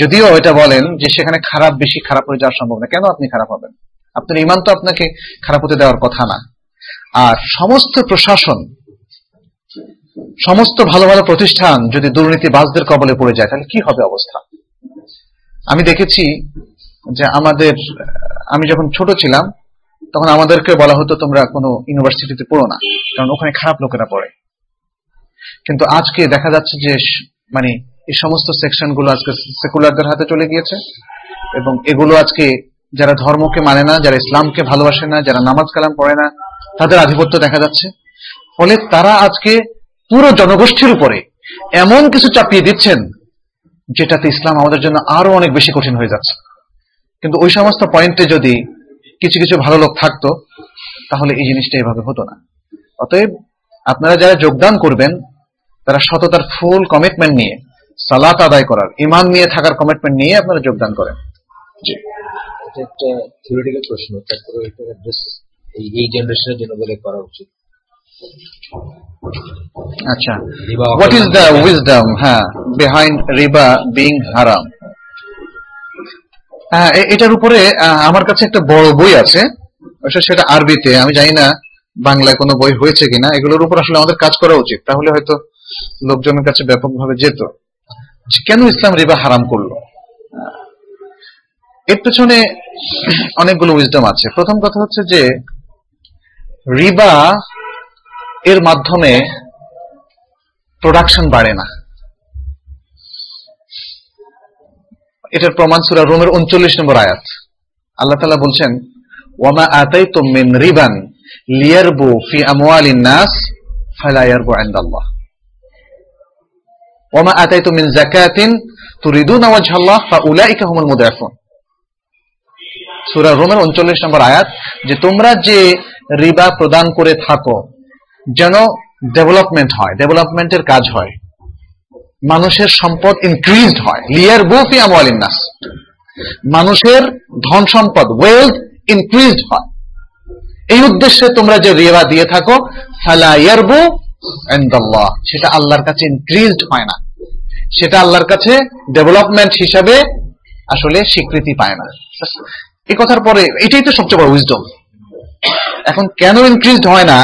যদিও এটা বলেন যে সেখানে খারাপ, বেশি খারাপ হয়ে যাওয়ার সম্ভব না কেন আপনি খারাপ হবেন? আপনার ইমান তো আপনাকে খারাপ হতে দেওয়ার কথা না। আর সমস্ত প্রশাসন, সমস্ত ভালো ভালো প্রতিষ্ঠান যদি দুর্নীতিবাজদের কবলে পড়ে যায়, তাহলে কি হবে অবস্থা? আমি দেখেছি যে আমাদের, আমি যখন ছোট ছিলাম, তখন আমাদেরকে বলা হতো, তোমরা কোনো ইউনিভার্সিটিতে পড়ো না, কারণ ওখানে খারাপ লোকেরা পড়ে। কিন্তু আজকে দেখা যাচ্ছে যে মানে এই সমস্ত সেকশনগুলো আজকে সেকুলারদের হাতে চলে গিয়েছে এবং এগুলো আজকে যারা ধর্মকে মানে না, যারা ইসলামকে ভালোবাসে না, যারা নামাজ কালাম পড়ে না, তাদের আধিপত্য দেখা যাচ্ছে। ফলে তারা আজকে পুরো জনগোষ্ঠীর উপরে এমন কিছু চাপিয়ে দিচ্ছেন, যেটাতে ইসলাম আমাদের জন্য আরও অনেক বেশি কঠিন হয়ে যাচ্ছে। কিন্তু ওই সমস্ত পয়েন্টে যদি কিছু কিছু ভালো লোক থাকতো, তাহলে এই জিনিসটা এভাবে হতো না। অতএব আপনারা যারা যোগদান করবেন, তারা সততার ফুল কমিটমেন্ট নিয়ে, সালাত আদায় করার ইমান নিয়ে থাকার কমিটমেন্ট নিয়ে আপনারা যোগদান করেন। জি। এটা একটা থিওরিটিক্যাল প্রশ্ন তারপরে এটা অ্যাড্রেস এই এই জেনারেশনের জন্য বলে করা উচিত। আচ্ছা। হোয়াট ইজ দ্য উইজডম হ্যাঁ বিহাইন্ড রিবা বিং হারাম হ্যাঁ এটার উপরে আমার কাছে একটা বড় বই আছে সেটা আরবিতে আমি জানি না বাংলায় কোনো বই হয়েছে কিনা এগুলোর উপর আসলে আমাদের কাজ করা উচিত তাহলে হয়তো লোকজনের কাছে ব্যাপকভাবে যেত। কেন ইসলাম রিবা হারাম করল? এর পেছনে অনেকগুলো উইজডম আছে। প্রথম কথা হচ্ছে যে রিবা এর মাধ্যমে প্রোডাকশন বাড়ে না। এটার প্রমাণ সুরা রোমের উনচল্লিশ নম্বর আয়াত। আল্লাহ তালা বলছেন, ওয়ামা আতাই তো মিন রিবান লিয়ারবু ফি আমওয়ালিন নাস ফালা ইয়ারবু ইনদাল্লাহ। ওয়ামা আতাই মিন যাকাতিন তুরিদুনা ওয়াজহাল্লাহ ফাউলাইকা হুমুল মুদাফুন সূরা রোমের উনচল্লিশ নম্বর আয়াত, যে তোমরা যে রিবা প্রদান করে থাকো, যেন ডেভেলপমেন্ট হয় ডেভেলপমেন্টের কাজ হয়। মানুষের সম্পদ ইনক্রিজড হয়। লিয়ার বুফি আমওয়ালিন নাস মানুষের ধন সম্পদ ওয়েলথ ইনক্রিজড হয়। এই উদ্দেশ্যে তোমরা যে রিবা দিয়ে থাকো, ফালা ইয়ারবু ইনদাল্লাহ। সেটা আল্লাহর কাছে ইনক্রিজড হয় না। সেটা আল্লাহর কাছে ডেভেলপমেন্ট হিসাবে আসলে স্বীকৃতি পায় না। এই কথার পরে এটাই তো সবচেয়ে বড় উইজডম এখন কেন ইনক্রিজড হয় না,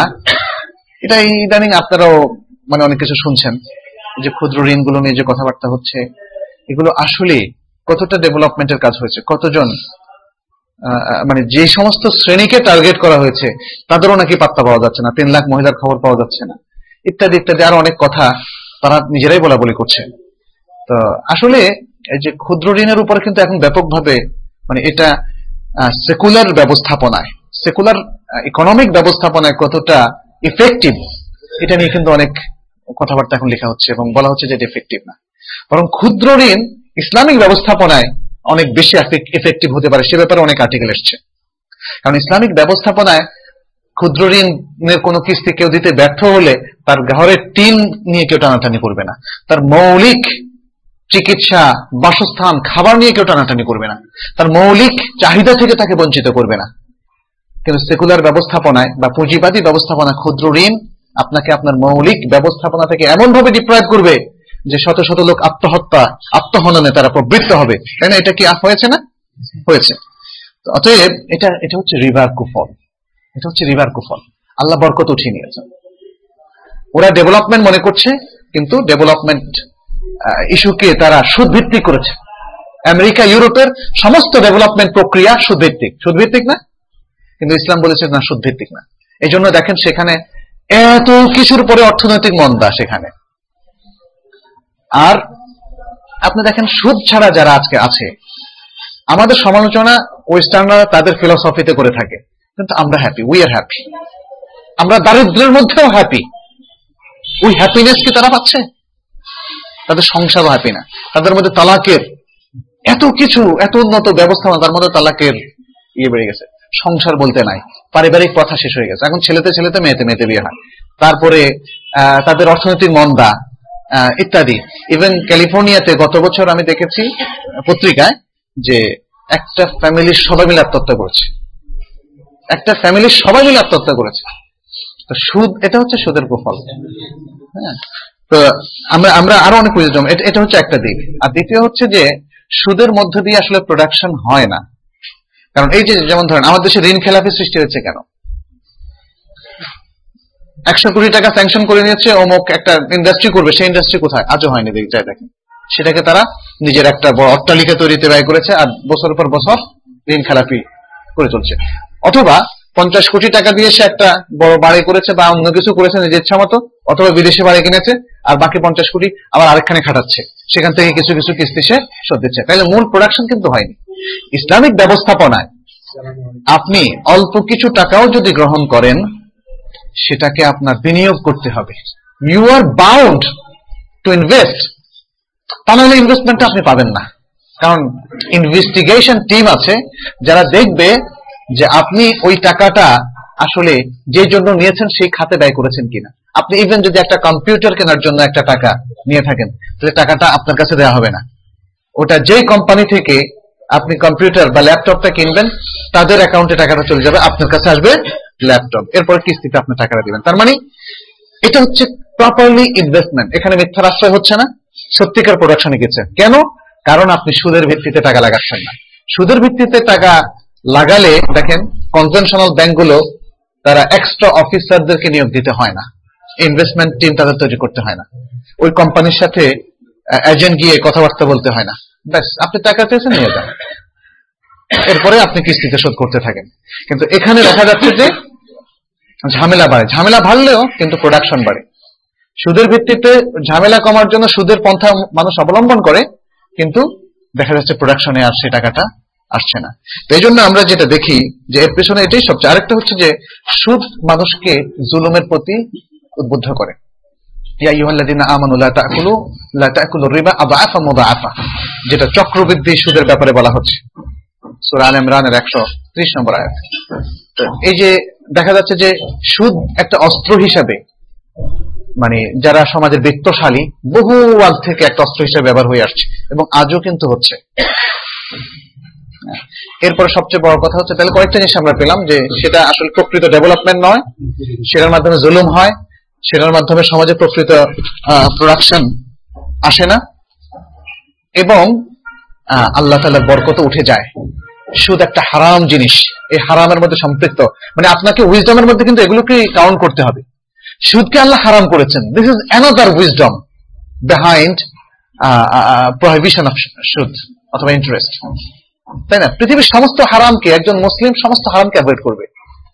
এটা ইদানিং আপনারাও মানে অনেক কিছু শুনছেন, যে ক্ষুদ্র ঋণগুলো নিয়ে যে কথাবার্তা হচ্ছে, এগুলো আসলে কতটা ডেভেলপমেন্টের কাজ হয়েছে? কতজন মানে যে সমস্ত শ্রেণীকে টার্গেট করা হয়েছে, তাদেরও নাকি পাত্তা পাওয়া যাচ্ছে না, তিন লাখ মহিলার খবর পাওয়া যাচ্ছে না। ইত্যাদি ইত্যাদি, আরও অনেক কথা তারা নিজেরাই বলা বলি করছে। তো আসলে এই যে ক্ষুদ্র ঋণের উপর কিন্তু এখন ব্যাপকভাবে মানে এটা সেকুলার ব্যবস্থাপনায় সেকুলার ইকোনমিক ব্যবস্থাপনায় কতটা ইফেক্টিভ এটা নিয়ে কিন্তু অনেক কথাবার্তা এখন লেখা হচ্ছে এবং বলা হচ্ছে যে এটা এফেক্টিভ না। বরং ক্ষুদ্র ঋণ ইসলামিক ব্যবস্থাপনায় অনেক বেশি এফেক্টিভ হতে পারে, সে ব্যাপারে অনেক আর্টিকেল এসছে। কারণ ইসলামিক ব্যবস্থাপনায় ক্ষুদ্র ঋণের কোনো কিস্তি কেউ দিতে ব্যর্থ হলে তার ঘরের টিন নিয়ে কেউ টানাটানি করবে না। তার মৌলিক চিকিৎসা, বাসস্থান, খাবার নিয়ে কেউ টানাটানি করবে না। তার মৌলিক চাহিদা থেকে তাকে বঞ্চিত করবে না। কিন্তু সেকুলার ব্যবস্থাপনায় বা পুঁজিবাদী ব্যবস্থাপনা ক্ষুদ্র ঋণ আপনাকে আপনার মৌলিক ব্যবস্থাপনা থেকে এমন ভাবে ডিপ্রাইভ করবে যে শত শত লোক আত্মহত্যা, আত্মহননে তারা প্রবৃত্ত হবে। তাই না? এটা কি হয়েছে না? হয়েছে। অতএব এটা এটা হচ্ছে রিভার কুফল। এটা হচ্ছে রিভার কুফল। আল্লাহ বরকত উঠিয়ে নিয়েছেন। ওরা ডেভেলপমেন্ট মনে করছে, কিন্তু ডেভেলপমেন্ট ইস্যুকে তারা সুদভিত্তিক করেছে। আমেরিকা, ইউরোপের সমস্ত ডেভেলপমেন্ট প্রক্রিয়া সুদভিত্তিক। সুদভিত্তিক না? কিন্তু ইসলাম বলেছে না, সুদভিত্তিক না। এই জন্য দেখেন সেখানে এত কিছুর পরে অর্থনৈতিক মন্দা সেখানে। আর আপনি দেখেন, সুদ ছাড়া যারা আজকে আছে, আমাদের সমালোচনা ওয়েস্টার্নরা তাদের ফিলসফিতে করে থাকে। কিন্তু আমরা হ্যাপি উই আর হ্যাপি আমরা দারিদ্রের মধ্যেও হ্যাপি ওই হ্যাপিনেস কি তারা পাচ্ছে? তাদের সংসার হ্যাপি না। তাদের মধ্যে তালাকের এত কিছু, এত উন্নত ব্যবস্থাপনা তার মধ্যে তালাকের ইয়ে বেড়ে গেছে। সংসার বলতে নাই। পারিবারিক কথা শেষ হয়ে গেছে। এখন ছেলেতে ছেলেতে মেয়েতে মেয়েতে বিয়ে হয়। তারপরে তাদের অর্থনৈতিক মন্দা ইত্যাদি। ইভেন ক্যালিফোর্নিয়াতে গত বছর আমি দেখেছি পত্রিকায় যে একটা ফ্যামিলির সবাই মিলে আত্মহত্যা করেছে। একটা ফ্যামিলির সবাই মিলে আত্মহত্যা করেছে। তো সুদ, এটা হচ্ছে সুদের কুফল হ্যাঁ? তো আমরা আমরা আরও অনেক বুঝেছিলাম এটা হচ্ছে একটা দিক। আর দ্বিতীয় হচ্ছে যে, সুদের মধ্য দিয়ে আসলে প্রোডাকশন হয় না। কারণ এই যে, যেমন ধরেন, আমাদের দেশে ঋণ খেলাপি সৃষ্টি হয়েছে কেন? একশো কোটি টাকা স্যাংশন করে নিয়েছে, অমুক একটা ইন্ডাস্ট্রি করবে, সেই ইন্ডাস্ট্রি কোথায়? আজও হয়নি, দেখ যায় দেখেন সেটাকে তারা নিজের একটা বড় অট্টালিকা তৈরিতে ব্যয় করেছে আর বছর পর বছর ঋণ খেলাপি করে চলছে। অথবা পঞ্চাশ কোটি টাকা দিয়ে সে একটা বড় বাড়ি করেছে বা অন্য কিছু করেছে নিজের ইচ্ছা মতো, অথবা বিদেশে বাড়ি কিনেছে, আর বাকি পঞ্চাশ কোটি আবার আরেকখানে খাটাচ্ছে। সেখান থেকে কিছু কিছু কিস্তি সে শোধ দিচ্ছে। তাহলে মূল প্রোডাকশন কিন্তু হয়নি। ইসলামিক ব্যবস্থাপনায় আপনি অল্প কিছু টাকাও যদি গ্রহণ করেন, সেটাকে আপনার বিনিয়োগ করতে হবে। You are bound to invest তা নাহলে ইনভেস্টমেন্টটা আপনি পাবেন না। কারণ ইনভেস্টিগেশন টিম আছে, যারা দেখবে যে আপনি ওই টাকাটা আসলে যে জন্য নিয়েছেন সেই খাতে ব্যয় করেছেন কিনা। আপনি ইভেন যদি একটা কম্পিউটার কেনার জন্য একটা টাকা নিয়ে থাকেন, তাহলে টাকাটা আপনার কাছে দেওয়া হবে না। ওটা যেই কোম্পানি থেকে আপনি কম্পিউটার বা ল্যাপটপটা কিনবেন, তাদের অ্যাকাউন্টে টাকাটা চলে যাবে, আপনার কাছে আসবে ল্যাপটপ এরপর কিস্তিতে আপনি টাকাটা দিবেন। তার মানে এটা হচ্ছে প্রপারলি ইনভেস্টমেন্ট এখানে মিথ্যার আশ্রয় হচ্ছে না, সত্যিকার প্রোডাকশনে গেছে। কেন? কারণ আপনি সুদের ভিত্তিতে টাকা লাগাচ্ছেন না। সুদের ভিত্তিতে টাকা লাগালে, দেখেন কনভেনশনাল ব্যাংকগুলো তারা এক্সট্রা অফিসারদেরকে নিয়োগ দিতে হয় না। ইনভেস্টমেন্ট টিম তাদের তৈরি করতে হয় না। ওই কোম্পানির সাথে এজেন্ট গিয়ে কথাবার্তা বলতে হয় না। ব্যাস, আপনি টাকা চেয়েছেন নিয়ে যান। এরপরে আপনি কিস্তিতে শোধ করতে থাকেন। কিন্তু এখানে দেখা যাচ্ছে যে, ঝামেলা বাড়ে। ঝামেলা বাড়লেও কিন্তু প্রোডাকশন বাড়ে। সুদের ভিত্তিতে ঝামেলা কমার জন্য সুদের পন্থা মানুষ অবলম্বন করে, কিন্তু দেখা যাচ্ছে প্রোডাকশনে আর সে টাকাটা আসছে না। এই জন্য আমরা যেটা দেখি যে এর পেছনে এটাই সবচেয়ে, আরেকটা হচ্ছে যে সুদ মানুষকে জুলুমের প্রতি উদ্বুদ্ধ করে। যেটা চক্রবৃদ্ধি সুদের ব্যাপারে বলা হচ্ছে। ইমরানের 130 নম্বর এই যে দেখা যাচ্ছে যে সুদ একটা অস্ত্র হিসাবে মানে যারা সমাজের বিত্তশালী, বহু আগ থেকে একটা অস্ত্র হিসেবে ব্যবহার হয়ে আসছে এবং আজও কিন্তু হচ্ছে। এরপরে সবচেয়ে বড় কথা হচ্ছে, তাহলে কয়েকটা জিনিস আমরা পেলাম যে সেটা আসলে প্রকৃত ডেভেলপমেন্ট নয়, সেটার মাধ্যমে জুলুম হয়, সেটার মাধ্যমে সমাজে প্রকৃত প্রোডাকশন আসে না, এবং আল্লাহ তাআলার বরকত উঠে যায়। সুদ একটা হারাম জিনিস, এই হারামের মধ্যে সম্পৃক্ত। মানে আপনাকে উইজডমের মধ্যে কিন্তু এগুলোকে কাউন্ট করতে হবে। সুদকে আল্লাহ হারাম করেছেন। This is another wisdom behind prohibition of সুদ অথবা ইন্টারেস্ট তাই না? পৃথিবীর সমস্ত হারামকে, একজন মুসলিম সমস্ত হারামকে অ্যাভয়েড করবে।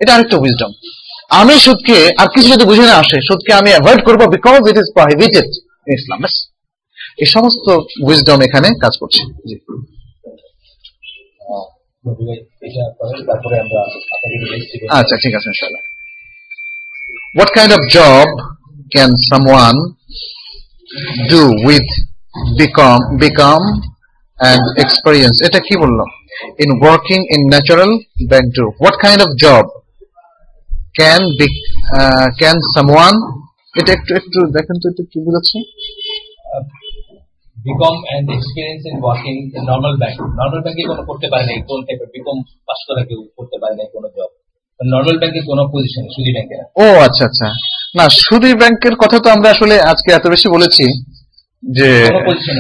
এটা আরেকটা উইজডম আমি সুদকে আর কিছু যদি বুঝে না আসে, সুদকে আমি অ্যাভয়েড করব because it is prohibited in Islam এই সমস্ত উইজডম এখানে কাজ করছে। জি। আচ্ছা ঠিক আছে, ইনশাআল্লাহ। What kind of job can someone do with become become and experience. এটা কি বলল? In working in natural than do what kind of job? Can be uh, can someone এটা একটু একটু দেখেন তো একটু কি বোঝাচ্ছে? BCom and experience in working normal bank normal ব্যাংকে কোনো করতে পারে নাই কোন টাইপের বিকম পাস করা কেউ করতে পারে নাই কোনো জব নর্মাল ব্যাংকে কোনো পজিশন সুদি ব্যাংকে ও আচ্ছা আচ্ছা। না সুদী ব্যাংকের কথা তো আমরা আসলে আজকে এত বেশি বলেছি। যে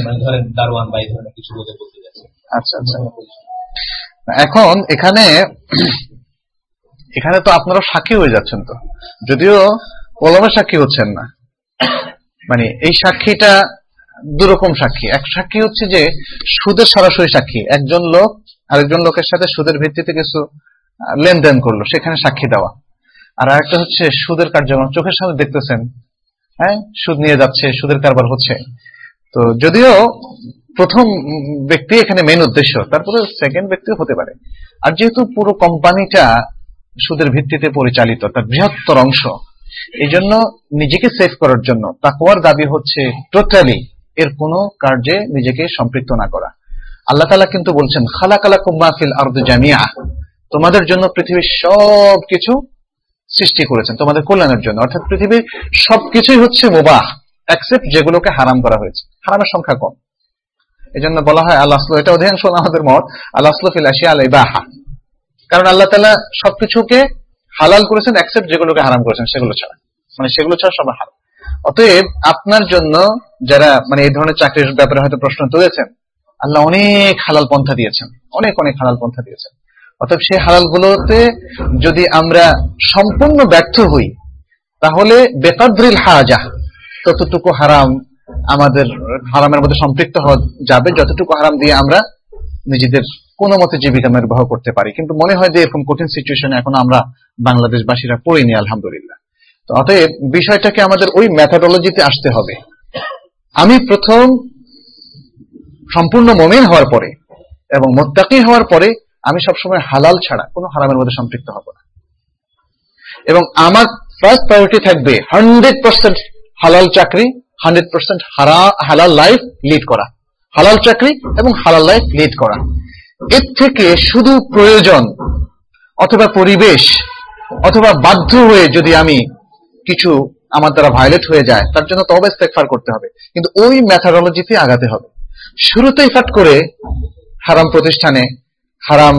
মানে ধরেন দারোয়ান বা এই ধরনের কিছু বলতে বলতে যাচ্ছে। আচ্ছা আচ্ছা। এখন এখানে এখানে তো আপনারা সাক্ষী হয়ে যাচ্ছেন তো। যদিও কলমের সাক্ষী হচ্ছেন না। মানে এই সাক্ষীটা দুরকম সাক্ষী। এক সাক্ষী হচ্ছে যে সুদের সরাসরি সাক্ষী। একজন লোক আরেকজন লোকের সাথে সুদের ভিত্তিতে কিছু লেনদেন করল সেখানে সাক্ষী দেওয়া। আর আরেকটা হচ্ছে সুদের কার্যক্রম। চোখের সামনে দেখতেছেন হ্যাঁ? সুদ নিয়ে যাচ্ছে সুদের কারবার হচ্ছে। তো যদিও প্রথম ব্যক্তি এখানে মেন উদ্দেশ্য, তারপরে সেকেন্ড ব্যক্তিও হতে পারে। আর যেহেতু পুরো কোম্পানিটা সুদের ভিত্তিতে পরিচালিত, তার বৃহত্তর অংশ এই জন্য নিজেকে সেভ করার জন্য তাকওয়ার দাবি হচ্ছে টোটালি এর কোনো কার্যে নিজেকে সম্পৃক্ত না করা। আল্লাহ তালা কিন্তু বলছেন খালা কালা কুম্মাফিল আর্দ জামিয়া তোমাদের জন্য পৃথিবীর সব কিছু সৃষ্টি করেছেন, তোমাদের কল্যাণের জন্য। অর্থাৎ পৃথিবীর সবকিছুই হচ্ছে মুবাহ অ্যাকসেপ্ট যেগুলোকে হারাম করা হয়েছে। হারামের সংখ্যা কম। এই জন্য বলা হয়, আল্লাহ আসলো এটা অধিকাংশ আমাদের মত, আল্লাহ আসলো ফিল আশিয়া আলাই বাহা কারণ আল্লাহ তালা সবকিছুকে হালাল করেছেন অ্যাকসেপ্ট যেগুলোকে হারাম করেছেন, সেগুলো ছাড়া। মানে সেগুলো ছাড়া সব হারাম। অতএব আপনার জন্য যারা মানে এই ধরনের চাকরির ব্যাপারে হয়তো প্রশ্ন তুলেছেন, আল্লাহ অনেক হালাল পন্থা দিয়েছেন, অনেক অনেক হালাল পন্থা দিয়েছেন। অতএব সেই হালাল গুলোতে যদি আমরা সম্পূর্ণ ব্যর্থ হই, তাহলে বেকাদ্রিল হাজা ততটুকু হারাম আমাদের হারামের মধ্যে সম্পৃক্ত হওয়া যাবে। যতটুকু হারাম দিয়ে আমরা নিজেদের কোনো মতে জীবিকা নির্বাহ করতে পারি। কিন্তু মনে হয় যে এরকম কঠিন সিচুয়েশনে এখন আমরা বাংলাদেশবাসীরা পড়িনি, আলহামদুলিল্লাহ। তো অতএব বিষয়টাকে আমাদের ওই মেথোডোলজিতে আসতে হবে। আমি প্রথম সম্পূর্ণ মমিন হওয়ার পরে এবং মোত্তাকি হওয়ার পরে আমি সবসময় হালাল ছাড়া কোনো হারামের মধ্যে সম্পৃক্ত হব না। এবং আমার ফার্স্ট প্রায়োরিটি থাকবে হান্ড্রেড পার্সেন্ট হালাল চাকরি হান্ড্রেড পার্সেন্ট হালাল লাইফ লিড করা। হালাল চাকরি এবং হালাল লাইফ লিড করা। এর থেকে শুধু প্রয়োজন অথবা পরিবেশ অথবা বাধ্য হয়ে যদি আমি কিছু আমার দ্বারা ভায়োলেট হয়ে যায়, তার জন্য তবে ইস্তেকফার করতে হবে। কিন্তু ওই ম্যাথারোলজিতে আগাতে হবে। শুরুতেই ফাট করে হারাম প্রতিষ্ঠানে, হারাম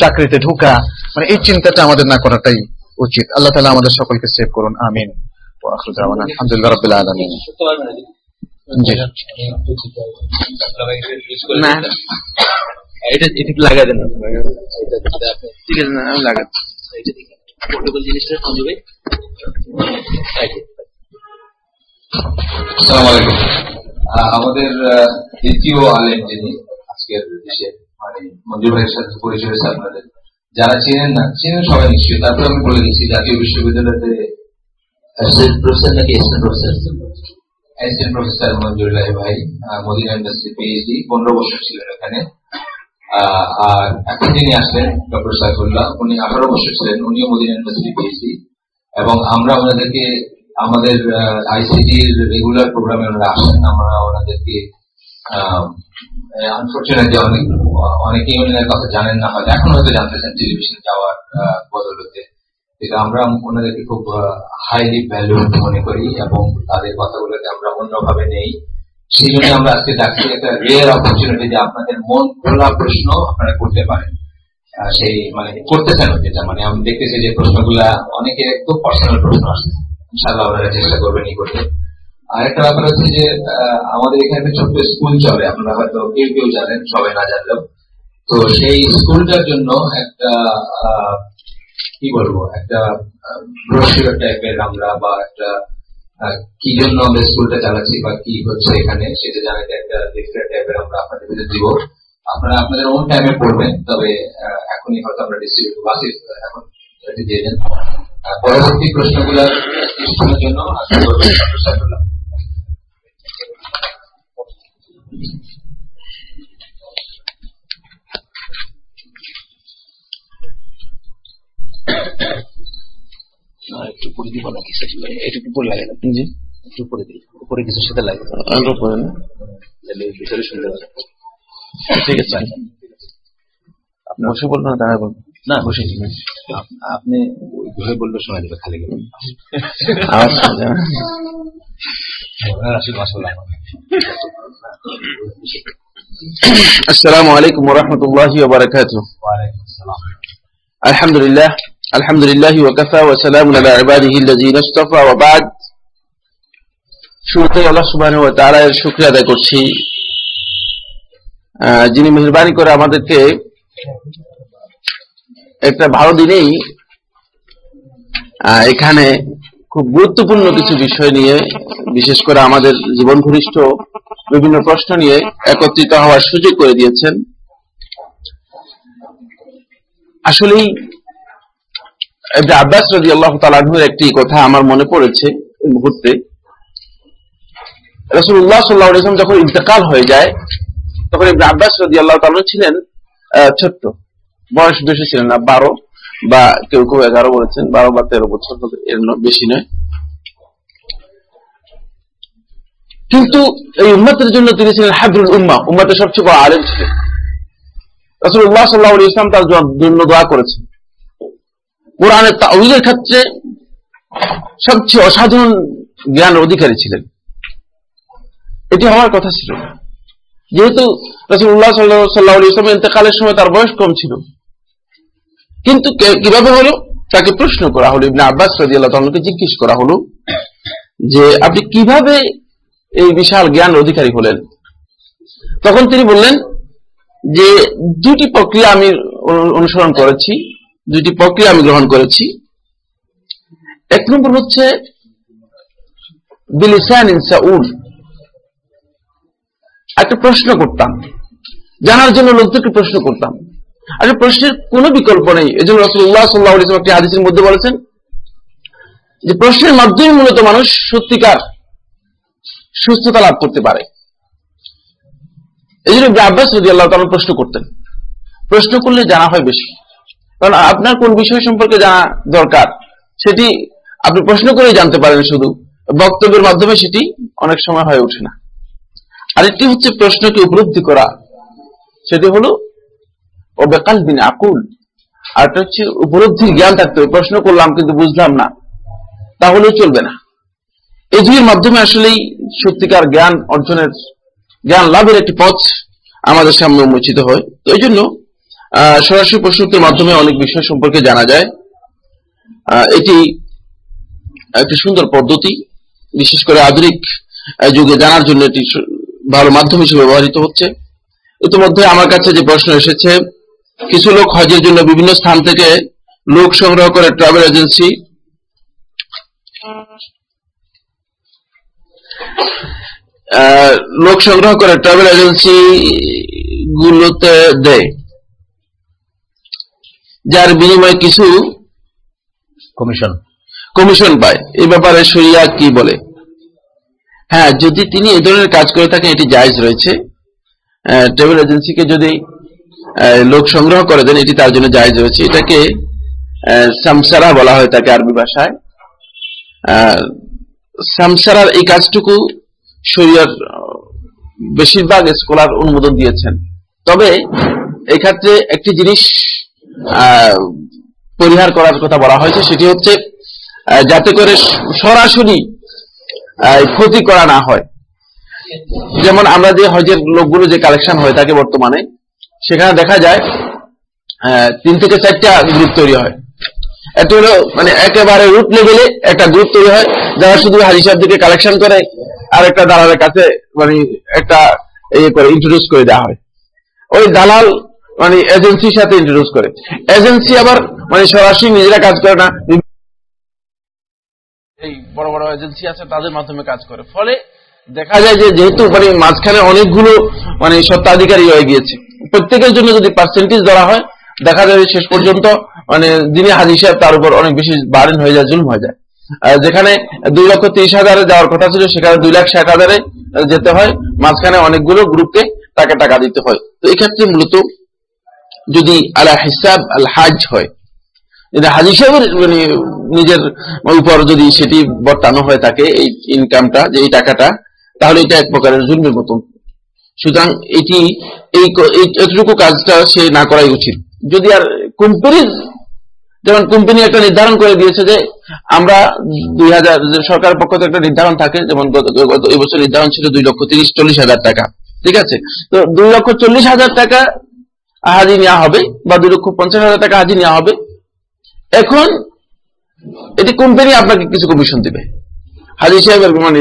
চাকরিতে ঢুকা মানে এই চিন্তাটা আমাদের না করাটাই উচিত। আল্লাহ তালা আমাদের সকলকে সেভ করুন, আমিন। ওয়া আখিরু দাওয়ানা। আলহামদুলিল্লাহ রাব্বিল আলামিন। করতে পারবে না। এটা এটা লাগা দেন ঠিক আছে না আমি লাগাচ্ছি। এটা দেখি পোর্টেবল জিনিসটা আসসালামু আলাইকুম। আমাদের আহ, দ্বিতীয় আলেম যিনি আজকের দেশে মানে মঞ্জুর ভাইয়ের সাথে পরিচয় হয়েছে আপনাদের। যারা চিনেন না চিনেন সবাই নিশ্চয়ই। তারপরে আমি বলে দিচ্ছি জাতীয় বিশ্ববিদ্যালয়তে ভাই পিএইচডি পনেরো বছর ছিলেন এখানে। আহ, আর এখন যিনি আসলেন উনি আঠারো বছর ছিলেন উনিও এবং আমরা ওনাদেরকে আমাদের আইসিডির রেগুলার প্রোগ্রামে ওনারা আসেন আমরা ওনাদেরকে আনফর্চুনেটলি অনেক অনেকেই ওনাদের কথা জানেন না হয়তো এখন হয়তো জানতেছেন টেলিভিশন যাওয়ার বদলতে। কিন্তু আমরা ওনাদেরকে খুব হাইলি ভ্যালু মনে করি এবং তাদের কথাগুলোকে আমরা অন্যভাবে নেই। সেই জন্য আমরা আজকে ডাকছি একটা রেয়ার অপরচুনিটি যে আপনাদের মন খোলা প্রশ্ন আপনারা করতে পারেন। সেই মানে করতেছেন যেটা মানে আমি দেখতেছি যে প্রশ্নগুলা অনেকে একটু পার্সোনাল প্রশ্ন আসছে। ইনশাল্লাহ ওনারা চেষ্টা করবেন ই করতে। আর একটা ব্যাপার হচ্ছে যে আমাদের এখানে একটা ছোট্ট স্কুল চলে, আপনারা হয়তো কেউ কেউ জানেন, সবাই না জানলেও। তো সেই স্কুলটার জন্য একটা কি বলব? একটা ব্রোশিওর টাইপের আমরা বা একটা কি জন্য আমরা স্কুলটা চালাচ্ছি বা কি হচ্ছে এখানে সেটা জানাতে একটা লিফলেট টাইপের আমরা আপনাদের ভিতরে দিব। আপনারা আপনাদের ওন টাইমে পড়বেন, তবে এখনই হয়তো আমরা ডিস্ট্রিবিউট বাসে এখন দিয়ে দেন। পরবর্তী প্রশ্নগুলো স্কুলের জন্য আশা করবেন একটু উপরে দিব না কিছু একটু উপরে লাগে না জি একটু উপরে দিই উপরে কিছু সাথে লাগে আরো পড়েন তাহলে ভিতরে শুনতে পাবে ঠিক আছে আপনি বসে বলবেন না দাঁড়ায় বলবেন না বসে দিন আপ- আপনি ওইভাবে বললে শোনা যাবে খালি গেলে আচ্ছা যা। আসলে মাসাল্লাহ السلام عليكم ورحمة الله وبركاته الحمد لله الحمد لله وكفى وسلام على عباده الذين اصطفى وبعد শুরুতে আল্লাহ সুবহানাহু ওয়া তাআলা এর শুকরিয়া আদায় করছি আহ, যিনি মেহেরবানি করে আমাদেরকে একটা ভালো দিনেই আহ, এখানে খুব গুরুত্বপূর্ণ কিছু বিষয় নিয়ে বিশেষ করে আমাদের জীবন ঘনিষ্ঠ বিভিন্ন প্রশ্ন নিয়ে একত্রিত হওয়ার সুযোগ করে দিয়েছেন আসলেই ইবনে আব্বাস রাজি আল্লাহ তালাহুর একটি কথা আমার মনে পড়েছে এই মুহূর্তে। রসুল্লাহ সাল্লাহ ইসলাম যখন ইন্তেকাল হয়ে যায়, তখন ইবনে আব্বাস রাজি আল্লাহ তালু ছিলেন ছোট্ট। বয়স বেশি ছিলেন না, বারো বা কেউ কেউ এগারো বলেছেন, বারো বা তেরো বছর এর বেশি নয়। কিন্তু এই উম্মতের জন্য তিনি ছিলেন হাবরুল উম্মা উম্মতের সবচেয়ে বড় আলেম ছিলেন। রসুল্লাহ সাল্লাহ ইসলাম তার জন্য দোয়া করেছেন। কোরআনের তাউলের ক্ষেত্রে সবচেয়ে অসাধারণ জ্ঞান অধিকারী ছিলেন। এটি হওয়ার কথা ছিল। যেহেতু রসুল্লাহ সাল্লাহ ইসলাম ইন্তেকালের সময় তার বয়স কম ছিল। কিন্তু কীভাবে হলো? তাকে প্রশ্ন করা হলো। ইবনে আব্বাস রাজি আল্লাহ তাআলাকে জিজ্ঞেস করা হলো যে, আপনি কীভাবে এই বিশাল জ্ঞান অধিকারী হলেন? তখন তিনি বললেন যে, দুটি প্রক্রিয়া আমি অনুসরণ করেছি। দুটি প্রক্রিয়া আমি গ্রহণ করেছি। এক নম্বর হচ্ছে একটা প্রশ্ন করতাম, জানার জন্য লোকদেরকে প্রশ্ন করতাম। আর প্রশ্নের কোনো বিকল্প নেই। এই জন্য রসুল্লাহ সাল্লাহ একটি হাদিসের মধ্যে বলেছেন যে প্রশ্নের মাধ্যমে মূলত মানুষ সত্যিকার সুস্থতা লাভ করতে পারে। এই জন্য আব্বাস যদি আল্লাহ প্রশ্ন করতেন। প্রশ্ন করলে জানা হয় বেশি। কারণ আপনার কোন বিষয় সম্পর্কে জানা দরকার, সেটি আপনি প্রশ্ন করেই জানতে পারেন শুধু। বক্তব্যের মাধ্যমে সেটি অনেক সময় হয়ে ওঠে না। আরেকটি হচ্ছে প্রশ্নকে উপলব্ধি করা। সেটি হলো, ও বেকাল দিন আকুল? আরটা হচ্ছে, উপলব্ধির জ্ঞান থাকতে হবে। প্রশ্ন করলাম কিন্তু বুঝলাম না। তাহলেও চলবে না। এই দুইয়ের মাধ্যমে আসলেই সত্যিকার জ্ঞান অর্জনের, জ্ঞান লাভের একটি পথ আমাদের সামনে উন্মোচিত হয়। তো এই জন্য সরাসরি প্রশ্নোত্তর মাধ্যমে অনেক বিষয় সম্পর্কে জানা যায়। এটি একটি সুন্দর পদ্ধতি, বিশেষ করে আধুনিক যুগে জানার জন্য এটি ভালো মাধ্যম হিসেবে ব্যবহৃত হচ্ছে। ইতিমধ্যে আমার কাছে যে প্রশ্ন এসেছে, কিছু লোক হজের জন্য বিভিন্ন স্থান থেকে লোক সংগ্রহ করে ট্রাভেল এজেন্সি। লোক সংগ্রহ করে ট্রাভেল এজেন্সি গুলোতে দেয়। যার বিনিময়ে কিছু কমিশন কমিশন পায়। এই ব্যাপারে শরিয়া কি বলে? হ্যাঁ যদি তিনি এ ধরনের কাজ করে থাকেন, এটি জায়জ রয়েছে। ট্রাভেল এজেন্সিকে যদি লোক সংগ্রহ করে দেন, এটি তার জন্য জায়েজ রয়েছে। এটাকে সামসারা বলা হয় তাকে আরবি ভাষায়। সামসারার এই কাজটুকু শরিয়ার বেশিরভাগ স্কলার অনুমোদন দিয়েছেন। তবে এক্ষেত্রে একটি জিনিস পরিহার করার কথা বলা হয়েছে, সেটি হচ্ছে যাতে করে সরাসরি ক্ষতি করা না হয়। যেমন আমরা যে হজের লোকগুলো যে কালেকশন হয়ে থাকে বর্তমানে, সেখানে দেখা যায় তিন থেকে চারটা গ্রুপ তৈরি হয়। এটা হলো মানে একেবারে রুট লেভেলে একটা গ্রুপ তৈরি হয়, যারা শুধু হাজি সাহেব থেকে কালেকশন করে, আর একটা দালালের কাছে মানে একটা ইয়ে করে ইন্ট্রোডিউস করে দেওয়া হয়। ওই দালাল মানে এজেন্সির সাথে ইন্ট্রোডিউস করে। এজেন্সি আবার মানে সরাসরি নিজেরা কাজ করে না। এই বড় বড় এজেন্সি আছে তাদের মাধ্যমে কাজ করে। ফলে দেখা যায় যে যেহেতু মানে মাঝখানে অনেকগুলো মানে সত্ত্বাধিকারী হয়ে গিয়েছে। প্রত্যেকের জন্য যদি পার্সেন্টেজ ধরা হয় দেখা যাবে শেষ পর্যন্ত মানে দিনে হাজি সাহেব তার উপর অনেক বেশি বারেন হয়ে যায় জুলম হয়ে যায়। আর যেখানে দুই লক্ষ তিরিশ হাজারে যাওয়ার কথা ছিল সেখানে দুই লাখ ষাট হাজারে যেতে হয়। মাঝখানে অনেকগুলো গ্রুপকে তাকে টাকা দিতে হয়। তো এক্ষেত্রে মূলত যদি আলা হিসাব আল হাজ হয়। হাজি সাহেবের মানে নিজের উপর যদি সেটি বর্তানো হয়ে থাকে, এই ইনকামটা যে এই টাকাটা, তাহলে এটা এক প্রকারের মতন। সুতরাং এটি, এই এতটুকু কাজটা সে না করাই উচিত। যদি আর কোম্পানির যেমন কোম্পানি একটা নির্ধারণ করে দিয়েছে যে, আমরা দুই হাজার সরকারের পক্ষ থেকে একটা নির্ধারণ থাকে, যেমন গত- গত এই বছর নির্ধারণ ছিল দুই লক্ষ তিরিশ, চল্লিশ হাজার টাকা। ঠিক আছে? তো দুই লক্ষ চল্লিশ হাজার টাকা হাজি নেওয়া হবে বা দুই লক্ষ পঞ্চাশ হাজার টাকা হাজি নেওয়া হবে। এখন এটি কোম্পানি আপনাকে কিছু কমিশন দিবে। হাজি সাহেবের মানে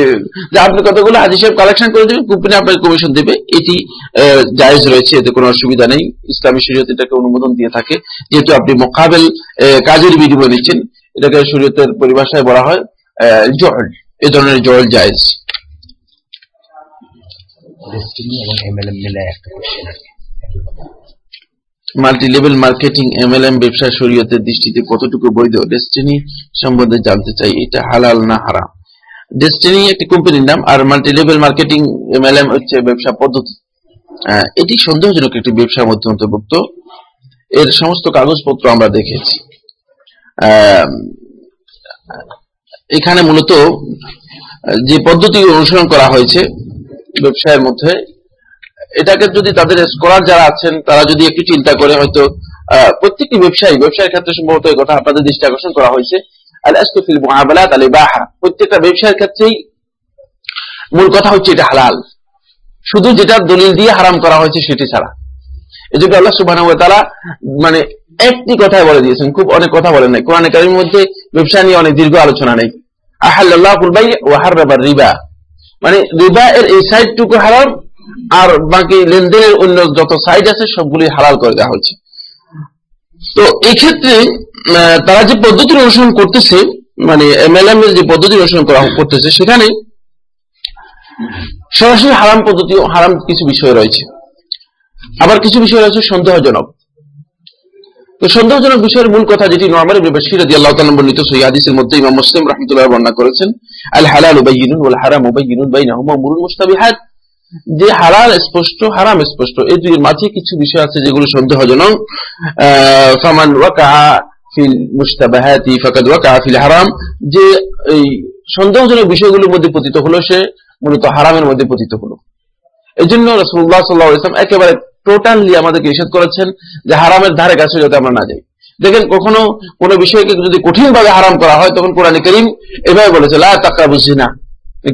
যে আপনি কতগুলো হাজি সাহেব কালেকশন করে দেবেন, কোম্পানি আপনাকে কমিশন দেবে। এটি জায়েজ রয়েছে, এতে কোনো অসুবিধা নেই। ইসলামী শরীয়ত এটাকে অনুমোদন দিয়ে থাকে। যেহেতু আপনি মোকাবেল কাজের বিনিময় নিচ্ছেন, এটাকে শরীয়তের পরিভাষায় বলা হয় জল এ ধরনের জল জায়েজ। একই কথা। মাল্টি লেভেল মার্কেটিং, এমএলএম ব্যবসা শরীয়তের দৃষ্টিতে কতটুকু বৈধ? ডেস্টিনি সম্বন্ধে জানতে চাই, এটা হালাল না হারাম? ডেস্টিনি একটি কোম্পানির নাম, আর মাল্টি লেভেল মার্কেটিং, এমএলএম হচ্ছে ব্যবসা পদ্ধতি। এটি সন্দেহজনক একটি ব্যবসার মধ্যে অন্তর্ভুক্ত। এর সমস্ত কাগজপত্র আমরা দেখেছি। এখানে মূলত যে পদ্ধতি অনুসরণ করা হয়েছে ব্যবসায়ের মধ্যে এটাকে যদি তাদের স্কলার যারা আছেন, তারা যদি একটু চিন্তা করে হয়তো প্রত্যেকটি ব্যবসায়ী, ব্যবসায়ের ক্ষেত্রে সম্ভবত এই কথা আপনাদের দৃষ্টি আকর্ষণ করা হয়েছে। প্রত্যেকটা ব্যবসায়ের ক্ষেত্রেই মূল কথা হচ্ছে এটা হালাল। শুধু যেটা দলিল দিয়ে হারাম করা হয়েছে সেটি ছাড়া। এই জন্য আল্লাহ ওয়া তাআলা মানে একটি কথাই বলে দিয়েছেন, খুব অনেক কথা বলেন নাই। কোরআনে কারিমের মধ্যে ব্যবসা নিয়ে অনেক দীর্ঘ আলোচনা নেই। আহাল্লাহুল বাই ওয়া হাররাবা রিবা। মানে রিবা এর এই সাইডটুকু হারাম আর বাকি লেনদেনের অন্য যত সাইড আছে, সবগুলি হালাল করে দেওয়া হয়েছে। তো এই ক্ষেত্রে তারা যে পদ্ধতি অনুসরণ করতেছে মানে এমএলএম এর যে পদ্ধতি অনুসরণ করা করতেছে, সেখানে সরাসরি হারাম পদ্ধতি, হারাম কিছু বিষয় রয়েছে। আবার কিছু বিষয় রয়েছে সন্দেহজনক। তো সন্দেহজনক বিষয়ের মূল কথা যেটি নরমাল ইবনে বাশির রাদিয়াল্লাহু বর্ণিত সহিহ মধ্যে ইমাম মুসলিম রাহমাতুল্লাহ বর্ণনা করেছেন, আল হালাল বাyyinun ওয়াল হারাম বাyyinun বাইনাহুমা উমুরুল মুশতাবিহাত। যে হালাল স্পষ্ট, হারাম স্পষ্ট, এই দুইয়ের মাঝে কিছু বিষয় আছে যেগুলো সন্দেহজনক। ফামান ওয়াকা ফিল মুশতাবাহাতি ফাকাদ ওয়াকা ফিল হারাম। যে এই সন্দেহজনক বিষয়গুলোর মধ্যে পতিত হলো সে, মূলত হারামের মধ্যে পতিত হলো। একেবারে টোটালি আমাদেরকে নিষেধ করেছেন যে হারামের ধারে কাছে যাতে আমরা না যাই। দেখেন, কখনো কোনো বিষয়কে যদি কঠিন ভাবে হারাম করা হয়, তখন কোরআন করিম এভাবে বলেছে, লা তাকরাবু জিনা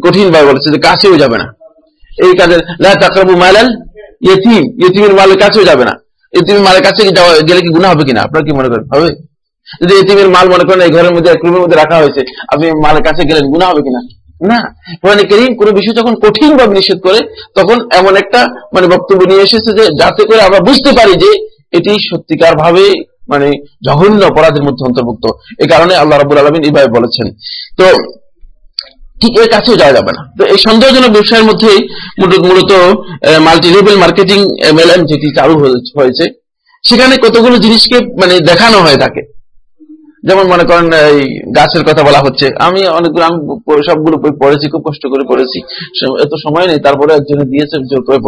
কঠিন ভাবে বলেছে যে কাছেও যাবে না। এই কাজের, লা তাকরাবু মালাল ইয়েতিম। ইয়েতিমের মালের কাছেও যাবে না। ইয়েতিমের মালের কাছে গেলে কি গুণা হবে কিনা? আপনার কি মনে করেন? হবে? যদি এতিমের মাল মনে করেন, এই ঘরের মধ্যে রুমের মধ্যে রাখা হয়েছে, আপনি মালের কাছে গেলেন গুণা হবে কিনা? কোনো বিষয় যখন কঠিন ভাবে নিষেধ করে, তখন এমন একটা মানে বক্তব্য নিয়ে এসেছে যে, যাতে করে আমরা বুঝতে পারি যে, এটি সত্যিকার ভাবে মানে জঘন্য অপরাধের মধ্যে অন্তর্ভুক্ত। এই কারণে আল্লাহ রাবুল আলমিন এইভাবে বলেছেন। তো ঠিক এর কাছেও যাওয়া যাবে না। তো এই সন্দেহজনক ব্যবসায়ের মধ্যেই মূলত মাল্টি লেভেল মার্কেটিং এমএলএম যেটি চালু হয়েছে, সেখানে কতগুলো জিনিসকে মানে দেখানো হয় তাকে। যেমন মনে করেন, এই গাছের কথা বলা হচ্ছে। আমি অনেকগুলো, আমি সবগুলো বই পড়েছি, খুব কষ্ট করে পড়েছি। এত সময় নেই, তারপরে একজন দিয়েছে জোর করে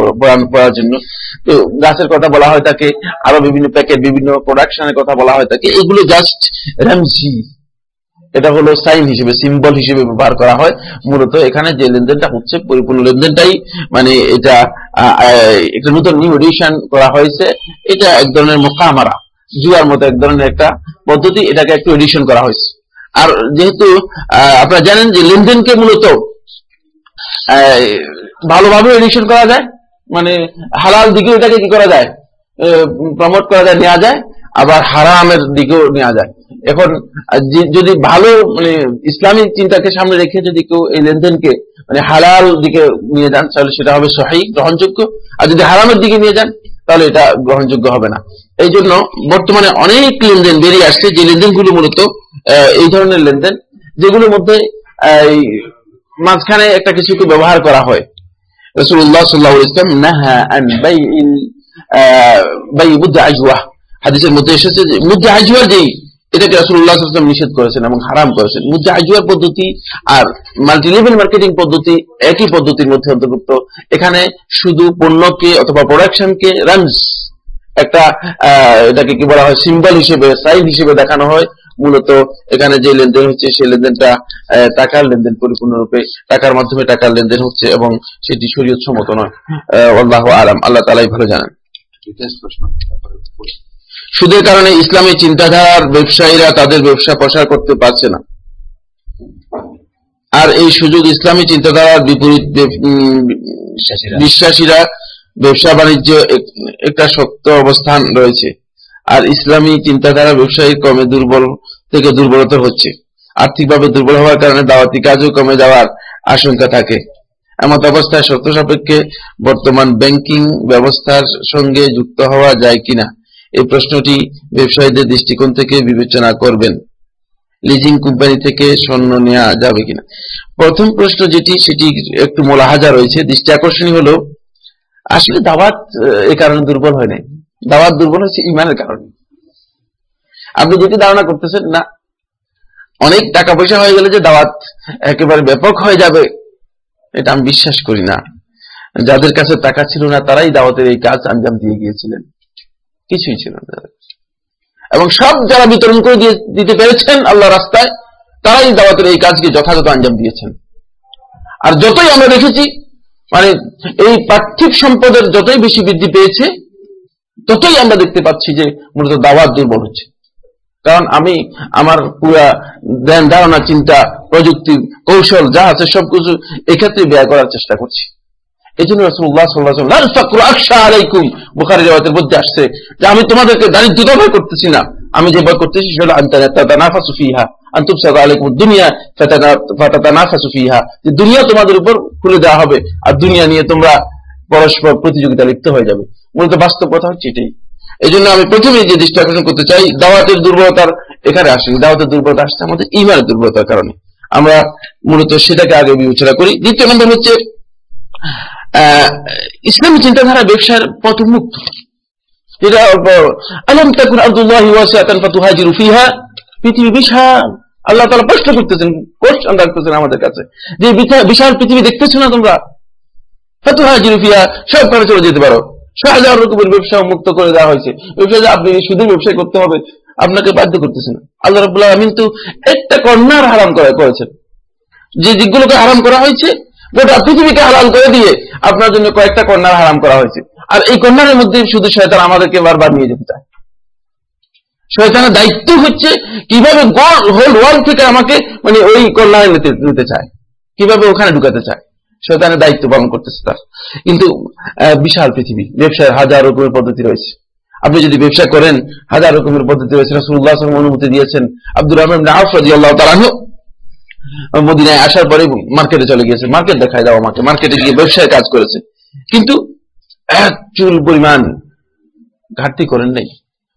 পড়ার জন্য। তো গাছের কথা বলা হয় তাকে, আরও বিভিন্ন প্যাকেট, বিভিন্ন প্রোডাকশনের কথা বলা হয় তাকে। এগুলো জাস্ট র্যামজি এটা হলো সাইন হিসেবে, সিম্বল হিসেবে ব্যবহার করা হয়। মূলত এখানে যে লেনদেনটা হচ্ছে, পরিপূর্ণ লেনদেনটাই মানে এটা একটা নতুন নিউ এডিশন করা হয়েছে। এটা এক ধরনের মোকামারা জুয়ার মতো এক ধরনের একটা পদ্ধতি, এটাকে একটু এডিশন করা হয়েছে। আর যেহেতু আপনারা জানেন যে লেনদেনকে মূলত ভালোভাবে এডিশন করা যায় মানে হালাল দিকেও এটাকে কি করা যায় প্রমোট করা যায়, নেওয়া যায়, আবার হারামের দিকেও নেওয়া যায়। এখন যদি ভালো মানে ইসলামী চিন্তাকে সামনে রেখে যদি কেউ এই লেনদেনকে মানে হালাল দিকে নিয়ে যান, তাহলে সেটা হবে সহি, গ্রহণযোগ্য। আর যদি হারামের দিকে নিয়ে যান, তাহলে এটা গ্রহণযোগ্য হবে না। এই জন্য বর্তমানে অনেক লেনদেন বেরিয়ে আসছে, যে লেনদেনগুলো মূলত এই ধরনের লেনদেন, যেগুলোর মধ্যে মাঝখানে একটা কিছুকে ব্যবহার করা হয়। যে মুদ্রা আজুয়ার যেই এটাকে রাসুল্লাহ নিষেধ করেছেন এবং হারাম করেছেন মুদ্রা আজুয়ার পদ্ধতি আর মাল্টিলেভেল মার্কেটিং পদ্ধতি একই পদ্ধতির মধ্যে অন্তর্ভুক্ত। এখানে শুধু পণ্যকে অথবা প্রোডাকশনকে রানস একটা এটাকে কি বলা হয় সিম্বল হিসেবে সাইন হিসেবে দেখানো হয়। মূলত এখানে যে লেনদেন হচ্ছে, সেই লেনদেনটা টাকার লেনদেন পরিপূর্ণরূপে, টাকার মাধ্যমে টাকার লেনদেন হচ্ছে এবং সেটি শরীয়ত সম্মত নয় আল্লাহ আলাম। আল্লাহ তালাই ভালো জানেন। সুদের কারণে ইসলামী চিন্তাধারার ব্যবসায়ীরা তাদের ব্যবসা প্রসার করতে পারছে না। আর এই সুযোগ ইসলামী চিন্তাধারার বিপরীত বিশ্বাসীরা। ব্যবসা বাণিজ্য একটা শক্ত অবস্থান রয়েছে। আর ইসলামী চিন্তাধারা ব্যবসায়ী কমে দুর্বল থেকে দুর্বলতর হচ্ছে। আর্থিকভাবে দুর্বল হওয়ার কারণে দাওয়াতি কাজও কমে যাওয়ার আশঙ্কা থাকে। এমত অবস্থায় সত্য সাপেক্ষে বর্তমান ব্যাংকিং ব্যবস্থার সঙ্গে যুক্ত হওয়া যায় কিনা এই প্রশ্নটি ব্যবসায়ীদের দৃষ্টিকোণ থেকে বিবেচনা করবেন। লিজিং কোম্পানি থেকে স্বর্ণ নেওয়া যাবে কিনা। প্রথম প্রশ্ন যেটি, সেটি একটু মোলাহাজা রয়েছে। দৃষ্টি আকর্ষণী হলো, আসলে দাওয়াত, এ কারণে দুর্বল হয় নাই। দাওয়াত দুর্বল হচ্ছে ইমানের কারণে। আপনি যেটি ধারণা করতেছেন, না, অনেক টাকা পয়সা হয়ে গেলে যে দাওয়াত একেবারে ব্যাপক হয়ে যাবে, এটা আমি বিশ্বাস করি না। যাদের কাছে টাকা ছিল না, তারাই দাওয়াতের এই কাজ আঞ্জাম দিয়ে গিয়েছিলেন। কিছুই ছিল না। এবং সব যারা বিতরণ করে দিতে পেরেছেন আল্লাহ রাস্তায়, তারাই দাওয়াতের এই কাজকে যথাযথ আঞ্জাম দিয়েছেন। আর যতই আমরা দেখেছি মানে এই পার্থিব সম্পদের যতই বেশি বৃদ্ধি পেয়েছে, ততই আমরা দেখতে পাচ্ছি যে মূলত দাওয়াত দুর্বল হচ্ছে। কারণ আমি, আমার পুরা ধ্যান, ধারণা, চিন্তা, প্রযুক্তি, কৌশল যা আছে সবকিছু এক্ষেত্রে ব্যয় করার চেষ্টা করছি। আমি তোমাদেরকে দারিদ্রতা ভয় করতেছি না। আমি যে ভয় করতেছি সেটা যে, দুনিয়া তোমাদের উপর খুলে দেওয়া হবে আর দুনিয়া নিয়ে তোমরা পরস্পর প্রতিযোগিতা লিপ্ত হয়ে যাবে। মূলত বাস্তব কথা হচ্ছে এটাই। এই জন্য আমি প্রথমে যে দৃষ্টি আকর্ষণ করতে চাই, দাওয়াতের দুর্বলতার এখানে আসেনি দাওয়াতের দুর্বলতা আসছে আমাদের ইমানের দুর্বলতার কারণে। আমরা মূলত সেটাকে আগে বিবেচনা করি। দ্বিতীয় নম্বর হচ্ছে ইসলামী চিন্তাধারা ব্যবসার পথ মুক্ত যেটা আলম তাকুন আব্দুল্লাহ ফিহা। পৃথিবী বিশাল আল্লাহ তালা প্রশ্ন করতেছেন কোশ্চন রাখতেছেন আমাদের কাছে। যে বিশাল পৃথিবী দেখতেছো না তোমরা? ফাতুহা জিরুফিয়া সব করে চলে যেতে পারো। শাহজাহান রকমের ব্যবসা মুক্ত করে দেওয়া হয়েছে। ব্যবসা আপনি সুদের ব্যবসা করতে হবে, আপনাকে বাধ্য করতেছেন আল্লাহ রবুল্লাহ একটা কন্যার হারাম করেছেন। যে দিকগুলোকে হারাম করা হয়েছে গোটা পৃথিবীকে হারাম করে দিয়ে আপনার জন্য কয়েকটা কন্যার হারাম করা হয়েছে। আর এই কন্যার মধ্যে শুধু শয়তান আমাদেরকে বারবার নিয়ে যেতে চায়। শয়তানের দায়িত্ব হচ্ছে কীভাবে হোল ওয়ার্ল্ড থেকে আমাকে মানে ওই কল্যাণে নিতে চায়। কীভাবে ওখানে ঢুকাতে চায়। শয়তানের দায়িত্ব পালন করতেছে তার। কিন্তু বিশাল পৃথিবী ব্যবসায় হাজার রকমের পদ্ধতি রয়েছে। আপনি যদি ব্যবসা করেন, হাজার রকমের পদ্ধতি রয়েছে। সাল্লাল্লাহু অনুমতি দিয়েছেন। আব্দুর রহমান রাদিয়াল্লাহু তাআলা আনহু মদিনায় আসার পরে মার্কেটে চলে গিয়েছে। মার্কেট দেখায় দাও আমাকে। মার্কেটে গিয়ে ব্যবসায় কাজ করেছে। কিন্তু এক চুল পরিমাণ ঘাটতি করেন নাই।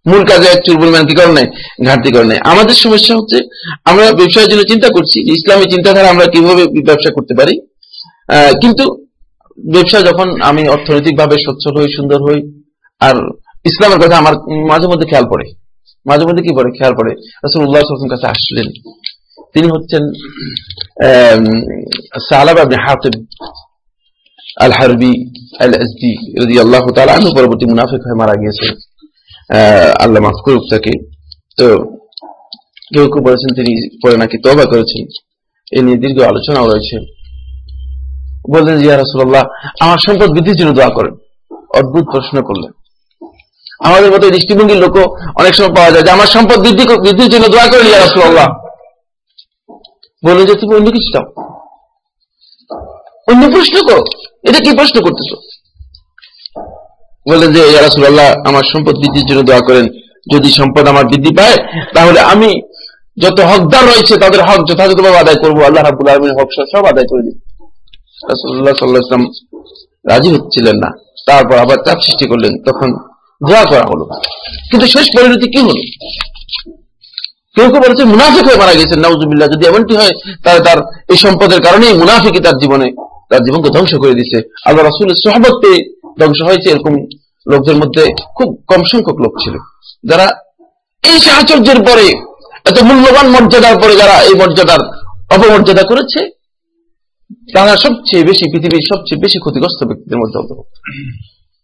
মূল কাজে এক চুল পরিমাণ কি করেন নাই? ঘাটতি করেন নাই। আমাদের সমস্যা হচ্ছে, আমরা ব্যবসায়ের জন্য চিন্তা করছি, ইসলামী চিন্তাধারা আমরা কীভাবে ব্যবসা করতে পারি? কিন্তু ব্যবসা যখন আমি অর্থনৈতিকভাবে সচ্ছল হই, সুন্দর হই, আর ইসলামের কথা আমার মাঝে মধ্যে খেয়াল পড়ে। মাঝে মধ্যে কি পড়ে? খেয়াল পড়ে। আলাইহি ওয়াসাল্লাম কাছে আসলেন। তিনি হচ্ছেন পরবর্তী মুনাফিক হয়ে মারা আল্লাহ মাফ করুক তাকে। তো কেউ কেউ বলেছেন তিনি পরে নাকি তবা করেছেন। এ নিয়ে দীর্ঘ আলোচনাও রয়েছে। বললেন আমার সম্পদ বৃদ্ধির জন্য দোয়া করেন। অদ্ভুত প্রশ্ন করলেন। আমাদের মতো দৃষ্টিভঙ্গির লোক অনেক সময় পাওয়া যায় যে, আমার সম্পদ বৃদ্ধি বৃদ্ধির জন্য দোয়া করেন, ইয়া রাসূলুল্লাহ। বলে যে, তুমি অন্য কিছু চাও? অন্য প্রশ্ন করো। এটা কি প্রশ্ন করতেছো? বললেন যে রাসূলুল্লাহ, আমার সম্পদ বৃদ্ধির জন্য দোয়া করেন। যদি সম্পদ আমার বৃদ্ধি পায়, তাহলে আমি যত হকদার রয়েছে, তাদের হক যথাযথভাবে আদায় করব। আল্লাহ রাবুল আলমীর হক সব আদায় করে সাল্লাল্লাহু আলাইহি ওয়াসাল্লাম রাজি হচ্ছিলেন না। তারপর আবার চাপ সৃষ্টি করলেন। তখন দোয়া করা হলো। কিন্তু শেষ পরিণতি কি হলো? কেউ কেউ বলেছে মুনাফিক হয়ে মারা গেছেন, নাউজুবিল্লাহ। যদি এমনটি হয়, তাহলে তার এই সম্পদের কারণেই মুনাফিকই তার জীবনে, তার জীবনকে ধ্বংস করে দিছে। আল্লাহ রাসুলের সহবত পেয়ে ধ্বংস হয়েছে এরকম লোকদের মধ্যে খুব কম সংখ্যক লোক ছিল। যারা এই সাহচর্যের পরে, এত মূল্যবান মর্যাদার পরে যারা এই মর্যাদার অপমর্যাদা করেছে, তারা সবচেয়ে বেশি, পৃথিবীর সবচেয়ে বেশি ক্ষতিগ্রস্ত ব্যক্তিদের মধ্যে অন্তর্ভুক্ত।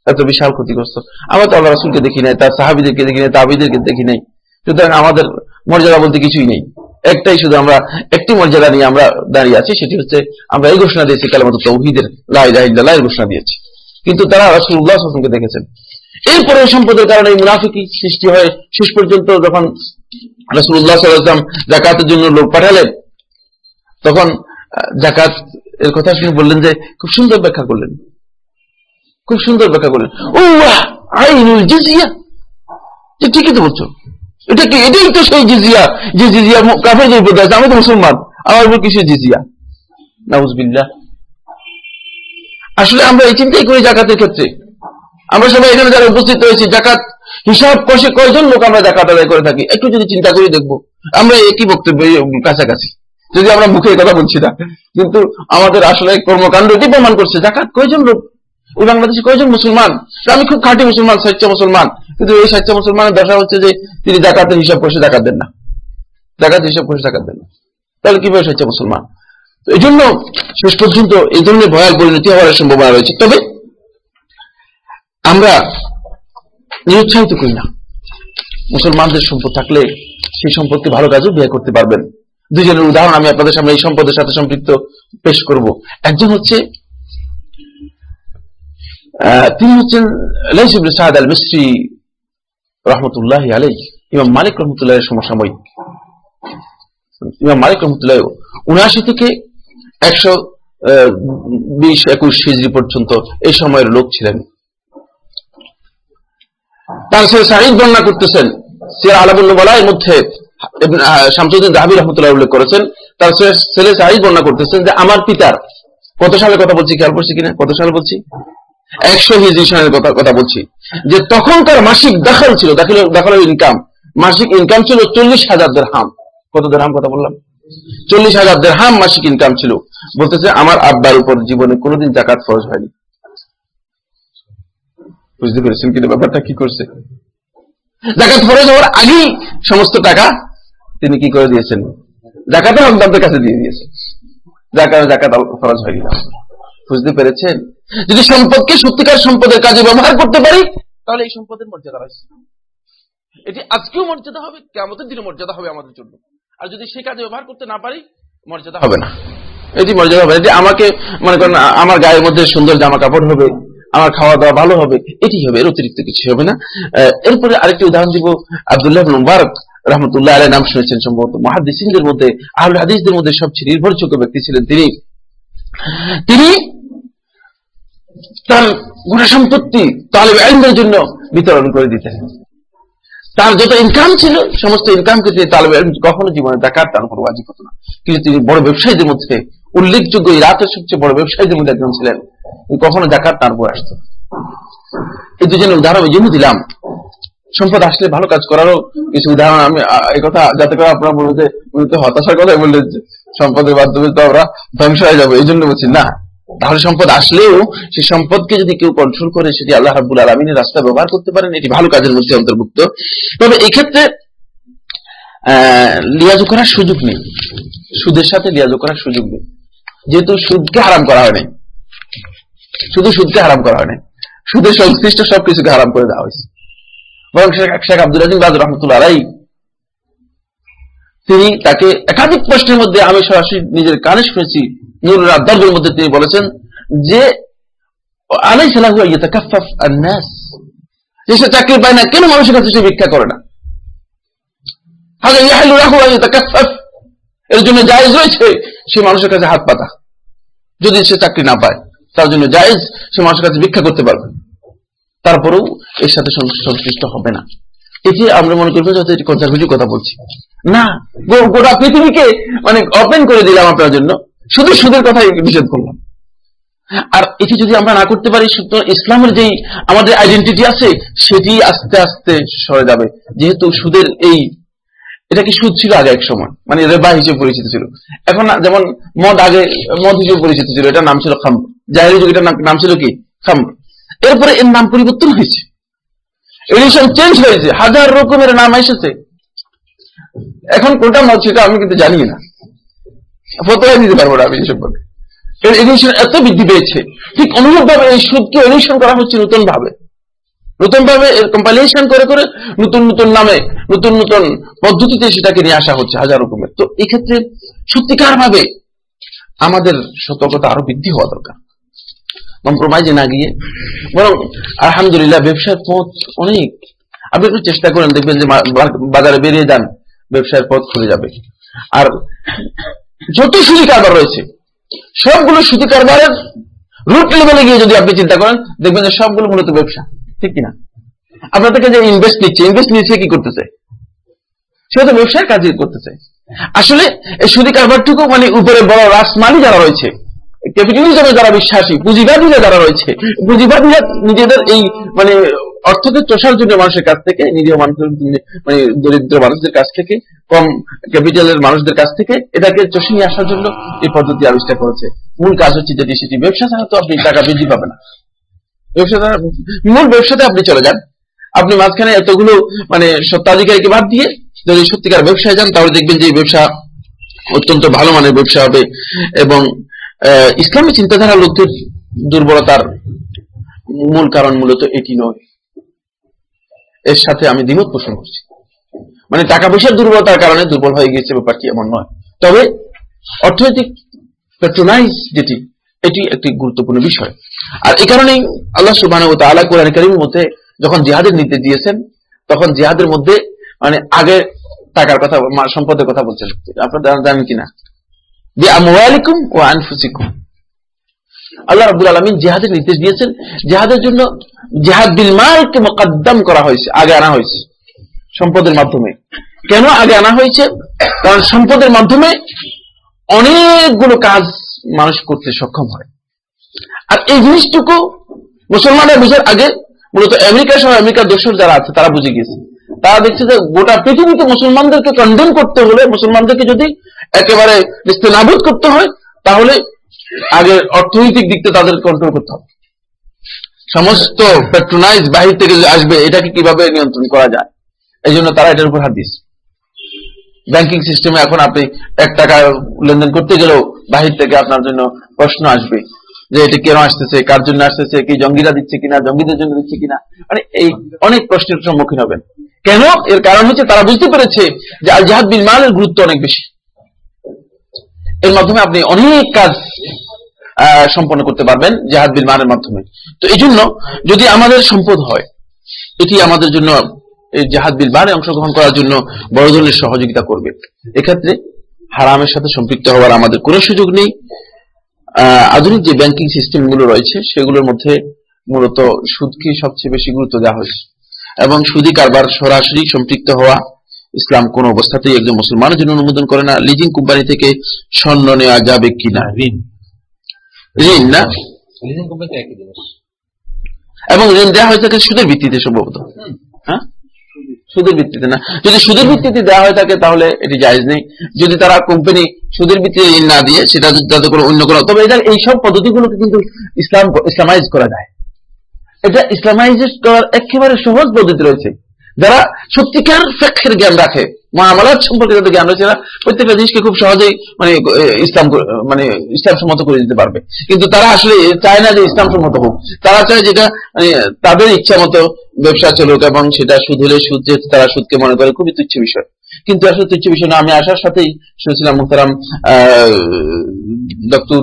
এত বিশাল ক্ষতিগ্রস্ত। আমরা তো আল্লাহ রাসুলকে দেখি নাই, তার সাহাবিদেরকে দেখি নাই তাবিদেরকে দেখি নাই। সুতরাং আমাদের মর্যাদা বলতে কিছুই নেই। একটাই শুধু আমরা, একটি মর্যাদা নিয়ে আমরা দাঁড়িয়ে আছি, সেটি হচ্ছে আমরা এই ঘোষণা দিয়েছি কালামাত তৌহিদের লাই লাইল্লাহ এর ঘোষণা দিয়েছি। কিন্তু তারা রাসুল্লাহ হাসানকে দেখেছেন। এরপরে সম্পদের কারণে এই মুনাফিকি সৃষ্টি হয়। শেষ পর্যন্ত যখন রাসুল্লাহ সাল্লাম জাকাতের জন্য লোক পাঠালেন, তখন জাকাত এর কথা শুনে বললেন যে, খুব সুন্দর ব্যাখ্যা করলেন। খুব সুন্দর ব্যাখ্যা করলেন। ও আইনুল জিজিয়া! ঠিকই তো বলছো। এটা কি এটাই তো সেই জিজিয়া যে জিজিয়া কাফের উপর দেয় আমি তো মুসলমান আমার উপর কিসের জিজিয়া নাউজবিল্লাহ আসলে আমরা এই চিন্তাই করি জাকাতের ক্ষেত্রে আমরা সবাই এখানে যারা উপস্থিত রয়েছি জাকাত হিসাব কষে কয়জন লোক আমরা জাকাত আদায় করে থাকি একটু যদি চিন্তা করে দেখব আমরা একই বক্তব্য কাছাকাছি যদি আমরা মুখে কথা বলছি না কিন্তু আমাদের আসলে কর্মকাণ্ডটি প্রমাণ করছে জাকাত কয়জন লোক ওই বাংলাদেশে কয়জন মুসলমান? আমি খুব খাঁটি মুসলমান, স্বেচ্ছা মুসলমান। কিন্তু এই স্বেচ্ছা মুসলমানের দেখা হচ্ছে যে তিনি জাকাতের হিসাব কষে জাকাত দেন না। জাকাত হিসাব কষে জাকাত দেন না। তাহলে কীভাবে স্বেচ্ছা মুসলমান? এই জন্য শেষ পর্যন্ত এই ধরনের ভয়াল পরিণতি হওয়ার সম্ভাবনা রয়েছে। তবে আমরা নিরুৎসাহিত করি না। মুসলমানদের সম্পদ থাকলে সেই সম্পদকে ভালো কাজও ব্যয় করতে পারবেন। দুজনের উদাহরণ আমি আপনাদের সামনে এই সম্পদের সাথে সম্পৃক্ত পেশ করব। একজন হচ্ছে তিনি হচ্ছেন লাইসুবুল সাহাদ আল মিস্ত্রি রহমতুল্লাহ আলাই ইমাম মালিক রহমতুল্লাহ সমসাময়িক। ইমাম মালিক রহমতুল্লাহ উনআশি থেকে একশো বিশ একুশ হিজড়ি পর্যন্ত এই সময়ের লোক ছিলেন। তার ছেলে সাহিদ বর্ণনা করতেছেন সিয়ার আলামুল্লাহ বলার মধ্যে শামসুদ্দিন দাহাবি রহমতুল্লাহ উল্লেখ করেছেন। তার ছেলে সাহিদ বর্ণনা করতেছেন যে, আমার পিতার কত সালে কথা বলছি, খেয়াল করছি কিনা? কত সালে বলছি? একশো হিজড়ি সালের কথা বলছি। যে তখনকার মাসিক দাখল ছিল দাখিল ইনকাম মাসিক ইনকাম ছিল চল্লিশ হাজার হাম কত হাম কথা বললাম? চল্লিশ হাজার হাম মাসিক ইনকাম ছিল। বলতেছে, আমার আব্বার উপর জীবনে কোনোদিন জাকাত ফরজ হয়নি। বুঝতে পেরেছেন কিন্তু ব্যাপারটা? কি করছে? জাকাত ফরজ হওয়ার আগেই সমস্ত টাকা তিনি কি করে দিয়েছেন? জাকাতের হকদারদের কাছে দিয়ে দিয়েছেন। যার জাকাত ফরজ হয়নি। বুঝতে পেরেছেন? যদি সম্পদকে সত্যিকার সম্পদের কাজে ব্যবহার করতে পারি তাহলে এই সম্পদের মর্যাদা রয়েছে এটি আজকেও মর্যাদা হবে কেমতের দিনে মর্যাদা হবে আমাদের জন্য। আর যদি সে কাজে ব্যবহার করতে না পারি মর্যাদা হবে না। এটি মর্যাদা হবে এটি আমাকে মনে করেন আমার গায়ের মধ্যে সুন্দর জামা কাপড় হবে আমার খাওয়া দাওয়া ভালো হবে এটি হবে এর অতিরিক্ত কিছু হবে না। আহ, এরপরে আরেকটি উদাহরণ দিব আবদুল্লাহ মুবারক রহমতুল্লাহ আলাই নাম শুনেছেন সম্ভবত। মহাদিসিনদের মধ্যে আহুল হাদিসদের মধ্যে সবচেয়ে নির্ভরযোগ্য ব্যক্তি ছিলেন তিনি। তিনি তার গোটা সম্পত্তি তালেব আইনদের জন্য বিতরণ করে দিতেন। তার যত ইনকাম ছিল, সমস্ত ইনকামকে তিনি তালেব আইন কখনো জীবনে দেখার তার উপর ওয়াজিব হতো না। কিন্তু তিনি বড় ব্যবসায়ীদের মধ্যে, উল্লেখযোগ্য ইরাকের সবচেয়ে বড় ব্যবসায়ীদের মধ্যে একজন ছিলেন। কখনো দেখার তার উপর আসতো এই দুজনের উদাহরণ এই জন্য দিলাম। সম্পদ আসলে ভালো কাজ করারও কিছু উদাহরণ আমি, আ- এই কথা যাতে করে আপনারা বলব যে হতাশার কথাই বললেন সম্পদের মাধ্যমে তো আমরা ধ্বংস হয়ে যাব, এই জন্য বলছি না। তাহলে সম্পদ আসলেও সেই সম্পদকে যদি কেউ কন্ট্রোল করে, সেটি আল্লাহ রাবুল আলমিনের রাস্তা ব্যবহার করতে পারেন। এটি ভালো কাজের মধ্যে অন্তর্ভুক্ত। তবে এক্ষেত্রে লিয়াজু করার সুযোগ নেই। সুদের সাথে লিয়াজু করার সুযোগ নেই। যেহেতু সুদকে হারাম করা হয় নাই। শুধু সুদকে হারাম করা হয় নাই। সুদের সংশ্লিষ্ট সবকিছুকে হারাম করে দেওয়া হয়েছে। বরং শেখ আব্দুল আজিম বাজ রহমতুল্লাহ তিনি তাকে একাধিক প্রশ্নের মধ্যে আমি সরাসরি নিজের কানে শুনেছি নুরুল আব্দার মধ্যে তিনি বলেছেন যে আলাই সালাহু ইয়াতাকাফফাফ আন-নাস। যে সে চাকরি পায় না, কেন মানুষের কাছে সে ভিক্ষা করে না? এর জন্য জায়েজ রয়েছে সে মানুষের কাছে হাত পাতা। যদি সে চাকরি না পায়, তার জন্য জায়েজ সে মানুষের কাছে ভিক্ষা করতে পারবে। তারপরেও এর সাথে সংশ্লিষ্ট হবে না। এটি আমরা মনে করব যে এটি কনজারভেটিভ কথা বলছি। না গোটা পৃথিবীকে মানে ওপেন করে দিলাম আপনার জন্য। শুধু সুদের কথাই নিষেধ করলাম। আর এটি যদি আমরা না করতে পারি ইসলামের যেই আমাদের আইডেন্টিটি আছে, সেটি আস্তে আস্তে সরে যাবে। যেহেতু সুদের এই, এটা কি সুদ ছিল আগে এক সময়? মানে রেবা হিসেবে পরিচিত ছিল। এখন যেমন মদ আগে, মদ হিসেবে পরিচিত ছিল এটা নাম ছিল খাম জাহেরি যুগ নাম- নাম ছিল কি? খাম এরপরে এর নাম পরিবর্তন হয়েছে। এডিশন চেঞ্জ হয়েছে। হাজার রকমের নাম এসেছে। এখন কোনটা মদ সেটা আমি কিন্তু জানি না। ফতোয়া দিতে পারব না আমি এই সম্পর্কে। এডিশন এত বৃদ্ধি পেয়েছে। ঠিক অনুরূপ ভাবে এই সুদকে এডিশন করা হচ্ছে নতুন ভাবে নতুন ভাবে এর কম্পাইলেশন করে করে নতুন নতুন নামে, নতুন নতুন পদ্ধতিতে সেটাকে নিয়ে আসা হচ্ছে হাজার রকমের। তো এক্ষেত্রে সত্যিকার ভাবে আমাদের সতর্কতা আরও বৃদ্ধি হওয়া দরকার। কম্প্রোমাইজে না গিয়ে। বরং আলহামদুলিল্লাহ ব্যবসার পথ অনেক। আপনি একটু চেষ্টা করেন দেখবেন যে বাজারে বেরিয়ে যান, ব্যবসার পথ খুলে যাবে। আর যত সুদি কারবার রয়েছে, সবগুলো সুদি কারবারের রুট লেভেলে গিয়ে যদি আপনি চিন্তা করেন, দেখবেন যে সবগুলো মূলত ব্যবসা, ঠিক কিনা? আপনার থেকে যে ইনভেস্ট নিচ্ছে ইনভেস্ট নিচ্ছে কি করতেছে? সে তো ব্যবসার কাজই করতেছে। আসলে এই সুদি কারবারটুকু মানে উপরে বড় রাসমালি যারা রয়েছে ক্যাপিটালিজমে যারা বিশ্বাসী, পুঁজিবাদীরা যারা রয়েছে, পুঁজিবাদীরা নিজেদের এই মানে অর্থকে চষার জন্য মানুষের কাছ থেকে, নিরীহ মানুষের মানে দরিদ্র মানুষদের কাছ থেকে, কম ক্যাপিটালের মানুষদের কাছ থেকে, এটাকে চষে নিয়ে আসার জন্য এই পদ্ধতি আবিষ্কার করেছে। মূল কাজ হচ্ছে যেটি সেটি ব্যবসা ছাড়া তো আপনি টাকা বৃদ্ধি পাবেন না। ব্যবসা মূল ব্যবসাতে আপনি চলে যান। আপনি মাঝখানে এতগুলো মানে সত্ত্বাধিকারীকে বাদ দিয়ে যদি সত্যিকার ব্যবসায় যান, তাহলে দেখবেন যে ব্যবসা অত্যন্ত ভালো মানের ব্যবসা হবে এবং ইসলামী চিন্তাধারা লোকদের দুর্বলতার মূল কারণ মূলত এটি নয়। এর সাথে আমি দ্বিমত পোষণ করছি। মানে টাকা পয়সার দুর্বলতার কারণে দুর্বল হয়ে গিয়েছে ব্যাপারটি এমন নয়। তবে অর্থনৈতিক পেট্রোনাইজ যেটি, এটি একটি গুরুত্বপূর্ণ বিষয়। আর এই কারণেই আল্লাহ সুবাহ তাআলা কোরআন কারিমের মধ্যে যখন জিহাদের নির্দেশ দিয়েছেন, তখন জিহাদের মধ্যে মানে আগে টাকার কথা সম্পদের কথা বলছেন। আপনারা জানেন কিনা? যে ও আনফুসিকুম। আল্লাহ রাব্বুল আলামিন জিহাদের নির্দেশ দিয়েছেন। জিহাদের জন্য জিহাদ বিল মালকে মুকদ্দম করা হয়েছে, আগে আনা হয়েছে, সম্পদের মাধ্যমে। কেন আগে আনা হয়েছে? কারণ সম্পদের মাধ্যমে অনেকগুলো কাজ মানুষ করতে সক্ষম হয়। আর এই জিনিসটুকু মুসলমানের বুঝার আগে মূলত আমেরিকা সহ আমেরিকার দোষর যারা আছে, তারা বুঝে গেছে। তারা দেখছে যে গোটা পৃথিবীতে মুসলমানদেরকে কন্ডেম করতে হলে মুসলমানদেরকে যদি একেবারে নাবুদ করতে হয়, তাহলে আগে অর্থনৈতিক দিকটা তাদের কন্ট্রোল করতে হবে। সমস্ত পেট্রোনাইজ বাহির থেকে আসবে, এটাকে কীভাবে নিয়ন্ত্রণ করা যায়? এই জন্য তারা এটার উপর হাত দিয়েছে ব্যাংকিং সিস্টেমে এখন আপনি এক টাকা লেনদেন করতে গেলেও বাহির থেকে আপনার জন্য প্রশ্ন আসবে যে এটি কেন আসতেছে, কার জন্য আসতেছে, কি জঙ্গিরা দিচ্ছে কিনা, জঙ্গিদের জন্য দিচ্ছে কিনা? মানে এই অনেক প্রশ্নের সম্মুখীন হবেন। কেন? এর কারণ হচ্ছে তারা বুঝতে পেরেছে যে আল জাহাদ বিন মালের গুরুত্ব অনেক বেশি। এর মাধ্যমে আপনি অনেক কাজ সম্পন্ন করতে পারবেন জাহাদ বিল মালের মাধ্যমে। তো এই জন্য যদি আমাদের সম্পদ হয়, এটি আমাদের জন্য জাহাদ বিল বারে অংশগ্রহণ করার জন্য বড় ধরনের সহযোগিতা করবে। এক্ষেত্রে হারামের সাথে সম্পৃক্ত হওয়ার আমাদের কোনো সুযোগ নেই। আধুনিক যে ব্যাংকিং সিস্টেমগুলো রয়েছে, সেগুলোর মধ্যে মূলত সুদকে সবচেয়ে বেশি গুরুত্ব দেওয়া হয়েছে। এবং সুদি কারবার সরাসরি সম্পৃক্ত হওয়া ইসলাম কোন অবস্থাতেই একজন মুসলমানের জন্য অনুমোদন করে না। লিজিং কোম্পানি থেকে স্বর্ণ নেওয়া যাবে কিনা। ঋণ। ঋণ না? এবং ঋণ দেওয়া হয়ে থাকে সুদের ভিত্তিতে সম্ভবত। হ্যাঁ? সুদের ভিত্তিতে না। যদি সুদের ভিত্তিতে দেওয়া হয়ে থাকে তাহলে এটি জায়েজ নেই। যদি তারা কোম্পানি সুদের ভিত্তিতে ঋণ না দিয়ে সেটা যদি তাদের কোনো অন্য কোনো তবে এটা এইসব পদ্ধতিগুলোকে কিন্তু ইসলাম ইসলামাইজ করা যায়। এটা ইসলামাইজ করার একেবারে সহজ পদ্ধতি রয়েছে। যারা সত্যিকার ফেকের জ্ঞান রাখে মহামালাত সম্পর্কে যাদের জ্ঞান রয়েছে তারা প্রত্যেকটা জিনিসকে খুব সহজেই মানে ইসলাম মানে ইসলাম সম্মত করে দিতে পারবে। কিন্তু তারা আসলে চায় না যে ইসলাম সম্মত হোক। তারা চায় যেটা মানে তাদের ইচ্ছা মতো ব্যবসা চলুক এবং সেটা সুদ হলে সুদ, যেহেতু তারা সুদকে মনে করে, খুবই তুচ্ছ বিষয়। কিন্তু আসলে তুচ্ছ বিষয় না, আমি আসার সাথেই শুনেছিলাম মুহতারাম ডক্টর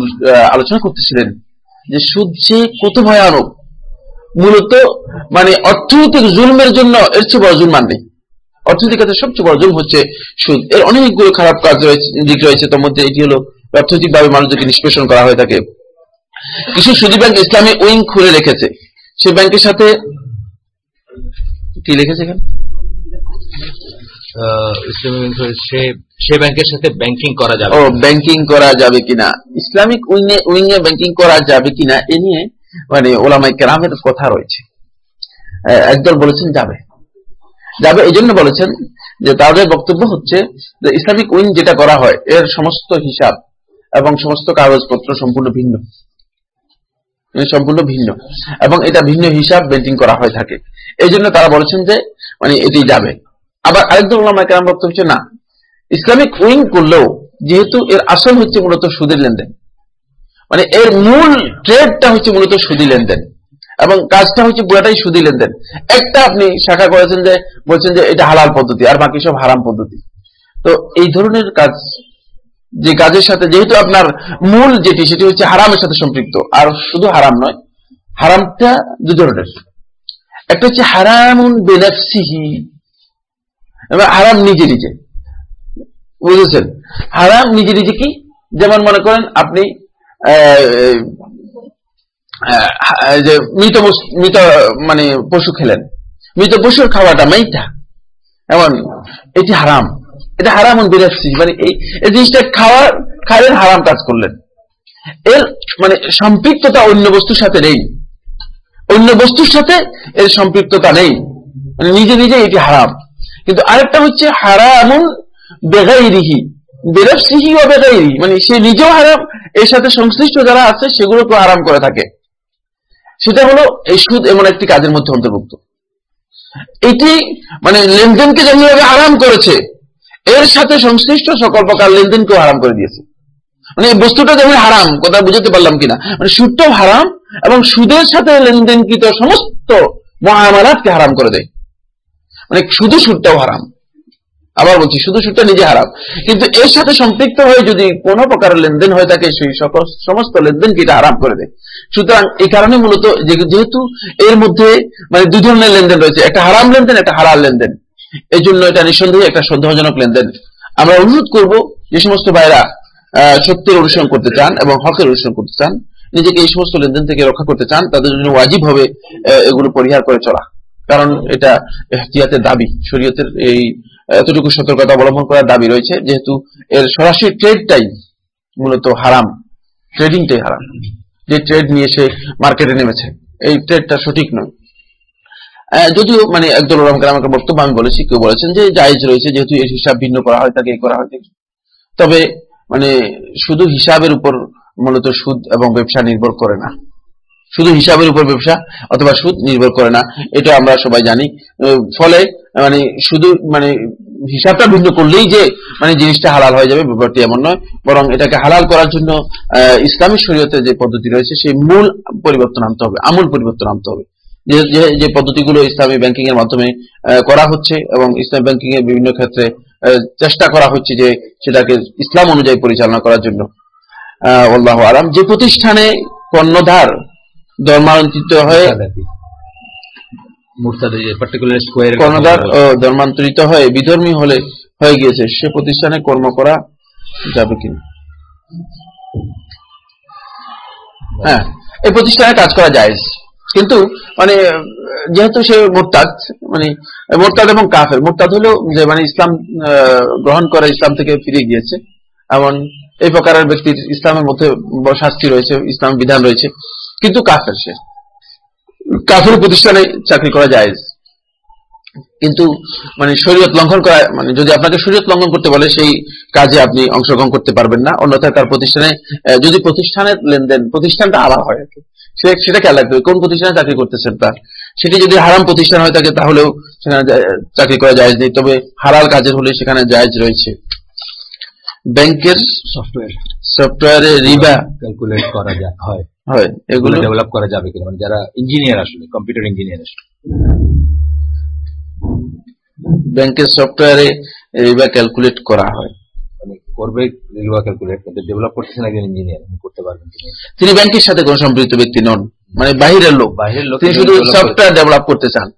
আলোচনা করতেছিলেন যে সুদ যে কত ভয়ানক। মূলত মানে অর্থনৈতিক জুলমের জন্য এর চেয়ে বড় জুলমান নেই। অর্থনৈতিক কাজে সবচেয়ে বড় জুলম হচ্ছে সুদ। এর অনেকগুলো খারাপ কাজ রয়েছে দিক রয়েছে তার মধ্যে এটি হলো অর্থনৈতিকভাবে মানুষদেরকে নিষ্পেষণ করা হয়ে থাকে। কিছু সুদী ব্যাংক ইসলামী উইং খুলে রেখেছে। সে ব্যাংকের সাথে কি লিখেছে এখানে? আহ, ইসলামী ব্যাংক সে সে ব্যাংকের সাথে ব্যাংকিং করা যাবে। ও ব্যাংকিং করা যাবে কিনা? ইসলামিক উইংয়ে উইংয়ে ব্যাংকিং করা যাবে কিনা? এ নিয়ে মানে ওলামাই কেরামের কথা রয়েছে। আহ, একদল বলেছেন যাবে। যাবে এই জন্য বলেছেন যে তাদের বক্তব্য হচ্ছে যে ইসলামিক উইং যেটা করা হয়, এর সমস্ত হিসাব এবং সমস্ত কাগজপত্র সম্পূর্ণ ভিন্ন। সম্পূর্ণ ভিন্ন। এবং এটা ভিন্ন হিসাব বেন্টিং করা হয়ে থাকে। এই জন্য তারা বলেছেন যে মানে এটি যাবে। আবার আরেকদল ওলামা বক্তব্য হচ্ছে, না, ইসলামিক উইং করলেও যেহেতু এর আসল হচ্ছে মূলত সুদের লেনদেন মানে এর মূল ট্রেডটা হচ্ছে মূলত সুদি লেনদেন। এবং কাজটা হচ্ছে পুরোটাই সুদি লেনদেন। একটা আপনি শাখা করেছেন যে, বলছেন যে এটা হালাল পদ্ধতি, আর বাকি সব হারাম পদ্ধতি। তো এই ধরনের কাজ, যে কাজের সাথে, যেহেতু আপনার মূল যেটি, সেটি হচ্ছে হারামের সাথে সম্পৃক্ত, আর শুধু হারাম নয়, হারামটা দু ধরনের। একটা হচ্ছে হারামুন বেনাফসিহি হারাম নিজে নিজে। বুঝেছেন? হারাম নিজে নিজে কি? যেমন মনে করেন আপনি যে মৃত মৃত মানে পশু খেলেন। মৃত পশুর খাওয়াটা মাইটা এমন, এটি হারাম। এটা হারাম বিরাসি মানে এই জিনিসটা খাওয়ার খাইলেন, হারাম কাজ করলেন। এর মানে সম্পৃক্ততা অন্য বস্তুর সাথে নেই। অন্য বস্তুর সাথে এর সম্পৃক্ততা নেই। মানে নিজে নিজে এটি হারাম। কিন্তু আরেকটা হচ্ছে হারামুন বেগাইরিহি। বেরফসিহি ও বেগাইরি মানে সে নিজেও হারাম, এর সাথে সংশ্লিষ্ট যারা আছে সেগুলোকে হারাম করে থাকে। সেটা হলো এই সুদ এমন একটি কাজের মধ্যে অন্তর্ভুক্ত। এটি মানে লেনদেনকে যেমনভাবে হারাম করেছে, এর সাথে সংশ্লিষ্ট সকল প্রকার লেনদেনকেও হারাম করে দিয়েছে। মানে এই বস্তুটা যেমন হারাম, কথা বুঝতে পারলাম কিনা? মানে সুদটাও হারাম এবং সুদের সাথে লেনদেনকৃত সমস্ত মহামারাতকে হারাম করে দেয়। মানে শুধু সুদটাও হারাম। আবার বলছি, শুধু সুদটা নিজে হারাম কিন্তু এর সাথে সম্পৃক্ত হয়ে যদি কোনো প্রকার লেনদেন হয়ে থাকে, সেই সকল, সমস্ত লেনদেনকে এটা হারাম করে দেয়? সুতরাং এই কারণে মূলত যেহেতু এর মধ্যে মানে দুই ধরনের লেনদেন রয়েছে, একটা হারাম লেনদেন, একটা হালাল লেনদেন। এই জন্য এটা নিঃসন্দেহে একটা সন্দেহজনক লেনদেন। আমরা অনুরোধ করব, যে সমস্ত ভাইরা সত্যের অনুসরণ করতে চান এবং হকের অনুসরণ করতে চান, নিজেকে এই সমস্ত লেনদেন থেকে রক্ষা করতে চান, তাদের জন্য ওয়াজিব হবে এগুলো পরিহার করে চলা। কারণ এটা এহতিয়াতের দাবি, শরীয়তের এই এতটুকু সতর্কতা অবলম্বন করার দাবি রয়েছে, যেহেতু এর সরাসরি ট্রেডটাই মূলত হারাম ট্রেডিংটাই হারাম, যে ট্রেড নিয়ে সে মার্কেটে নেমেছে। এই ট্রেডটা সঠিক নয়। যদিও মানে একদল ওলামকার আমাকে বক্তব্য আমি বলেছি, কেউ বলেছেন যে জায়েজ রয়েছে, যেহেতু এর হিসাব ভিন্ন করা হয়, তাকে করা হয়। তবে মানে শুধু হিসাবের উপর মূলত সুদ এবং ব্যবসা নির্ভর করে না। শুধু হিসাবের উপর ব্যবসা অথবা সুদ নির্ভর করে না, এটা আমরা সবাই জানি। ফলে মানে শুধু মানে হিসাবটা ভিন্ন করলেই যে মানে জিনিসটা হালাল হয়ে যাবে, ব্যাপারটি এমন নয়। বরং এটাকে হালাল করার জন্য ইসলামী শরীয়তে যে পদ্ধতি রয়েছে, সেই মূল পরিবর্তন আনতে হবে, আমূল পরিবর্তন আনতে হবে। যে পদ্ধতিগুলো ইসলামী ব্যাংকিং এর মাধ্যমে করা হচ্ছে এবং ইসলামী ব্যাংকিং এর বিভিন্ন ক্ষেত্রে চেষ্টা করা হচ্ছে যে, সেটাকে ইসলাম অনুযায়ী পরিচালনা করার জন্য। আল্লাহ আলাম, যে প্রতিষ্ঠানে কর্ণধার ধর্মান্তরিত হয়ে কর্ণধার ধর্মান্তরিত হয়ে বিধর্মী হলে হয়ে গিয়েছে। সে প্রতিষ্ঠানে কর্ম করা যাবে কিনা? হ্যাঁ এই প্রতিষ্ঠানে কাজ করা যায়। কিন্তু মানে যেহেতু সে মোরতাদ মানে মোরতাদ এবং কাফের মোরতাদ হলো যে মানে ইসলাম গ্রহণ করে ইসলাম থেকে ফিরে গিয়েছে। এমন এই প্রকারের ব্যক্তির ইসলামের মধ্যে শাস্তি রয়েছে ইসলাম বিধান রয়েছে। কিন্তু কাফের সে। কাফের প্রতিষ্ঠানে চাকরি করা যায় কিন্তু মানে শরীয়ত লঙ্ঘন করা মানে যদি আপনাকে শরীয়ত লঙ্ঘন করতে বলে, সেই কাজে আপনি অংশগ্রহণ করতে পারবেন না। অন্যথায় তার প্রতিষ্ঠানে যদি প্রতিষ্ঠানের লেনদেন, প্রতিষ্ঠানটা আলাদা হয় আর কি। সে সেটা খেয়াল রাখতে হবে কোন প্রতিষ্ঠানে চাকরি করতেছেন তার? সেটি যদি হারাম প্রতিষ্ঠান হয়ে থাকে, তাহলেও সেখানে চাকরি করা যায় নেই। তবে হারাল কাজের হলে সেখানে জায়েজ রয়েছে। ব্যাংকের সফটওয়্যার। সফটওয়্যারে রিবা ক্যালকুলেট করা যায় হয়। হয় এগুলো ডেভেলপ করা যাবে কিনা? মানে যারা ইঞ্জিনিয়ার আসলে কম্পিউটার ইঞ্জিনিয়ার আসলে। ব্যাংকের সফটওয়্যারে রিবা ক্যালকুলেট করা হয়। মানে করবে রিবা ক্যালকুলেট কিন্তু ডেভেলপ করতেছেন একজন ইঞ্জিনিয়ার করতে পারবেন তিনি ব্যাংকের সাথে কোনো সম্পৃক্ত ব্যক্তি নন মানে বাহিরের লোক। বাইরের লোক তিনি শুধু সফটওয়্যার ডেভেলপ করতে চান।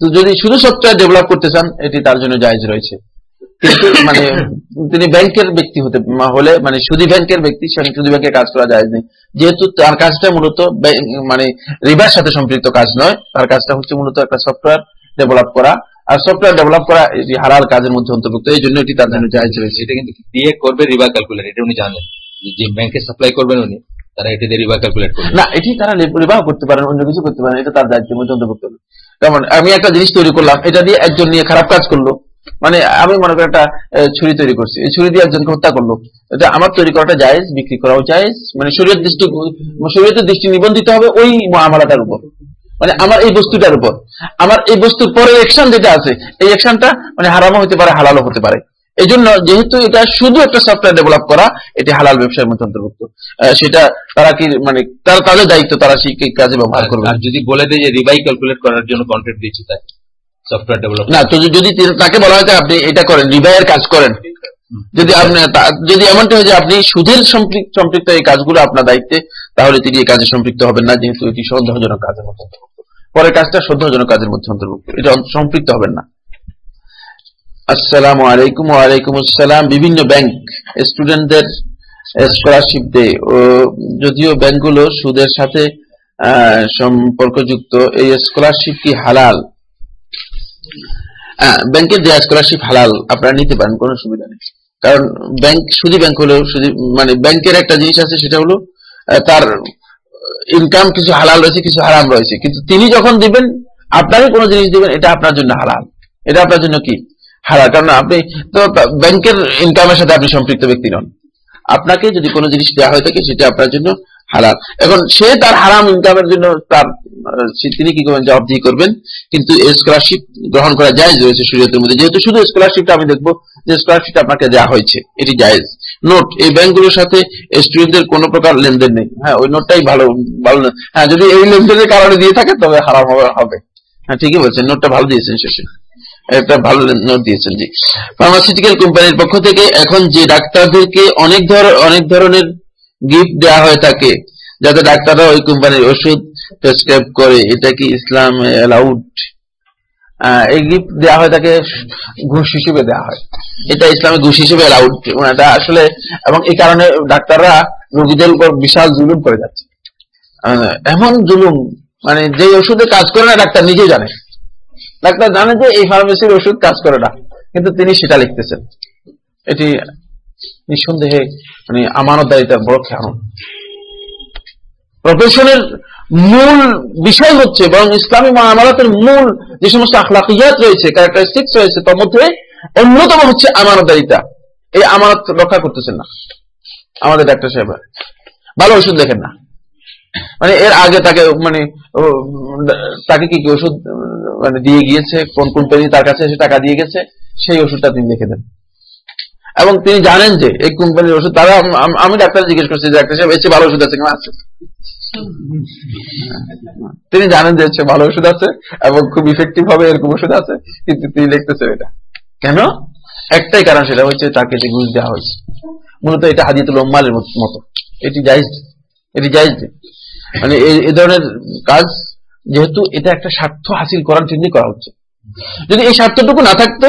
তো যদি শুধু সফটওয়্যার ডেভেলপ করতে চান এটি তার জন্য জায়েজ রয়েছে। কিন্তু মানে তিনি ব্যাংকের ব্যক্তি হতে হলে মানে সুদী ব্যাংকের ব্যক্তি সেখানে সুদী ব্যাংকে কাজ করা যায় নেই যেহেতু তার কাজটা মূলত মানে রিবার সাথে সম্পৃক্ত কাজ নয় তার কাজটা হচ্ছে মূলত একটা সফটওয়্যার ডেভেলপ করা। আর সফটওয়্যার ডেভেলপ করা এটি হারাল কাজের মধ্যে অন্তর্ভুক্ত এই জন্য এটি তার জন্য জায়েজ রয়েছে এটা কিন্তু দিয়ে করবে রিবা ক্যালকুলেট এটা উনি জানেন। যে- ব্যাংকে সাপ্লাই করবেন উনি তারা এটা দিয়ে রিবা ক্যালকুলেট করবে। না এটি তারা বিবাহ করতে পারেন অন্য কিছু করতে পারেন এটা তার দায়িত্বের মধ্যে অন্তর্ভুক্ত। না যেমন আমি একটা জিনিস তৈরি করলাম এটা দিয়ে একজন নিয়ে খারাপ কাজ করল। মানে আমি মনে করি একটা ছুরি তৈরি করছি। এই ছুরি দিয়ে একজনকে হত্যা করল। এটা আমার তৈরি করাটা জায়েজ, বিক্রি করাও জায়েজ। মানে শরীরের দৃষ্টি শরীরের দৃষ্টি নিবন্ধিত হবে ওই আমালাটার উপর। মানে আমার এই বস্তুটার উপর। আমার এই বস্তুর পরে অ্যাকশন যেটা আছে, এই অ্যাকশনটা মানে হারামও হতে পারে, হালালও হতে পারে। এই জন্য যেহেতু এটা শুধু একটা সফটওয়্যার ডেভেলপ করা, এটি হালাল ব্যবসায়ের মধ্যে অন্তর্ভুক্ত। সেটা তারা কি মানে তারা, তাদের দায়িত্ব তারা সেই কাজে ব্যবহার করবে। যদি বলে দেয় যে রিবাই ক্যালকুলেট করার জন্য কন্ট্রাক্ট দিচ্ছি তাকে সফটওয়্যার না তো যদি তাকে বলা হয় আপনি এটা করেন রিবাইয়ের কাজ করেন, যদি আপনি যদি এমনটা হয় যে আপনি সুদের সম্পৃক্ত এই কাজগুলো আপনার দায়িত্বে, তাহলে তিনি এই কাজে সম্পৃক্ত হবেন না যেহেতু এটি সন্দেহজনক কাজের মধ্যে পরের কাজটা সন্দেহজনক কাজের মধ্যে অন্তর্ভুক্ত। এটা সম্পৃক্ত হবেন না। আলাইকুম, ওয়ালাইকুম আসসালাম। বিভিন্ন ব্যাংক স্টুডেন্টদের স্কলারশিপ দেয়। যদিও ব্যাংকগুলো সুদের সাথে সম্পর্কযুক্ত, এই স্কলারশিপ কি হালাল? ব্যাংকের দেওয়া স্কলারশিপ হালাল, আপনারা নিতে পারেন, কোনো সুবিধা নেই। কারণ ব্যাংক, শুধু ব্যাংক হলেও, শুধু মানে ব্যাংকের একটা জিনিস আছে, সেটা হলো তার ইনকাম কিছু হালাল রয়েছে, কিছু হারাম রয়েছে। কিন্তু তিনি যখন দিবেন আপনারই কোনো জিনিস দিবেন, এটা আপনার জন্য হালাল। এটা আপনার জন্য কি? হালাল। কারণ আপনি, তো ব্যাংকের ইনকামের সাথে আপনি সম্পৃক্ত ব্যক্তি নন। আপনাকে যদি কোনো জিনিস দেওয়া হয়ে থাকে, সেটা আপনার জন্য হালাল। এখন সে তার হারাম ইনকামের জন্য তার তিনি কি করবেন? জবাবদিহি করবেন। কিন্তু স্কলারশিপ গ্রহণ করা জায়েজ রয়েছে শরীয়তের মধ্যে। যেহেতু শুধু স্কলারশিপটা আমি দেখব, যে স্কলারশিপটা আপনাকে দেওয়া হয়েছে, এটি জায়েজ। নোট এই ব্যাংকগুলোর সাথে স্টুডেন্টদের কোনো প্রকার লেনদেন নেই। হ্যাঁ ওই নোটটাই ভালো ভালো না। হ্যাঁ যদি এই লেনদেনের কারণে দিয়ে থাকে, তবে হারাম হবে হবে। হ্যাঁ ঠিকই বলছেন। নোটটা ভালো দিয়েছেন শেষে। একটা ভালো নোট দিয়েছেন জি। ফার্মাসিউটিক্যাল কোম্পানির পক্ষ থেকে এখন যে ডাক্তারদেরকে অনেক ধর অনেক ধরনের গিফট দেওয়া হয়ে থাকে, যাতে ডাক্তাররা ওই কোম্পানির ওষুধ প্রেসক্রাইব করে। এটা কি ইসলাম অ্যালাউড এই গিফট দেওয়া হয় তাকে ঘুষ হিসেবে দেওয়া হয়। এটা ইসলামে ঘুষ হিসেবে অ্যালাউড এটা আসলে, এবং এই কারণে ডাক্তাররা রোগীদের উপর বিশাল জুলুম করে যাচ্ছে। এমন জুলুম মানে যে ওষুধে কাজ করে না, ডাক্তার নিজে জানে। ডাক্তার জানে যে এই ফার্মেসির ওষুধ কাজ করে না, কিন্তু তিনি সেটা লিখতেছেন। এটি নিঃসন্দেহে মানে আমানতদারিতার বড় খেয়াল প্রফেশনের মূল বিষয় হচ্ছে, বরং ইসলামী আমানতের মূল যে সমস্ত আখলাকিয়াত রয়েছে ক্যারেক্টারিস্টিক্স রয়েছে, তার মধ্যে অন্যতম হচ্ছে আমানতদারিতা। এই আমানত রক্ষা করতেছেন না। আমাদের ডাক্তার সাহেব। ভালো ওষুধ দেখেন না। মানে এর আগে তাকে মানে তাকে কি কি ওষুধ মানে দিয়ে গিয়েছে, কোন কোম্পানি তার কাছে এসে টাকা দিয়ে গেছে, সেই ওষুধটা তিনি দেখে দেন। এবং তিনি জানেন যে এই কোম্পানির ওষুধ, তারা আমি ডাক্তার জিজ্ঞেস করছি ডাক্তার সাহেব চেয়ে ভালো ওষুধ আছে কিনা? আছে তিনি জানেন যে চেয়ে ভালো ওষুধ আছে এবং খুব ইফেক্টিভ হবে, এরকম ওষুধ আছে। কিন্তু তিনি লিখতেছেন এটা। কেন? একটাই কারণ সেটা হচ্ছে তাকে যে ঘুষ দেওয়া হয়েছে। মূলত এটা হাদিয়াতুল উম্মালের মতো এটি জায়েজ, এটি নেই। মানে এই ধরনের কাজ যেহেতু এটা একটা স্বার্থ হাসিল করার জন্যই করা হচ্ছে। যদি এই স্বার্থটুকু না থাকতো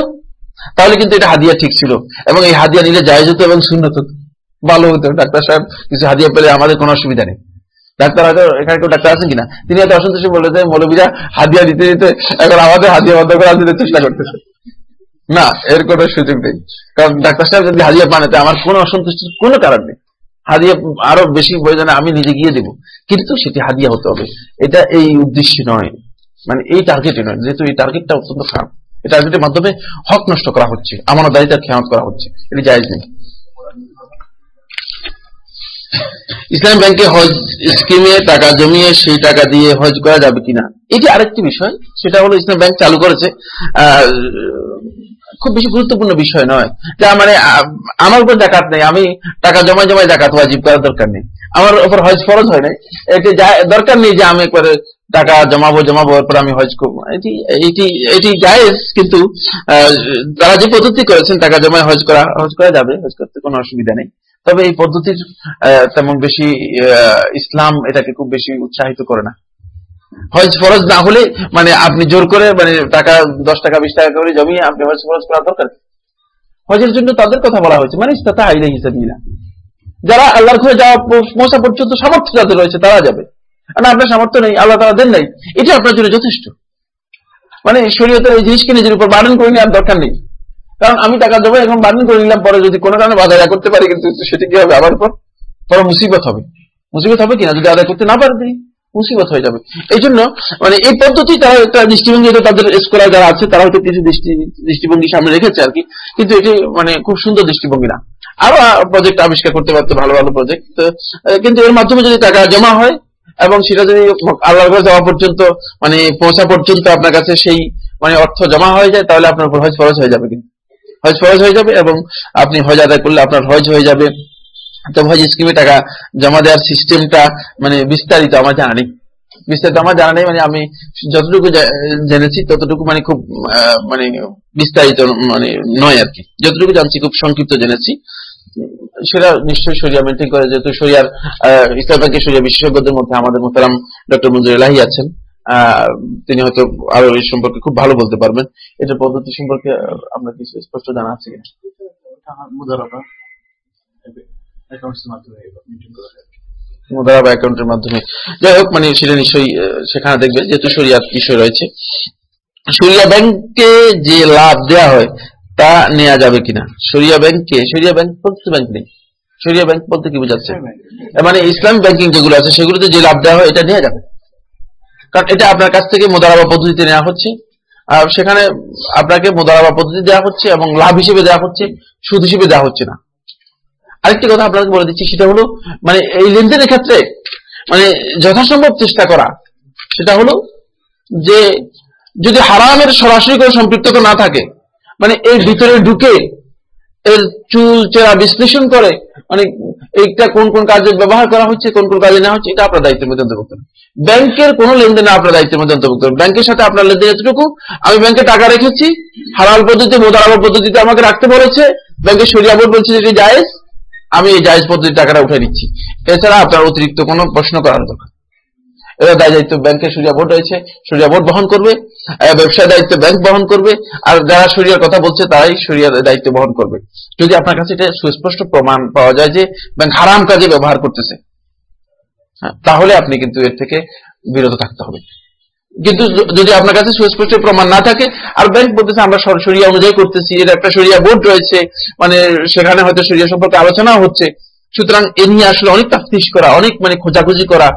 তাহলে কিন্তু এটা হাদিয়া ঠিক ছিল। এবং এই হাদিয়া নিলে জায়েজ হতো এবং শূন্যত হতো। ভালো হতো। ডাক্তার সাহেব কিছু হাদিয়া পেলে আমাদের কোনো অসুবিধা নেই। ডাক্তার হয়তো এখানে কেউ ডাক্তার আছেন কিনা? তিনি হয়তো অসন্তুষ্ট বলে যে, মৌলবীরা হাদিয়া দিতে দিতে এখন আমাদের হাদিয়া বন্ধ করার জন্য চেষ্টা করতেছে না, এর কোনো সুযোগ নেই। কারণ ডাক্তার সাহেব যদি হাদিয়া পান আমার কোনো অসন্তুষ্টির কোনো কারণ নেই। হাদিয়া আরও বেশি প্রয়োজনে আমি নিজে গিয়ে দেবো। কিন্তু সেটি হাদিয়া হতে হবে। এটা এই উদ্দেশ্যে নয়। মানে এই টার্গেটে নয়। যেহেতু এই টার্গেটটা অত্যন্ত খারাপ। এই টার্গেটের মাধ্যমে হক নষ্ট করা হচ্ছে আমানতদারিতার খেয়ানত করা হচ্ছে। এটি জায়েজ নেই। ইসলাম ব্যাংকে হজ স্কিমে টাকা জমিয়ে সেই টাকা দিয়ে হজ করা যাবে কিনা, এটি আরেকটি বিষয়। সেটা হলো ইসলাম ব্যাংক চালু করেছে খুব বেশি গুরুত্বপূর্ণ বিষয় নয়। যা মানে আমার উপর জাকাত নেই, আমি টাকা জমা জমায় জাকাত ওয়াজিব করার দরকার নেই। আমার উপর হজ ফরজ হয় নাই। এটি দরকার নেই যে আমি একবারে টাকা জমাবো জমাবো, এরপর আমি হজ করব। এটি এটি এটি জায়েজ, কিন্তু তারা যে পদ্ধতি করেছেন টাকা জমায় হজ করা হজ করা যাবে, হজ করতে কোনো অসুবিধা নেই। তবে এই পদ্ধতির তেমন বেশি ইসলাম এটাকে খুব বেশি উৎসাহিত করে না। হজ ফরজ না হলে মানে আপনি জোর করে মানে টাকা, দশ টাকা, বিশ টাকা করে জমিয়ে আপনি হজ ফরজ করা দরকার হজের জন্য তাদের কথা বলা হয়েছে মানে ইস্তাতা আইলে হিসাবে যারা আল্লাহর ঘরে যাওয়া পৌঁছা পর্যন্ত সামর্থ্য যাদের রয়েছে, তারা যাবে। না, আপনার সামর্থ্য নেই, আল্লাহ তারা দেন নাই। এটা আপনার জন্য যথেষ্ট। মানে শরীয়তের এই জিনিসকে নিজের উপর বারণ করে নেওয়ার দরকার নেই। কারণ আমি টাকা দেবো, এখন বারণ করে নিলাম, পরে যদি কোনো কারণে বাধা করতে পারি, কিন্তু সেটা কি হবে আবার পর বড় মুসিবত হবে। মুসিবত হবে কিনা যদি আদায় করতে না পারে দিই মুসিবত হয়ে যাবে। এই জন্য মানে এই পদ্ধতি তারা একটা দৃষ্টিভঙ্গি তাদের স্কলার যারা আছে, তারা হয়তো কিছু দৃষ্টি, দৃষ্টিভঙ্গি সামনে রেখেছে আর কি। কিন্তু এটি মানে খুব সুন্দর দৃষ্টিভঙ্গি না। আরও প্রজেক্ট আবিষ্কার করতে পারতো, ভালো ভালো প্রজেক্ট কিন্তু এর মাধ্যমে যদি টাকা জমা হয় এবং সেটা যদি আল্লাহর ঘরে যাওয়া পর্যন্ত মানে পৌঁছা পর্যন্ত আপনার কাছে সেই মানে অর্থ জমা হয়ে যায়, তাহলে আপনার উপর হজ ফরজ হয়ে যাবে কিন্তু। হজ ফরজ হয়ে যাবে এবং আপনি হজ আদায় করলে আপনার হজ হয়ে যাবে। তো হজ স্কিমে টাকা জমা দেওয়ার সিস্টেমটা মানে বিস্তারিত আমার জানা নেই। বিস্তারিত আমার জানা নেই মানে আমি যতটুকু জেনেছি, ততটুকু মানে খুব মানে বিস্তারিত মানে নয় আর কি। যতটুকু জানছি, খুব সংক্ষিপ্ত জেনেছি। সেটা নিশ্চয়ই সরিয়া মেনটেন করে যেহেতু সরিয়ার ইসলাম ব্যাংকের সরিয়া বিশেষজ্ঞদের মধ্যে আমাদের মোতারাম ডক্টর মঞ্জুর এলাহি আছেন। তিনি হয়তো আরও এই সম্পর্কে খুব ভালো বলতে পারবেন। এটার পদ্ধতি সম্পর্কে আপনার কিছু স্পষ্ট জানা আছে কিনা? মুদারাবা অ্যাকাউন্টের মাধ্যমে যাই হোক মানে সেটা নিশ্চয়ই সেখানে দেখবে যেহেতু সরিয়ার বিষয় রয়েছে। সরিয়া ব্যাংকে যে লাভ দেওয়া হয় তা নেওয়া যাবে কিনা? সরিয়া ব্যাংকে সরিয়া ব্যাংক প্রত্যেক ব্যাংক নেই। সরিয়া ব্যাংক বলতে কি বোঝাচ্ছে? মানে ইসলাম ব্যাংকিং যেগুলো আছে সেগুলোতে যে লাভ দেওয়া হয় এটা নেওয়া যাবে। কারণ এটা আপনার কাছ থেকে মোদারাবা পদ্ধতিতে নেওয়া হচ্ছে। আর সেখানে আপনাকে মোদারাবা পদ্ধতি দেওয়া হচ্ছে এবং লাভ হিসেবে দেওয়া হচ্ছে সুদ হিসেবে দেওয়া হচ্ছে না। আরেকটি কথা আপনাকে বলে দিচ্ছি সেটা হলো মানে এই লেনদেনের ক্ষেত্রে মানে যথাসম্ভব চেষ্টা করা সেটা হলো যে যদি হারামের সরাসরি কোনো সম্পৃক্ততা না থাকে মানে এর ভিতরে ঢুকে এর চুল, চেরা বিশ্লেষণ করে মানে এইটা কোন কোন কাজে ব্যবহার করা হচ্ছে, কোন কোন কাজে নেওয়া হচ্ছে, এটা আপনার দায়িত্বের মধ্যে অন্তর্ভুক্ত। ব্যাংকের কোনো লেনদেন আপনার দায়িত্বের মধ্যে অন্তর্ভুক্ত। ব্যাংকের সাথে আপনার লেনদেন এতটুকু, আমি ব্যাংকে টাকা রেখেছি, হালাল পদ্ধতি মোদারাবার পদ্ধতিতে আমাকে রাখতে বলেছে ব্যাংকের সরিয়া বোর্ড বলছে যে জায়েজ, আমি এই জায়েজ পদ্ধতি টাকাটা উঠে নিচ্ছি এছাড়া আপনার অতিরিক্ত কোনো প্রশ্ন করার দরকার এবার দায় দায়িত্ব ব্যাংকের সরিয়া বোর্ড রয়েছে সরিয়া বোর্ড বহন করবে ব্যবসায় দায়িত্ব ব্যাংক বহন করবে আর যারা সরিয়ার কথা বলছে তারাই সরিয়ার দায়িত্ব বহন করবে। যদি আপনার কাছে এটা সুস্পষ্ট প্রমাণ পাওয়া যায় যে ব্যাংক হারাম কাজে ব্যবহার করতেছে হ্যাঁ, তাহলে আপনি কিন্তু এর থেকে বিরত থাকতে হবে। কিন্তু যদি আপনার কাছে সুস্পষ্ট প্রমাণ না থাকে আর ব্যাংক বলতেছে আমরা সর- সরিয়া অনুযায়ী করতেছি এর একটা সরিয়া বোর্ড রয়েছে মানে সেখানে হয়তো সরিয়া সম্পর্কে আলোচনাও হচ্ছে সুতরাং এ নিয়ে আসলে অনেক তাফতিশ করা অনেক মানে খোঁজাখুঁজি করা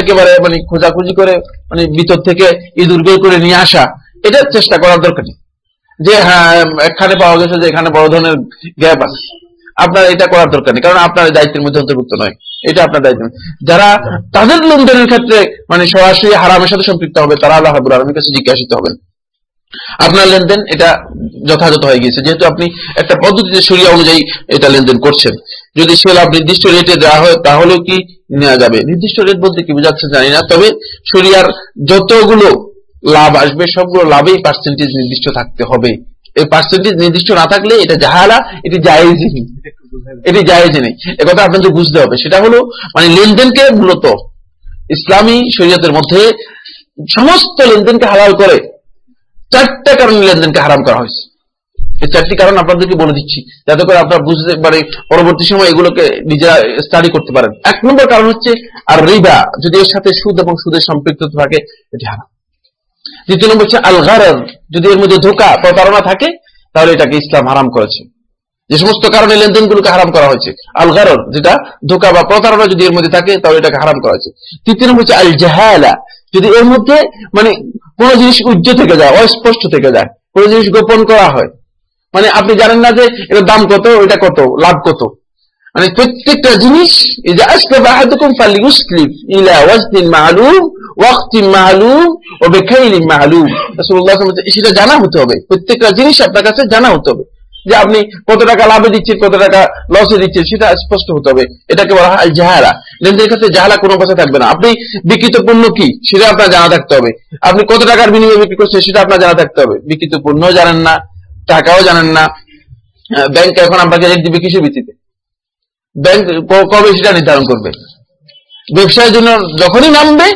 একেবারে মানে খোঁজাখুঁজি করে মানে ভিতর থেকে ইঁদুর বের করে নিয়ে আসা, এটার চেষ্টা করার দরকার নেই। যে হ্যাঁ এখানে পাওয়া গেছে যে এখানে বড় ধরনের গ্যাপ আছে। আপনার এটা করার দরকার নেই, কারণ আপনার দায়িত্বের মধ্যে অন্তর্ভুক্ত নয়। এটা আপনার দায়িত্ব। যারা তাদের লেনদেনের ক্ষেত্রে মানে সরাসরি হারামের সাথে সম্পৃক্ত হবে, তারা আল্লাহ হাবুল আলমীর কাছে জিজ্ঞাসিত হবেন। আপনার লেনদেন এটা যথাযথ হয়ে গিয়েছে। যেহেতু আপনি একটা পদ্ধতিতে সরিয়া অনুযায়ী এটা লেনদেন করছেন। যদি সে লাভ নির্দিষ্ট রেটে দেওয়া হয়, তাহলেও কি নেওয়া যাবে? নির্দিষ্ট রেট বলতে কি বোঝাচ্ছে জানি না, তবে সরিয়ার যতগুলো লাভ আসবে, সবগুলো লাভেই পার্সেন্টেজ নির্দিষ্ট থাকতে হবে। এই পার্সেন্টেজ নির্দিষ্ট না থাকলে এটা জাহালা, এটি জায়েজই নেই। এটি জায়েজ নেই। একথা আপনাদের বুঝতে হবে। সেটা হলো মানে লেনদেনকে মূলত ইসলামী শরীয়তের মধ্যে সমস্ত লেনদেনকে হালাল করে। চারটা কারণে লেনদেনকে হারাম করা হয়েছে। এই চারটি কারণ আপনাদেরকে বলে দিচ্ছি, যাতে করে আপনারা বুঝতে পারে পরবর্তী সময় এগুলোকে নিজেরা স্টাডি করতে পারেন। এক নম্বর কারণ হচ্ছে, আর রিবা, যদি এর সাথে সুদ এবং সুদের সম্পৃক্ত থাকে, এটি হারাম। দ্বিতীয় নম্বর হচ্ছে আল যদি এর মধ্যে ধোকা, প্রতারণা থাকে, তাহলে এটাকে ইসলাম হারাম করেছে। যে সমস্ত কারণে লেনদেনগুলোকে হারাম করা হয়েছে। আল গারর, যেটা ধোকা বা প্রতারণা যদি এর মধ্যে থাকে, তাহলে এটাকে হারাম করা হয়েছে। তৃতীয় নম্বর হচ্ছে আল জাহালা, যদি এর মধ্যে মানে কোন জিনিস উজ্জ্ব থেকে যায়, অস্পষ্ট থেকে যায়, কোন জিনিস গোপন করা হয় মানে আপনি জানেন না যে এটার দাম কত ওইটা কত, লাভ কত। মানে প্রত্যেকটা জিনিস সেটা জানা হতে হবে। প্রত্যেকটা জিনিস আপনার কাছে জানা হতে হবে। যে আপনি কত টাকা লাভে দিচ্ছেন, কত টাকা লসে দিচ্ছেন, সেটা স্পষ্ট হতে হবে। এটাকে বলা হয় জাহালা লেনদেনের ক্ষেত্রে জাহালা কোনো কথা থাকবে না। আপনি বিকৃত পণ্য কি, সেটা আপনার জানা থাকতে হবে। আপনি কত টাকার বিনিময়ে বিক্রি করছেন, সেটা আপনার জানা থাকতে হবে। বিকৃত পণ্য জানেন না, টাকাও জানেন না। ব্যাংক এখন আপনাকে রেট দিবে কিসের ভিত্তিতে? ব্যাংক কবে সেটা নির্ধারণ করবে? ব্যবসায়ের জন্য যখনই নামবে,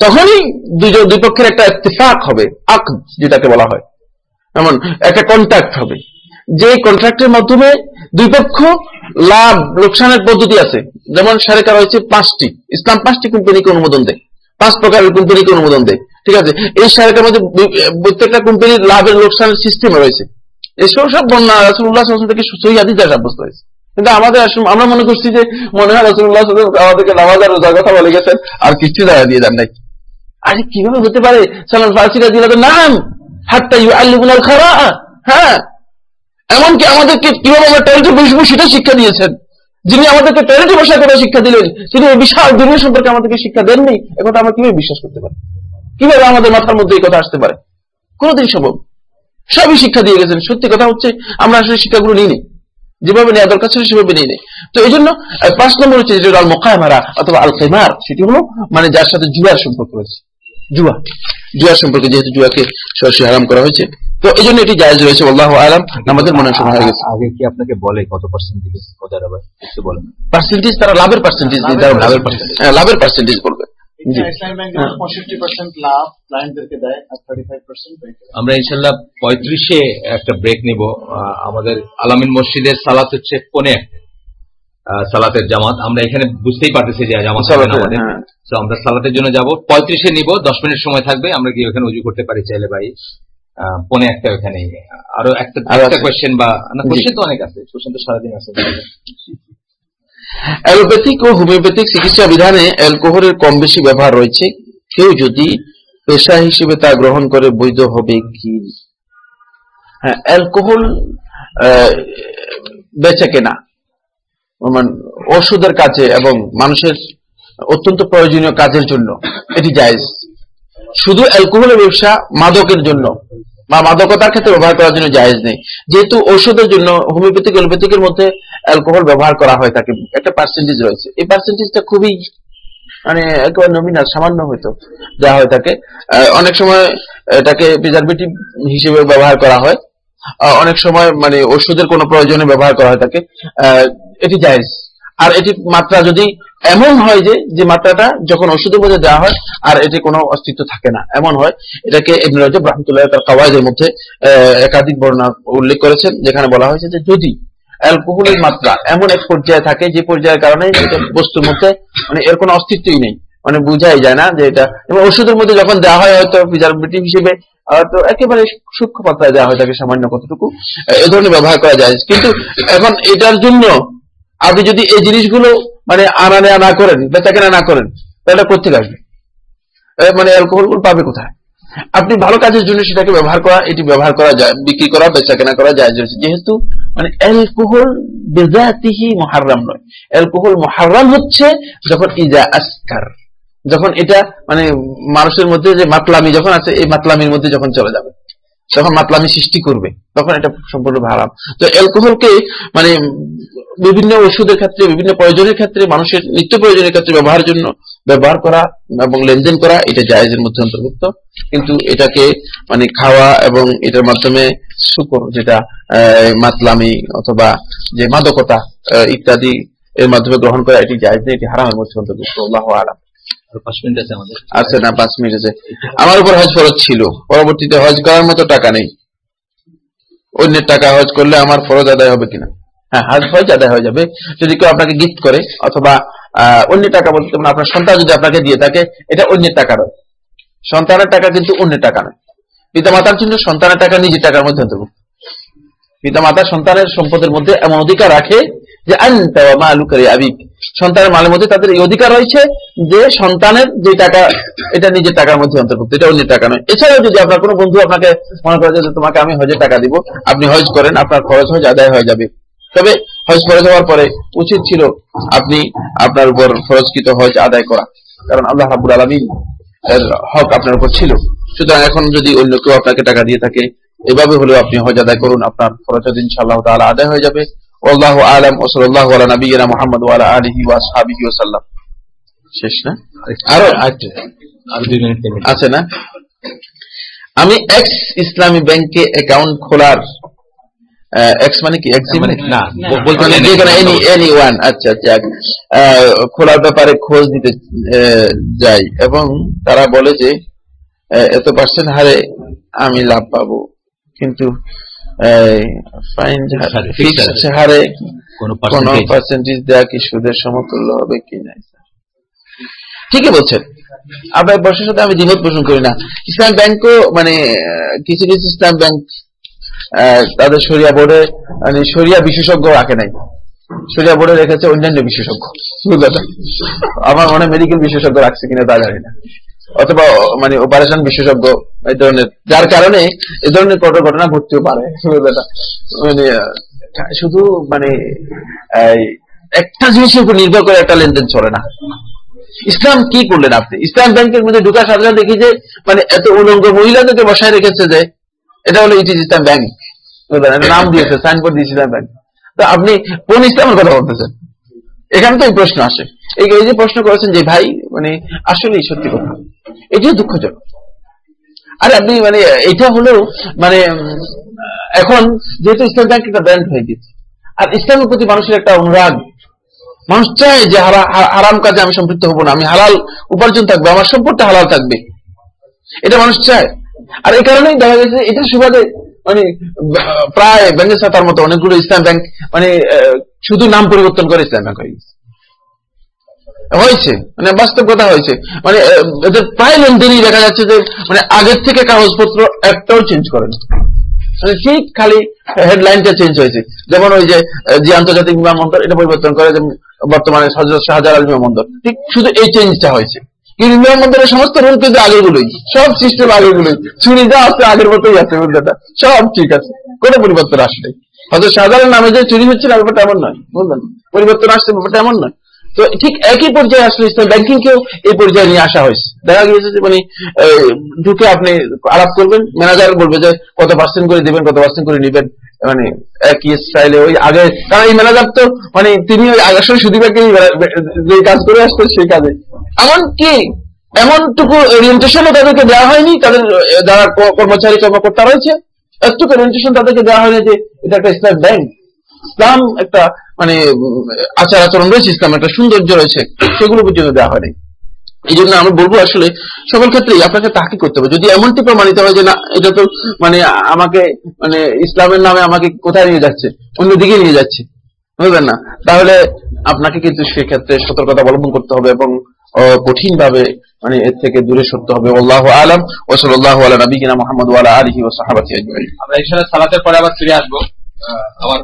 তখনই দুজন দুই পক্ষের একটা ইত্তেফাক হবে আক যেটাকে বলা হয়। এমন একটা কন্ট্যাক্ট হবে। যে কন্ট্রাক্টের মাধ্যমে দুই পক্ষ লাভ, লোকসানের পদ্ধতি আছে। যেমন সারেকা রয়েছে পাঁচটি। ইসলাম পাঁচটি কোম্পানিকে অনুমোদন দেয়। পাঁচ প্রকারের কোম্পানিকে অনুমোদন দেয়। ঠিক আছে? এই সারেকার মধ্যে প্রত্যেকটা কোম্পানির লাভের লোকসানের সিস্টেম রয়েছে। এসব সব বন্যা রাসুল্লাহ থেকে সহি আদিতে সাব্যস্ত হয়েছে। কিন্তু আমাদের আমরা মনে করছি যে মনে হয় রসুল্লাহ আমাদেরকে নামাজ আর রোজার কথা বলে গেছেন, আর কিছু দেখা দিয়ে যান নাই। আরে কীভাবে হতে পারে? সালাম ফার্সিরা দিল, নাম, হাত্তা ইউ আল্লিবুল খারা হ্যাঁ এমনকি আমাদেরকে কীভাবে আমরা টয়লেটে বসবো সেটা শিক্ষা দিয়েছেন। যিনি আমাদেরকে টয়লেটে বসার কথা শিক্ষা দিলেন, তিনি এই বিশাল দুনিয়া সম্পর্কে আমাদেরকে শিক্ষা দেননি। একথা আমরা কীভাবে বিশ্বাস করতে পারি? কীভাবে আমাদের মাথার মধ্যে এই কথা আসতে পারে? কোনদিন সম্ভব। সবই শিক্ষা দিয়ে গেছেন। সত্যি কথা হচ্ছে, আমরা আসলে শিক্ষাগুলো নিই যেভাবে নেওয়া দরকার ছিল, সেভাবে নিয়ে নেই তো এই জন্য পাঁচ নম্বর হচ্ছে যেটা আল মোকায়মারা অথবা আল কেমার সেটি হলো মানে যার সাথে জুয়ার সম্পর্ক রয়েছে। জুয়া জুয়ার সম্পর্কে যেহেতু জুয়াকে সরাসরি আরাম করা হয়েছে তো এই জন্য এটি জায়জ রয়েছে আল্লাহ আলাম। আমাদের মনে সময় হয়ে গেছে। আগে কি আপনাকে বলে কত পার্সেন্টেজ কজার আবার একটু বলেন? পার্সেন্টেজ তারা লাভের পার্সেন্টেজ লাভের পার্সেন্টেজ লাভের পার্সেন্টেজ বলবে। ফাইভ পার্সেন্ট আমরা ইনশাল্লাহ পঁয়ত্রিশে একটা ব্রেক নিব। আমাদের আলামিন মসজিদের সালাত হচ্ছে পনে একটা? সালাতের জামাত। আমরা এখানে বুঝতেই পারতেছি যে জামাত হবে না আমাদের। তো আমরা সালাতের জন্য যাব। পঁয়ত্রিশে নিব দশ মিনিট সময় থাকবে। আমরা কি ওখানে উজু করতে পারি চাইলে ভাই। পনে একটা ওখানে। আরও একটা একটা কোয়েশ্চেন বা না কোয়েশ্চেন তো অনেক আছে। কোয়েশ্চেন তো সারাদিন আছে। অ্যালোপ্যাথিক ও হোমিওপ্যাথিক চিকিৎসা বিধানে অ্যালকোহলের কম বেশি ব্যবহার রয়েছে। কেউ যদি পেশা হিসেবে তা গ্রহণ করে বৈধ হবে কি? হ্যাঁ অ্যালকোহল বেচে কেনা। ওষুধের কাজে এবং মানুষের অত্যন্ত প্রয়োজনীয় কাজের জন্য এটি জায়জ। শুধু অ্যালকোহলের ব্যবসা মাদকের জন্য বা মাদকতার ক্ষেত্রে ব্যবহার করার জন্য জায়েজ নেই। যেহেতু ওষুধের জন্য হোমিওপ্যাথিক, অ্যালোপ্যাথিকের মধ্যে অ্যালকোহল ব্যবহার করা হয় থাকে। একটা পার্সেন্টেজ রয়েছে। এই পার্সেন্টেজটা খুবই মানে একেবারে নমিনাল সামান্য হয়তো দেওয়া হয় থাকে। অনেক সময় এটাকে প্রিজারভেটিভ হিসেবে ব্যবহার করা হয়। অনেক সময় মানে ওষুধের কোনো প্রয়োজনে ব্যবহার করা হয় থাকে এটি জায়েজ। আর এটি মাত্রা যদি এমন হয় যে যে মাত্রাটা যখন ওষুধের মধ্যে দেওয়া হয়, আর এটি কোনো অস্তিত্ব থাকে না। এমন হয়, এটাকে ইবনে তার কাওয়াইদের মধ্যে একাধিক বর্ণনা উল্লেখ করেছেন, যেখানে বলা হয়েছে যে যদি অ্যালকোহলের মাত্রা এমন এক পর্যায়ে থাকে যে পর্যায়ের কারণে বস্তুর মধ্যে মানে এর কোনো অস্তিত্বই নেই। মানে বুঝাই যায় না যে এটা, এবং ওষুধের মধ্যে যখন দেওয়া হয় হয়তো প্রিজারভেটিভ হিসেবে তো একেবারে সূক্ষ্ম পাত্রায় দেওয়া হয় তাকে সামান্য কতটুকু, এ ধরনের ব্যবহার করা যায়। কিন্তু এখন এটার জন্য আপনি যদি এই জিনিসগুলো মানে আনা নেওয়া না করেন বেচা কেনা না করেন, তাহলে করতে আসবে? মানে অ্যালকোহল পাবে কোথায়? আপনি ভালো কাজের জন্য সেটাকে ব্যবহার করা, এটি ব্যবহার করা যায়, বিক্রি করা বেচা কেনা করা যায় যেহেতু মানে অ্যালকোহল বেজাতিহি মহারাম নয়। অ্যালকোহল মহারাম হচ্ছে যখন ইজা আসকার। যখন এটা মানে মানুষের মধ্যে যে মাতলামি যখন আছে, এই মাতলামির মধ্যে যখন চলে যাবে, তখন মাতলামি সৃষ্টি করবে, তখন এটা সম্পূর্ণ হারাম। তো অ্যালকোহলকে মানে বিভিন্ন ওষুধের ক্ষেত্রে, বিভিন্ন প্রয়োজনের ক্ষেত্রে, মানুষের নিত্য প্রয়োজনের ক্ষেত্রে ব্যবহারের জন্য ব্যবহার করা এবং লেনদেন করা, এটা জায়েজের মধ্যে অন্তর্ভুক্ত। কিন্তু এটাকে মানে খাওয়া এবং এটার মাধ্যমে শুকর, যেটা মাতলামি অথবা যে মাদকতা ইত্যাদি এর মাধ্যমে গ্রহণ করা, এটি জায়েজ নেই এটি হারামের মধ্যে অন্তর্ভুক্ত। আল্লাহ আলাম। আছে না, পাঁচ মিনিট আছে। আমার উপর হজ ফরজ ছিল। পরবর্তীতে হজ করার মতো টাকা নেই। অন্যের টাকা হজ করলে আমার ফরজ আদায় হবে কিনা? হ্যাঁ হজ হজ আদায় হয়ে যাবে। যদি কেউ আপনাকে গিফট করে, অথবা অন্যের টাকা বলতে যেমন আপনার সন্তান যদি আপনাকে দিয়ে থাকে, এটা অন্যের টাকা নয়। সন্তানের টাকা কিন্তু অন্যের টাকা নয়। পিতা মাতার জন্য সন্তানের টাকা নিজের টাকার মধ্যে অন্তর্ভুক্ত পিতা মাতা সন্তানের সম্পদের মধ্যে এমন অধিকার রাখে যে, আনতা ওয়া মালুকা লিআবিক সন্তানের মালের মধ্যে তাদের এই অধিকার রয়েছে যে সন্তানের যে টাকা, এটা নিজের টাকার মধ্যে অন্তর্ভুক্ত এটা অন্যের টাকা নয়। এছাড়াও যদি আপনার কোনো বন্ধু আপনাকে মনে করে যে তোমাকে আমি হজের টাকা দিব, আপনি হজ করেন, আপনার খরচ হজ আদায় হয়ে যাবে। তবে হজ ফরজ হওয়ার পরে উচিত ছিল আপনি আপনার উপর ফরজকৃত হজ আদায় করা, কারণ আল্লাহ হাবুল আলমিন এর হক আপনার উপর ছিল। সুতরাং এখন যদি অন্য কেউ আপনাকে টাকা দিয়ে থাকে, এভাবে হলেও আপনি হজ আদায় করুন, আপনার খরচ ইনশাআল্লাহ তাআলা আদায় হয়ে যাবে। সাল্লাল্লাহু আলা নবিয়িনা মুহাম্মদ ওয়া আলা আলিহি ওয়া আসহাবিহি ওয়া সাল্লাম। শেষ না? আরও আরেকটা। আর দুই মিনিট তিন আছে না? আমি এক্স ইসলামী ব্যাংকে অ্যাকাউন্ট খোলার এক্স মানে কি? এক্স মানে না, বলতে মানে যে কোনো এনি এনি ওয়ান আচ্ছা আচ্ছা খোলার ব্যাপারে খোঁজ দিতে আহ, যাই। এবং তারা বলে যে এত পার্সেন্ট হারে আমি লাভ পাবো। কিন্তু ফিক্সড হারে। হারে কোন পার্সেন্টেজ দেওয়া কি সুদের সমতুল্য হবে কি না ঠিকই বলছেন। আপনার বর্ষের সাথে আমি দ্বিমত পোষণ করি না। ইসলাম ব্যাংকও মানে কিছু কিছু ইসলাম ব্যাংক তাদের সরিয়া বোর্ডে মানে সরিয়া বিশেষজ্ঞ রাখে নাই। সরিয়া বোর্ডে রেখেছে অন্যান্য বিশেষজ্ঞ। আমার মনে মেডিকেল বিশেষজ্ঞ রাখছে কিনা তা জানি না। অথবা মানে অপারেশন বিশেষজ্ঞ, এই ধরনের, যার কারণে এই ধরনের কত ঘটনা ঘটতেও পারে মানে শুধু মানে একটা জিনিসের উপর নির্ভর করে একটা লেনদেন চলে না। ইসলাম কি করলেন আপনি? ইসলাম ব্যাংকের মধ্যে ঢুকার সাথে সাথে দেখি যে মানে এত উলঙ্গ মহিলাদেরকে বসায় রেখেছে যে, এটা হলো ইট ইজ ইসলাম ব্যাংক। নাম দিয়েছে, সাইনবোর্ড দিয়েছে ইসলাম ব্যাংক। তো আপনি কোন ইসলামের কথা বলতেছেন? এখানে তো এই প্রশ্ন আসে। এই যে প্রশ্ন করেছেন যে, ভাই মানে আসলেই সত্যি কথা। এটিও দুঃখজনক। আরে আপনি মানে এটা হলো মানে এখন যেহেতু ইসলাম ব্যাংক একটা ব্র্যান্ড হয়ে গেছে আর ইসলামের প্রতি মানুষের একটা অনুরাগ। মানুষ চায় যে, হারা- হারাম কাজে আমি সম্পৃক্ত হব না, আমি হালাল উপার্জন থাকবে, আমার সম্পদটা হালাল থাকবে। এটা মানুষ চায়। আর এই কারণেই দেখা গেছে এটা সুবাদে মানে প্রায় ব্যাংকের সাতার মতো অনেকগুলো ইসলাম ব্যাংক মানে শুধু নাম পরিবর্তন করে ইসলাম ব্যাংক হয়ে হয়েছে মানে বাস্তব কথা হয়েছে। মানে এদের প্রায় লেনদেনই দেখা যাচ্ছে যে মানে আগের থেকে কাগজপত্র একটাও চেঞ্জ করে না। মানে ঠিক খালি হেডলাইনটা চেঞ্জ হয়েছে। যেমন ওই যে যে আন্তর্জাতিক বিমানবন্দর, এটা পরিবর্তন করে বর্তমানে শাহজালাল বিমানবন্দর। ঠিক শুধু এই চেঞ্জটা হয়েছে। কিন্তু বিমানবন্দরের সমস্ত রুল কিন্তু আগেরগুলোই। সব সিস্টেম আগেরগুলোই। চুরি যা আছে আগের মতোই আছে সব ঠিক আছে। কোনো পরিবর্তন আসলে হয়তো সাধারণ নামে যে চুরি হচ্ছিল ব্যাপারটা এমন নয়। বুঝলেন পরিবর্তন আসছে, ব্যাপারটা এমন নয়। তো ঠিক একই পর্যায়ে আসলে ইসলাম ব্যাংকিং কেও এই পর্যায়ে নিয়ে আসা হয়েছে। দেখা গিয়েছে যে মানে ঢুকে আপনি আলাপ করবেন, ম্যানেজার বলবে যে কত পার্সেন্ট করে দিবেন, কত পার্সেন্ট করে নিবেন মানে একই স্টাইলে ওই আগে, কারণ এই ম্যানেজার তো মানে তিনি ওই আসলে সুদীপাকে যে কাজ করে আসতেন সেই কাজে। এমন কি এমনটুকু ওরিয়েন্টেশনও তাদেরকে দেওয়া হয়নি, তাদের যারা কর্মচারী কর্মকর্তা রয়েছে একটুকু ওরিয়েন্টেশন তাদেরকে দেওয়া হয়নি যে এটা একটা ইসলাম ব্যাংক ইসলাম একটা মানে আচার আচরণ রয়েছে ইসলাম একটা সৌন্দর্য রয়েছে, সেগুলো পর্যন্ত দেওয়া হয়নি। এই জন্য আমি বলব আসলে, সকল ক্ষেত্রেই আপনাকে তাকে করতে হবে। যদি এমনটি প্রমাণিত হয় যে না, এটা তো মানে আমাকে মানে ইসলামের নামে আমাকে কোথায় নিয়ে যাচ্ছে, অন্যদিকে নিয়ে যাচ্ছে বুঝবেন না? তাহলে আপনাকে কিন্তু সেক্ষেত্রে সতর্কতা অবলম্বন করতে হবে এবং কঠিন ভাবে মানে এর থেকে দূরে সরতে হবে। আল্লাহ আলম ও সাল্লাহ আলা নবীনা মোহাম্মদ আলহি ও সাহাবাতি আমরা ইনশাআল্লাহ সালাতের পরে আবার ফিরে আসব। আমার